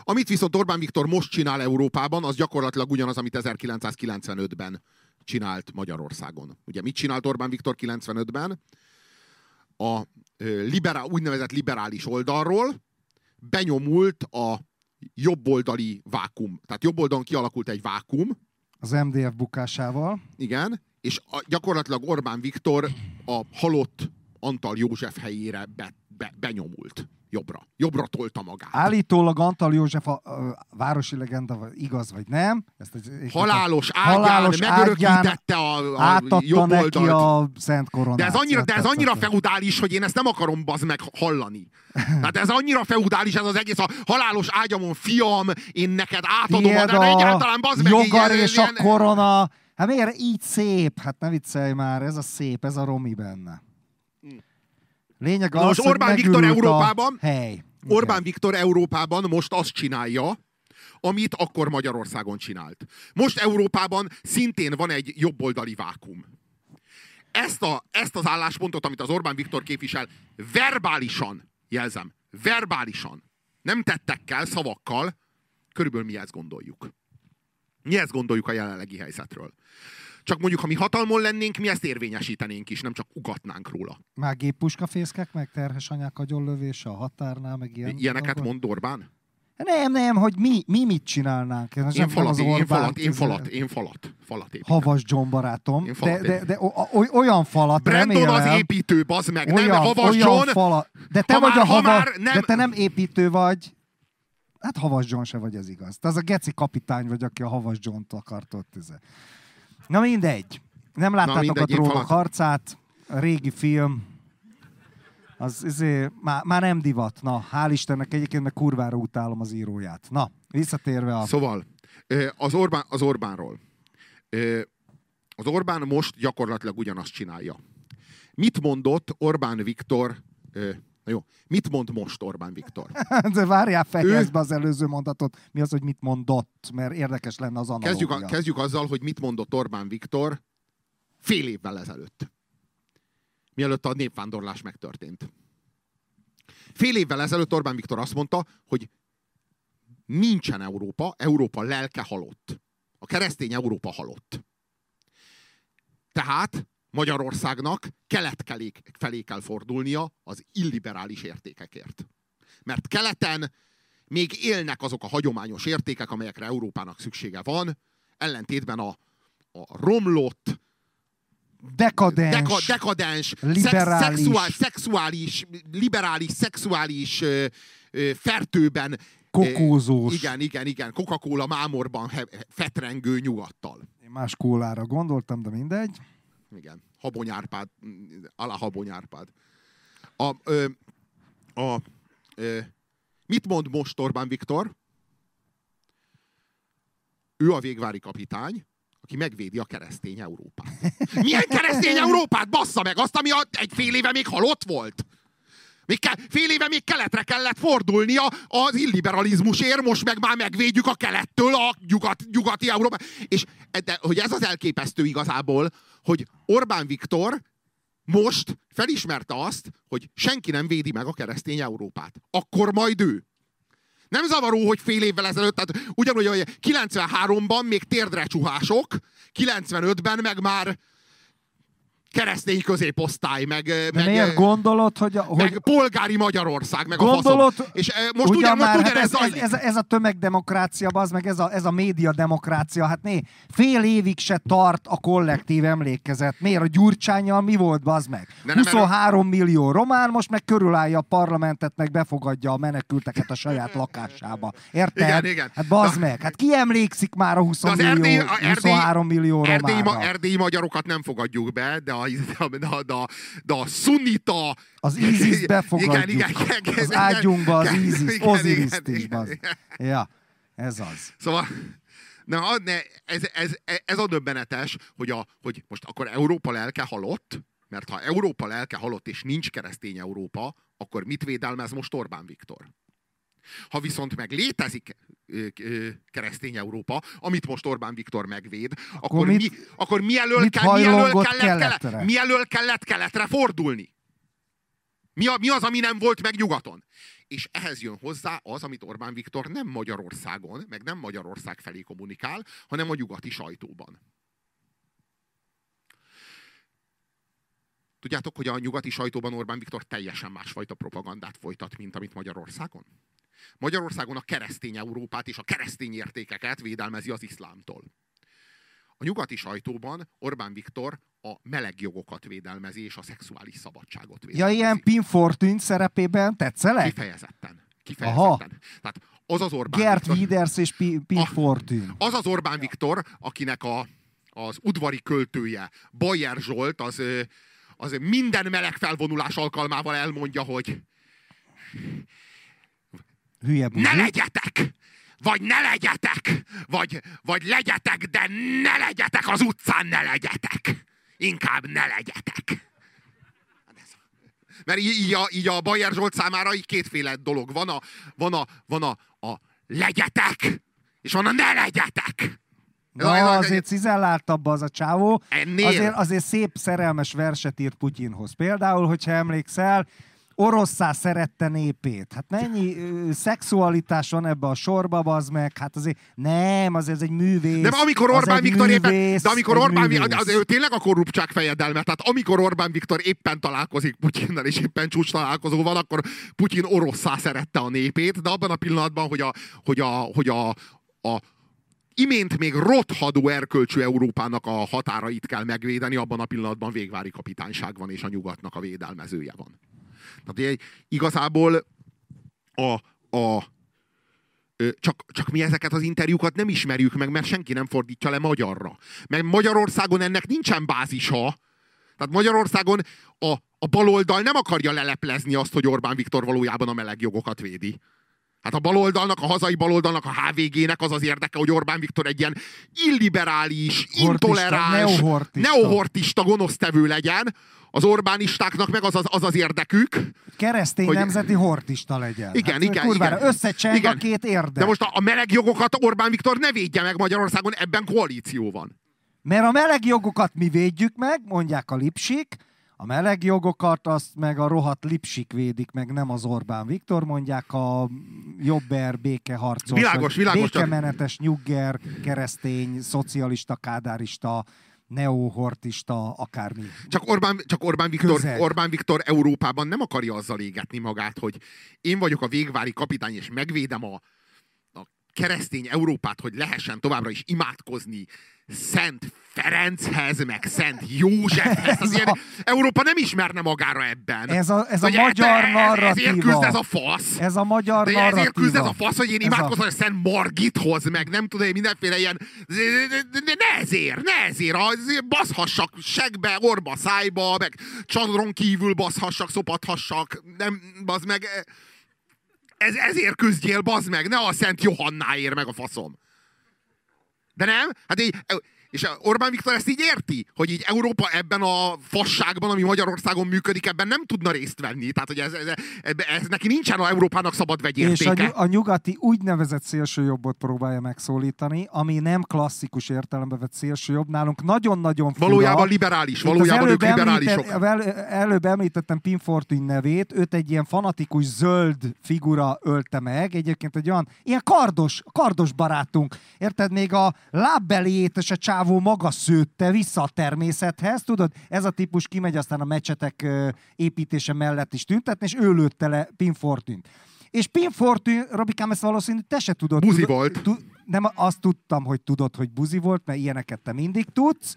Amit viszont Orbán Viktor most csinál Európában, az gyakorlatilag ugyanaz, amit 1995-ben csinált Magyarországon. Ugye mit csinált Orbán Viktor 95-ben? A liberál, úgynevezett liberális oldalról benyomult a jobboldali vákum. Tehát jobb oldalon kialakult egy vákum, az MDF bukásával. Igen, és a, gyakorlatilag Orbán Viktor a halott Antal József helyére be, be, benyomult. Jobbra. Jobbra tolta magát. Állítólag Antal József a, a városi legenda, igaz vagy nem. Ezt egy, halálos ágyán halálos megörökítette a, a átadta jobb neki oldalt. a Szent Koronát. De ez annyira, de ez annyira feudális, hogy én ezt nem akarom bazd meg hallani. Tehát ez annyira feudális ez az egész, a halálos ágyamon fiam, én neked átadom, Tiéd de egyáltalán bazd meg. jogar és a ilyen- korona. Hát miért így szép? Hát ne viccelj már, ez a szép, ez a romi benne. Lényeg Na az, most Orbán Viktor Európában- Hely. Orbán Viktor Európában most azt csinálja, amit akkor Magyarországon csinált. Most Európában szintén van egy jobboldali vákum. Ezt, a, ezt az álláspontot, amit az Orbán Viktor képvisel, verbálisan, jelzem, verbálisan, nem tettekkel, szavakkal, körülbelül mi ezt gondoljuk. Mi ezt gondoljuk a jelenlegi helyzetről. Csak mondjuk, ha mi hatalmon lennénk, mi ezt érvényesítenénk is, nem csak ugatnánk róla. Már géppuskafészkek, meg terhes anyák agyonlövése a határnál, meg ilyen Ilyeneket dolgok. mond Orbán? Nem, nem, hogy mi, mi mit csinálnánk. Ez Én falat, én Orbán, falat, én falat, én falat, falat építek. Havas John barátom, Én de, falat de, építek. de o- olyan falat Brandon remélem, az építő, bazd meg, olyan, nem Havas olyan John. Falat, de te Ha vagy már- a ha hava, nem- de te nem építő vagy. Hát Havas John se vagy, ez igaz. Te az a geci kapitány vagy, aki a Havas John-t akart ott. Ez. Na mindegy. Nem láttátok mindegy, a trónok harcát, a régi film, az izé, már, már nem divat. Na, hál' Istennek egyébként meg kurvára utálom az íróját. Na, visszatérve a... Szóval, az, Orbán, az Orbánról. Az Orbán most gyakorlatilag ugyanazt csinálja. Mit mondott Orbán Viktor, na jó, mit mond most Orbán Viktor? De várjál, fejezd Ő- be az előző mondatot. Mi az, hogy mit mondott? Mert érdekes lenne az analógia. Kezdjük, a, kezdjük azzal, hogy mit mondott Orbán Viktor fél évvel ezelőtt. Mielőtt a népvándorlás megtörtént. Fél évvel ezelőtt Orbán Viktor azt mondta, hogy nincsen Európa, Európa lelke halott. A keresztény Európa halott. Tehát Magyarországnak kelet felé kell fordulnia az illiberális értékekért. Mert keleten még élnek azok a hagyományos értékek, amelyekre Európának szüksége van, ellentétben a, a romlott, Dekadens. deka, dekadens, liberális. szexuális, szexuális, liberális, szexuális ö, ö, fertőben Kokózós. igen, igen, igen, Coca-Cola mámorban fetrengő nyugattal. Én más kólára gondoltam, de mindegy. Igen. Habonyárpád, alá Habonyárpád. A, ö, a, ö, mit mond most Orbán Viktor? Ő a végvári kapitány, aki megvédi a keresztény Európát. Milyen keresztény Európát? Bassza meg azt, ami a, egy fél éve még halott volt. Még ke- fél éve még keletre kellett fordulnia az illiberalizmusért, most meg már megvédjük a kelettől a nyugat, nyugati Európa. És de, hogy ez az elképesztő igazából, hogy Orbán Viktor most felismerte azt, hogy senki nem védi meg a keresztény Európát. Akkor majd ő. Nem zavaró, hogy fél évvel ezelőtt, tehát ugyanúgy, hogy 93-ban még térdre csuhások, 95-ben meg már keresztény középosztály, meg, De meg, miért gondolod, hogy... A, hogy meg polgári Magyarország, meg Gondolod, a faszom. És most Ugyan ugyan, most már, hát ez, ez, zajlik. ez, ez, a tömegdemokrácia, az meg ez a, ez a média demokrácia, hát né, fél évig se tart a kollektív emlékezet. Miért a Gyurcsányjal mi volt, bazd meg? De nem 23 millió román most meg körülállja a parlamentet, meg befogadja a menekülteket a saját lakásába. Érted? Igen, igen. Hát bazd meg, hát ki emlékszik már a 20 De az millió, erdély, a 23 millió erdély, románra? erdélyi magyarokat nem fogadjuk be, de a, a- a- de a szunita... Az ISIS befogadjuk. Igen, igen, igen, az igen, ágyunkba az ISIS, Oziriszt is. Ja, ez az. Szóval, na, ne, ez, ez, ez a döbbenetes, hogy, a, hogy most akkor Európa lelke halott, mert ha Európa lelke halott és nincs keresztény Európa, akkor mit védelmez most Orbán Viktor? Ha viszont meg létezik keresztény Európa, amit most Orbán Viktor megvéd, akkor, mit- mi, akkor mielől, mit kell, mielől, kellett, keletre? kellett, mielől kellett keletre fordulni? Mi, a, mi az, ami nem volt meg nyugaton? És ehhez jön hozzá az, amit Orbán Viktor nem Magyarországon, meg nem Magyarország felé kommunikál, hanem a nyugati sajtóban. Tudjátok, hogy a nyugati sajtóban Orbán Viktor teljesen másfajta propagandát folytat, mint amit Magyarországon? Magyarországon a keresztény Európát és a keresztény értékeket védelmezi az iszlámtól. A nyugati sajtóban Orbán Viktor a meleg jogokat védelmezi, és a szexuális szabadságot Ja, védelmezi. ilyen Pin Fortune szerepében tetszelek? Kifejezetten. Kifejezetten. Aha. Tehát az az Orbán Gert Viktor, Widers és Pi- Pin. Fortune. az az Orbán Viktor, akinek a, az udvari költője, Bajer Zsolt, az, az minden meleg felvonulás alkalmával elmondja, hogy Hülye buzi. ne legyetek! Vagy ne legyetek! Vagy, vagy legyetek, de ne legyetek az utcán, ne legyetek! Inkább ne legyetek! Mert így, így, a, így a Bajer Zsolt számára így kétféle dolog. Van a, van a, van a, a legyetek, és van a ne legyetek! Na, a- azért cizelláltabb az a csávó. Ennél? Azért, azért szép szerelmes verset írt Putyinhoz. Például, hogyha emlékszel, orosszá szerette népét. Hát mennyi ö, szexualitás van ebbe a sorba, az meg, hát azért nem, azért ez egy művész. De amikor az Orbán Viktor éppen, művész, de amikor Orbán. Viktor, az, ő tényleg a korruptság fejedelme, tehát amikor Orbán Viktor éppen találkozik Putyinnal, és éppen csúcs találkozó van, akkor Putyin orosszá szerette a népét, de abban a pillanatban, hogy a, hogy a, hogy a, a imént még rothadó erkölcsű Európának a határait kell megvédeni, abban a pillanatban végvári kapitányság van, és a nyugatnak a védelmezője van. Tehát egy- igazából a, a, csak, csak mi ezeket az interjúkat nem ismerjük meg, mert senki nem fordítja le magyarra. Meg Magyarországon ennek nincsen bázisa. Tehát Magyarországon a, a baloldal nem akarja leleplezni azt, hogy Orbán Viktor valójában a meleg jogokat védi. Hát a baloldalnak, a hazai baloldalnak, a HVG-nek az az érdeke, hogy Orbán Viktor egy ilyen illiberális, Hortista, intoleráns, neohortista. neohortista gonosztevő legyen. Az Orbánistáknak meg az az, az, az érdekük, Keresztény hogy- nemzeti hortista legyen. Igen, hát, igen, kurvára igen. Összecseng Igen. a két érdek. de most a, a meleg jogokat Orbán Viktor ne védje meg Magyarországon, ebben koalíció van. Mert a meleg jogokat mi védjük meg, mondják a lipsik, a meleg jogokat azt meg a rohadt lipsik védik meg, nem az Orbán Viktor, mondják a jobber, békeharcos, Világos, világos, békemenetes, nyugger, keresztény, szocialista, kádárista, neohortista, akármi. Csak Orbán, csak Orbán, Viktor, Közeg. Orbán Viktor Európában nem akarja azzal égetni magát, hogy én vagyok a végvári kapitány, és megvédem a, a keresztény Európát, hogy lehessen továbbra is imádkozni Szent Ferenchez, meg Szent Józsefhez. Ez ilyen, a- Európa nem ismerne magára ebben. Ez a, ez a Hogy magyar ez- Ezért narratíva. küzd ez a fasz. Ez a magyar De narratíva. ezért küzd ez a fasz, hogy én Ez imádkozom a... Szent Margithoz, meg nem tudom, mindenféle ilyen... Ne ezért, ne ezért, azért baszhassak segbe, orba, szájba, meg csadron kívül baszhassak, szopathassak, nem, bazd meg... Ez, ezért küzdjél, bazd meg, ne a Szent Johannáért meg a faszom. De nem? Hát így, és Orbán Viktor ezt így érti, hogy így Európa ebben a fasságban, ami Magyarországon működik, ebben nem tudna részt venni. Tehát, hogy ez, ez, ez, ez neki nincsen a Európának szabad És a, vegyértéke. a nyugati úgynevezett szélsőjobbot próbálja megszólítani, ami nem klasszikus értelembe vett szélsőjobb. Nálunk nagyon-nagyon fura. Valójában liberális, Itt valójában ők liberálisok. említett- el- előbb említettem Pin Fortuny nevét, őt egy ilyen fanatikus zöld figura ölte meg, egyébként egy olyan, ilyen kardos, kardos barátunk. Érted, még a lábbeliét és a csávó maga szőtte vissza a természethez, tudod, ez a típus kimegy aztán a mecsetek építése mellett is tüntetni, és ő lőtte le Pin Fortunyt. És Pin Fortuny, Robikám, ezt valószínű te se tudod. Buzi tudod, volt. Tu, nem, azt tudtam, hogy tudod, hogy buzi volt, mert ilyeneket te mindig tudsz.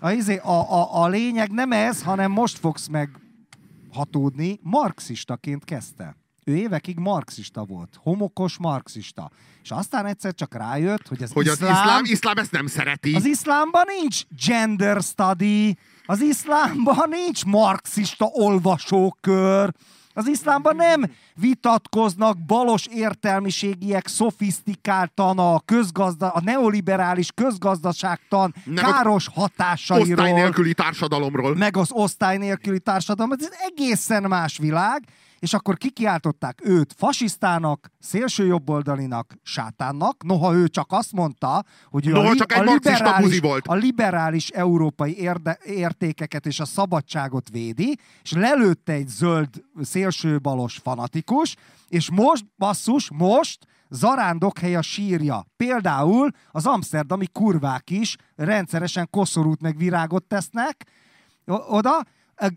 A, izé, a, a, a lényeg nem ez, hanem most fogsz meg hatódni. Marxistaként kezdte. Ő évekig marxista volt. Homokos marxista. És aztán egyszer csak rájött, hogy az, Hogy az iszlám, iszlám, iszlám ezt nem szereti. az iszlámban nincs gender study, az iszlámban nincs marxista olvasókör, az iszlámban nem vitatkoznak balos értelmiségiek szofisztikáltan a, közgazda, a neoliberális közgazdaságtan Nem, káros hatásairól Osztály nélküli társadalomról. meg az osztály nélküli társadalom. Ez egészen más világ, és akkor kikiáltották őt fasisztának, szélsőjobboldalinak, sátánnak, noha ő csak azt mondta, hogy ő Noha a, csak egy a, liberális, volt. a liberális európai érde, értékeket és a szabadságot védi, és lelőtte egy zöld szélsőbalos fanatikus, és most, basszus, most zarándokhely a sírja. Például az amsterdami kurvák is rendszeresen koszorút meg virágot tesznek, oda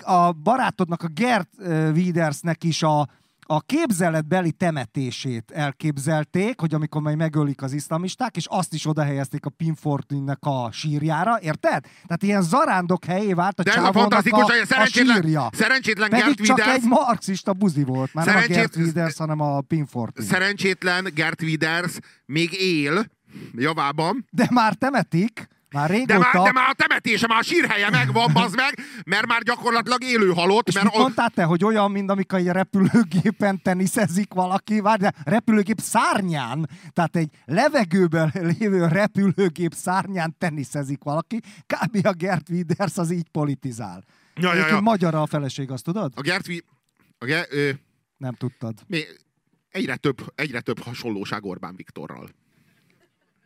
a barátodnak, a Gert Widersnek is a, a képzeletbeli temetését elképzelték, hogy amikor majd megölik az iszlamisták, és azt is oda helyezték a Pinfortinnek a sírjára, érted? Tehát ilyen zarándok helyé vált a De a fantasztikus, a, a sírja. szerencsétlen Pedig Gert csak Withers, egy marxista buzi volt, már nem a Gert Withers, hanem a Pinfortin. szerencsétlen Gert Withers még él javában, De már temetik, már de már, de már a temetése, már a sírhelye megvan, bazd meg, mert már gyakorlatilag élő halott, És mert mit mondtál te, hogy olyan, mint amikor egy repülőgépen teniszezik valaki, várj, de repülőgép szárnyán, tehát egy levegőben lévő repülőgép szárnyán teniszezik valaki, kb. a Gert Wilders az így politizál. Ja, ja, ja. magyar a feleség, azt tudod? a Gert a Ge- ö, Nem tudtad. még egyre több, egyre több hasonlóság Orbán Viktorral.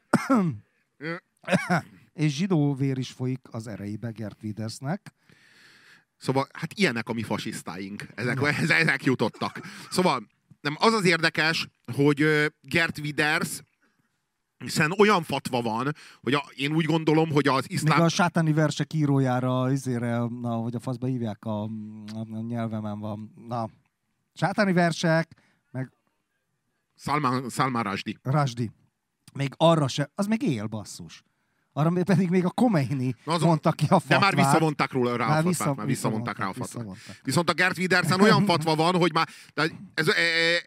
És zsidó vér is folyik az ereibe Gert Wildersnek. Szóval, hát ilyenek a mi fasisztáink. Ezek, ezek, ezek jutottak. Szóval, nem, az az érdekes, hogy Gert Withers hiszen olyan fatva van, hogy a, én úgy gondolom, hogy az Még iszlám... a sátáni versek írójára, izére, na, hogy a faszba hívják, a, a nyelvemen van. Na, sátáni versek, meg Salman, Salman Rushdie. Rasdi. Még arra se, az még él basszus. Arra pedig még a Khomeini Na az- mondta ki a fatvát. De már visszavonták róla rá a Már fatvát, vissza- már visszavonták rá a fatvát. Viszont a Gert Widersen olyan fatva van, hogy már de ez, e,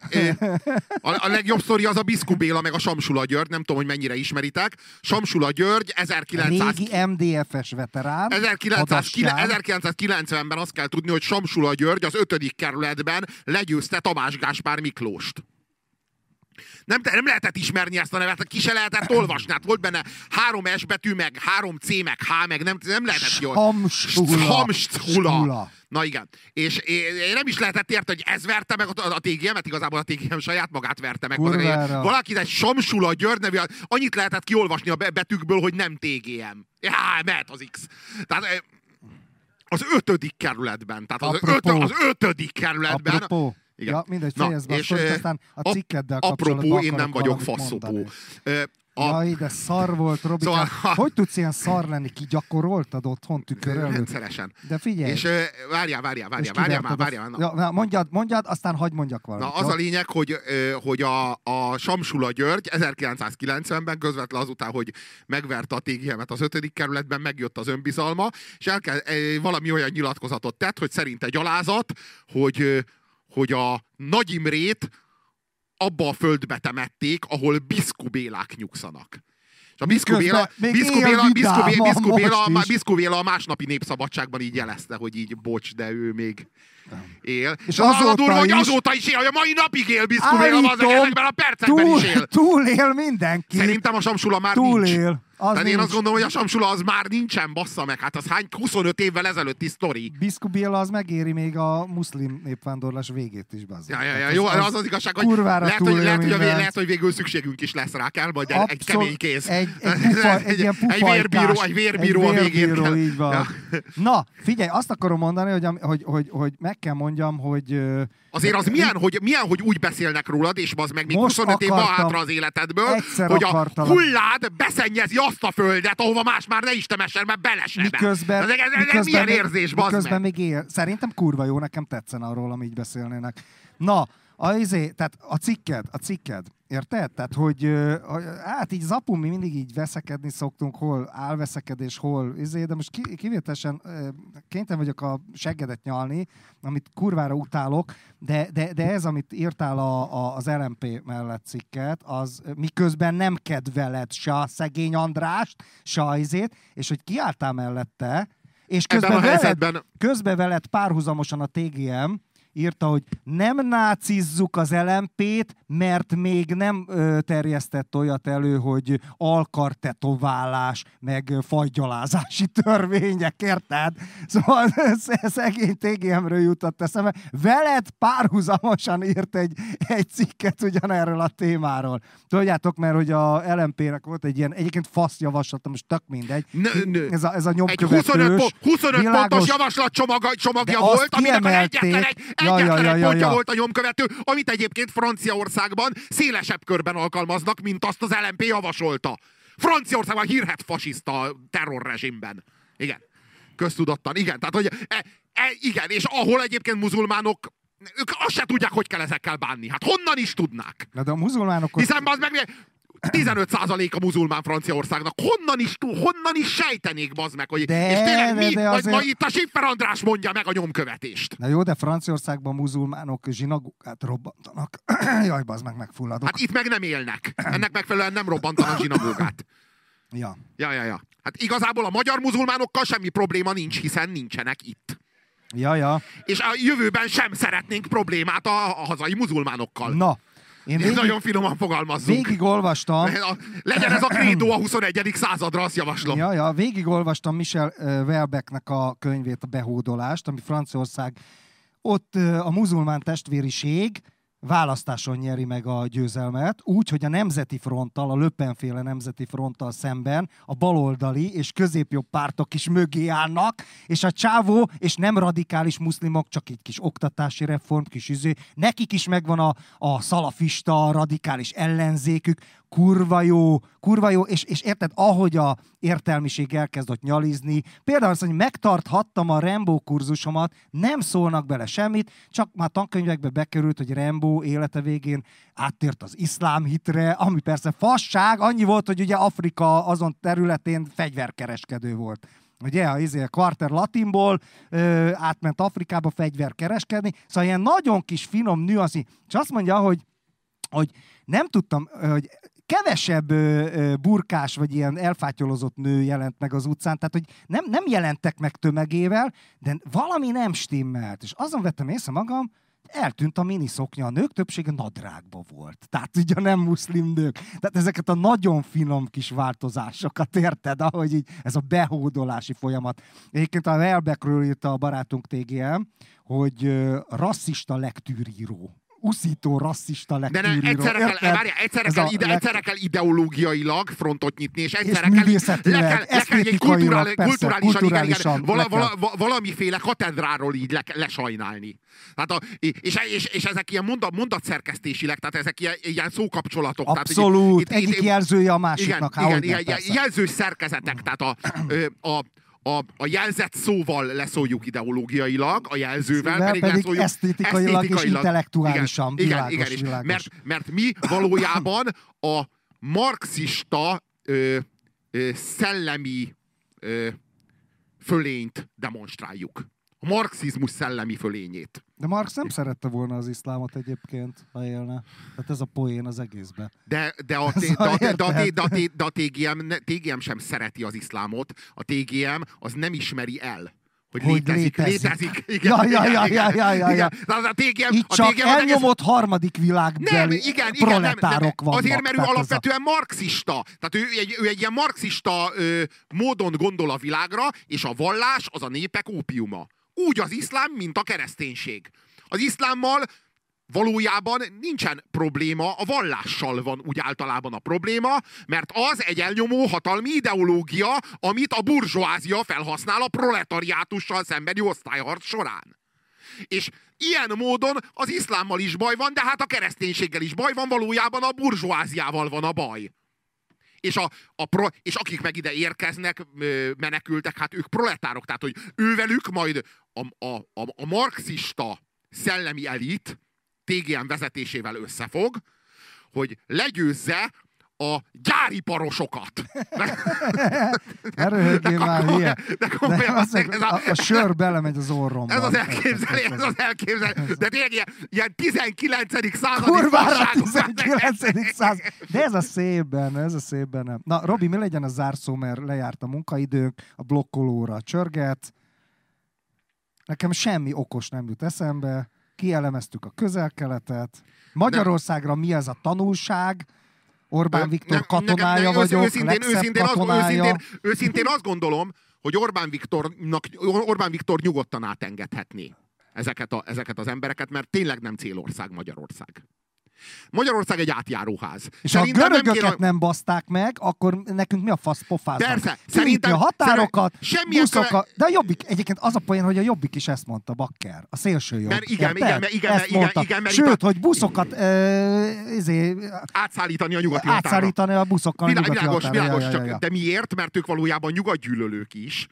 e, e, a, a legjobb sztori az a Biszku Béla meg a Samsula György, nem tudom, hogy mennyire ismeritek. Samsula György 1900 Régi MDF-es veterán. 1909, hadasság. 1990-ben azt kell tudni, hogy Samsula György az ötödik kerületben legyőzte Tamás Gáspár Miklóst. Nem, nem lehetett ismerni ezt a nevet, ki se lehetett olvasni. Hát volt benne három S betű, meg három C, meg H, meg nem, nem lehetett jól. Hamstula. Hamstula. Stula. Na igen. És én nem is lehetett érteni, hogy ez verte meg a, a TGM-et, igazából a TGM saját magát verte meg. Valaki egy Samsula György nevű, annyit lehetett kiolvasni a be- betűkből, hogy nem TGM. Já, mehet az X. Tehát eh, az ötödik kerületben, tehát az, ötö, az ötödik kerületben. Apropó. Igen. Ja, mindegy, fejezd be és, ö, aztán a cikkeddel Apropó, én nem vagyok faszopó. A, Jaj, de szar volt, Robi. Szóval- Szóval... Hogy tudsz ilyen szar lenni? Ki gyakoroltad otthon tükör előtt? rendszeresen. De figyelj. És várjál, várjál, várjál, várjál már, várjál. Na, Ja, na, mondjad, mondjad, aztán hagyd mondjak valamit. Na, az a lényeg, hogy, hogy a, a Samsula György 1990-ben, közvetlen azután, hogy megverte a TGM-et az ötödik kerületben, megjött az önbizalma, és el kell, ö, valami olyan nyilatkozatot tett, hogy szerinte gyalázat, hogy, hogy a Nagy Imrét abba a földbe temették, ahol Biszku Bélák nyugszanak. És a Miközben Béla, él Béla, a- Béla másnapi népszabadságban így jelezte, hogy így bocs, de ő még él. És az azóta durva, hogy is- azóta is él, hogy a mai napig él Biszku Béla, ezekben a percekben túl, is él. túlél mindenki. Szerintem a Samsula már nincs. túlél. Az Tehát én nincs. azt gondolom, hogy a Samsula az már nincsen, bassza meg. Hát az hány 25 évvel ezelőtti sztori. Biszku Béla az megéri még a muszlim népvándorlás végét is, bazd. Ja, ja, ja, jó, az az igazság, hogy kurvára lehet, hogy, lehet, hogy, a, lehet, hogy végül szükségünk is lesz rá, kell majd egy Abszol- kemény kéz. Egy, egy, pufa, egy ilyen egy vérbíró, pufajkás- egy vérbíró a végén vérbíró, kell. így van. Ja. Na, figyelj, azt akarom mondani, hogy, hogy, hogy, hogy meg kell mondjam, hogy... Azért az milyen, hogy, milyen, hogy úgy beszélnek rólad, és az meg még Most 25 év van hátra az életedből, hogy a akartalak. hullád beszennyezi azt a földet, ahova más már ne is temessen, mert belesebe. Miközben, ez, ez, ez, ez miközben, milyen még, érzés, bazd miközben meg. még él. Szerintem kurva jó, nekem tetszene arról, ami így beszélnének. Na, a, izé, tehát a cikked, a cikked, érted? Tehát, hogy hát így zapun mi mindig így veszekedni szoktunk, hol álveszekedés, hol izé, de most ki, kivételesen kénytelen vagyok a seggedet nyalni, amit kurvára utálok, de, de, de ez, amit írtál a, a, az LMP mellett cikket, az miközben nem kedveled se a szegény Andrást, se a izét, és hogy kiálltál mellette, és közben veled, helyzetben közben veled párhuzamosan a TGM írta, hogy nem nácizzuk az LMP-t, mert még nem ö, terjesztett olyat elő, hogy alkartetoválás, meg faggyalázási törvények, érted? Szóval sz- szegény TGM-ről jutott eszembe. Veled párhuzamosan írt egy, egy cikket ugyanerről a témáról. Tudjátok, mert hogy a LMP-nek volt egy ilyen, egyébként fasz javaslata, most tök mindegy. Ne- ne- Ez a, ez a egy nyomkövetős, 25, po- 25 világos- pontos javaslat csomaga, csomagja volt, aminek az egyetlen egy, Ja, egyetlen ja, egy ja, pontja ja. volt a nyomkövető, amit egyébként Franciaországban szélesebb körben alkalmaznak, mint azt az LMP javasolta. Franciaországban hírhet fasiszta terrorrezsimben. Igen. Köztudottan, igen. Tehát, hogy e, e, igen, és ahol egyébként muzulmánok ők azt se tudják, hogy kell ezekkel bánni. Hát honnan is tudnák? Na de a muzulmánok... Hiszen az meg 15% a muzulmán Franciaországnak. Honnan is, honnan is sejtenék, bazd meg, hogy... De, és tényleg de, mi? de Majd, azért- majd itt a Siffer András mondja meg a nyomkövetést. Na jó, de Franciaországban muzulmánok zsinagógát robbantanak. Jaj, az meg megfulladok. Hát itt meg nem élnek. Ennek megfelelően nem robbantanak zsinagógát. Ja. Ja, ja, ja. Hát igazából a magyar muzulmánokkal semmi probléma nincs, hiszen nincsenek itt. Ja, ja. És a jövőben sem szeretnénk problémát a, a hazai muzulmánokkal. Na, én Végig, nagyon finoman fogalmazzunk. végig olvastam, A- Legyen ez a krédó a 21. századra, azt javaslom. Ja, ja, végig olvastam Michel Welbecknek a könyvét, a Behódolást, ami Franciaország, ott a muzulmán testvériség választáson nyeri meg a győzelmet, úgy, hogy a Nemzeti Fronttal, a Löpenféle Nemzeti Fronttal szemben a baloldali és középjobb pártok is mögé állnak, és a csávó és nem radikális muszlimok, csak egy kis oktatási reform, kis izé, nekik is megvan a, a szalafista, radikális ellenzékük, kurva jó, kurva jó, és, és érted, ahogy a értelmiség elkezd ott nyalizni, például azt, hogy megtarthattam a Rambo kurzusomat, nem szólnak bele semmit, csak már tankönyvekbe bekerült, hogy Élete végén áttért az iszlám hitre, ami persze fasság, annyi volt, hogy ugye Afrika azon területén fegyverkereskedő volt. Ugye, a, izé, a Quarter Latinból ö, átment Afrikába fegyverkereskedni, szóval ilyen nagyon kis finom nüanszi, és azt mondja, hogy hogy nem tudtam, hogy kevesebb burkás vagy ilyen elfátyolozott nő jelent meg az utcán, tehát hogy nem, nem jelentek meg tömegével, de valami nem stimmelt. És azon vettem észre magam, eltűnt a miniszoknya, a nők többsége nadrágba volt. Tehát ugye nem muszlim nők. Tehát ezeket a nagyon finom kis változásokat érted, ahogy így ez a behódolási folyamat. Egyébként a Welbeckről írta a barátunk TGM, hogy rasszista lektűríró. Uszító, rasszista De ne, egyszerre kell, várjál, egyszerre, kell a ide, leg- egyszerre kell ideológiailag frontot nyitni, és egyszerre kell, művészetileg, le kell, le kell egy kulturál, persze, kulturálisan, igen, kulturálisan igen, vala, kell. vala, va- valamiféle katedráról így le, lesajnálni. Tehát a, és, és, és, ezek ilyen mondat, mondatszerkesztésileg, tehát ezek ilyen, ilyen szókapcsolatok. Abszolút, Tehát, egyik jelzője a másiknak. igen, igen, igen, persze. jelzős szerkezetek, tehát a, ö, a, a, a jelzett szóval leszóljuk ideológiailag, a jelzővel Szóval pedig, pedig leszóljuk esztétikailag és intellektuálisan. Igen, Világos, igen, és világos. Mert, mert mi valójában a marxista ö, ö, szellemi ö, fölényt demonstráljuk. A marxizmus szellemi fölényét. De Marx nem szerette volna az iszlámot egyébként, ha élne. Tehát ez a poén az egészben. De, de, a, Szóval de, a, de, a, érted? de, a, de a TGM, TGM sem szereti az iszlámot. A TGM az nem ismeri el, hogy, Hogy létezik. létezik. létezik. Ja, ja, ja, ja, ja, ja, igen. ja. A TGM, Itt a csak TGM az egész- elnyomott harmadik világbeli nem, igen, igen, nem, proletárok nem, vannak. Azért, mert ő ez a- alapvetően marxista. Tehát ő egy, ő egy ilyen marxista ö, módon gondol a világra, és a vallás az a népek ópiuma. Úgy az iszlám, mint a kereszténység. Az iszlámmal valójában nincsen probléma, a vallással van úgy általában a probléma, mert az egy elnyomó hatalmi ideológia, amit a burzsóázia felhasznál a proletariátussal szembeni osztályharc során. És ilyen módon az iszlámmal is baj van, de hát a kereszténységgel is baj van, valójában a burzsóáziával van a baj. És, a, a pro, és akik meg ide érkeznek, menekültek, hát ők proletárok, tehát hogy ővelük majd a, a, a, a marxista szellemi elit TGM vezetésével összefog, hogy legyőzze a gyáriparosokat. Ne röhögjél már, hülye. de De komolyan, az, ez a, a- a, sör belemegy az orromba. ez az elképzelés, ez az elképzelés. De tényleg ilyen, ilyen 19. századi Kurvára fasságok. 19. száz. De ez a szép benne, ez a szép benne. Na, Robi, mi legyen a zárszó, mert lejárt a munkaidőnk, a blokkolóra csörget. Nekem semmi okos nem jut eszembe. Kielemeztük a közel-keletet. Magyarországra mi ez a tanulság? Orbán Viktor Nem, katonája nekem- nem, vagyok, őszintén, őszintén, katonája. őszintén, őszintén azt gondolom, hogy Orbán, Viktornak, Orbán Viktor nyugodtan átengedhetné ezeket, a, ezeket az embereket, mert tényleg nem célország Magyarország. Magyarország egy átjáróház. És Szerintem ha a görögöket nem, kéne... nem baszták meg, akkor nekünk mi a fasz pofáznak? Persze, szerintem... a határokat, semmi buszokat, de a Jobbik, egyébként az a poén, hogy a Jobbik is ezt mondta, Bakker, a szélső jobb. Mert igen, igen, igen, igen, ezt igen, igen, mert Sőt, hogy buszokat e, izé, átszállítani a nyugati Átszállítani a buszokkal Vilá, a nyugati világos, határa. világos, ja, ja, ja, csak, de miért? Mert ők valójában nyugatgyűlölők is.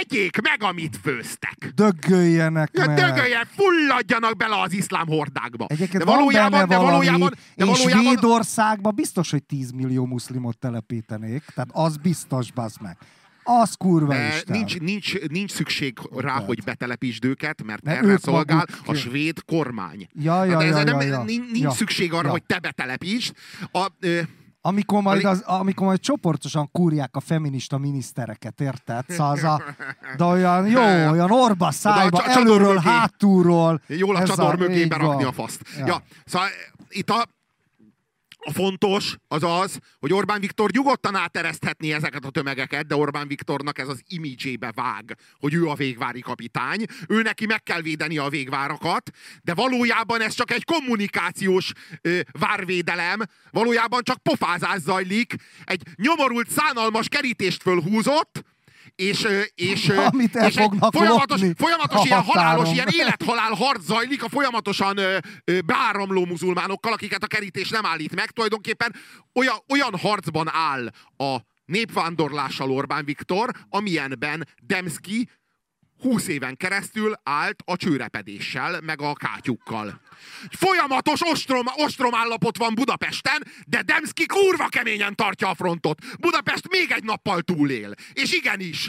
Egyék meg, amit főztek. Döggöljenek ja, meg. Döggöljen, fulladjanak bele az iszlám hordákba. Egyébként de valójában, de valójában, de valójában... Svédországban biztos, hogy 10 millió muszlimot telepítenék. Tehát az biztos, bazd meg. Az kurva is. Nincs, nincs, nincs szükség rá, Tehát. hogy betelepítsd őket, mert ne, erre szolgál maguk... a svéd kormány. Ja, ja, hát ja, ja, ja, nincs ja. szükség arra, ja. hogy te betelepítsd. A, ö, amikor majd, az, amikor majd csoportosan kúrják a feminista minisztereket, érted? Szóval az a, de olyan jó, olyan orba szájba, előről, mögé. hátulról. Jól a csador mögé berakni a faszt. Ja. ja. Szóval itt a, a fontos az az, hogy Orbán Viktor nyugodtan átereszthetné ezeket a tömegeket, de Orbán Viktornak ez az imidzsébe vág, hogy ő a végvári kapitány. Ő neki meg kell védeni a végvárakat, de valójában ez csak egy kommunikációs ö, várvédelem, valójában csak pofázás zajlik. Egy nyomorult, szánalmas kerítést fölhúzott, és, és, Amit el és folyamatos, folyamatos ilyen halálos, ilyen élethalál harc zajlik a folyamatosan beáramló muzulmánokkal, akiket a kerítés nem állít meg. Tulajdonképpen olyan, olyan harcban áll a népvándorlással Orbán Viktor, amilyenben Demszki 20 éven keresztül állt a csőrepedéssel, meg a kátyukkal. Folyamatos ostrom, ostrom állapot van Budapesten, de Demszki kurva keményen tartja a frontot. Budapest még egy nappal túlél. És igenis,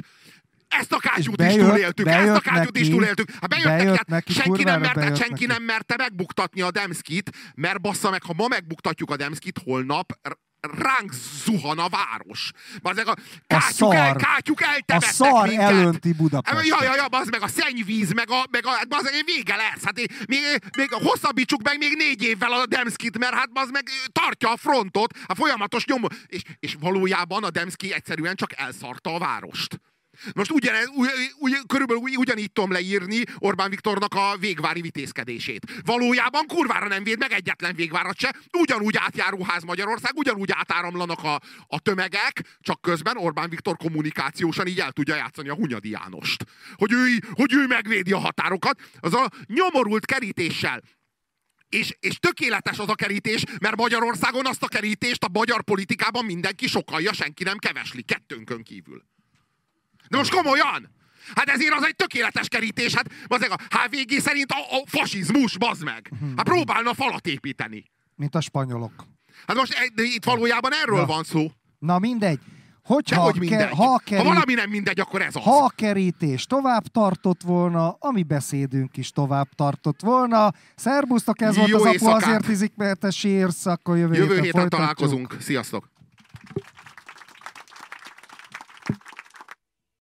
ezt a kátyút bejött, is túléltük, ezt a kátyút neki, is túléltük. Ha bejött, bejött neki, hát neki, senki, nem merte, senki neki. nem merte megbuktatni a Demszkit, mert bassza meg, ha ma megbuktatjuk a Demszkit, holnap ránk zuhan a város. Bazeg a kátyuk, a el, kátyuk a szar minket. elönti Budapest. Ja, ja, ja, az meg a szennyvíz, meg a, meg a bazeg, vége lesz. Hát még, még hosszabbítsuk meg még négy évvel a Demszkit, mert hát az meg tartja a frontot, a folyamatos nyom. És, és valójában a Demszki egyszerűen csak elszarta a várost. Most ugyan, ugy, ugy, körülbelül ugyanígy tudom leírni Orbán Viktornak a végvári vitézkedését. Valójában kurvára nem véd meg egyetlen végvárat se, ugyanúgy átjáróház Magyarország, ugyanúgy átáramlanak a, a tömegek, csak közben Orbán Viktor kommunikációsan így el tudja játszani a Hunyadi Jánost. Hogy ő, hogy ő megvédi a határokat, az a nyomorult kerítéssel és, és tökéletes az a kerítés, mert Magyarországon azt a kerítést a magyar politikában mindenki sokalja, senki nem kevesli, kettőnkön kívül. De most komolyan! Hát ezért az egy tökéletes kerítés. Hát bazeg, a HVG szerint a, a fasizmus, bazd meg. Hát próbálna falat építeni. Mint a spanyolok. Hát most itt valójában erről ja. van szó. Na mindegy. Hogyha hogy mindegy. Ke, ha, kerít, ha valami nem mindegy, akkor ez az. Ha a kerítés tovább tartott volna, ami beszédünk is tovább tartott volna. Szerbusztok, ez Jó volt az éjszakát. apu azért izik, mert jövő, jövő héten, héten találkozunk. Sziasztok!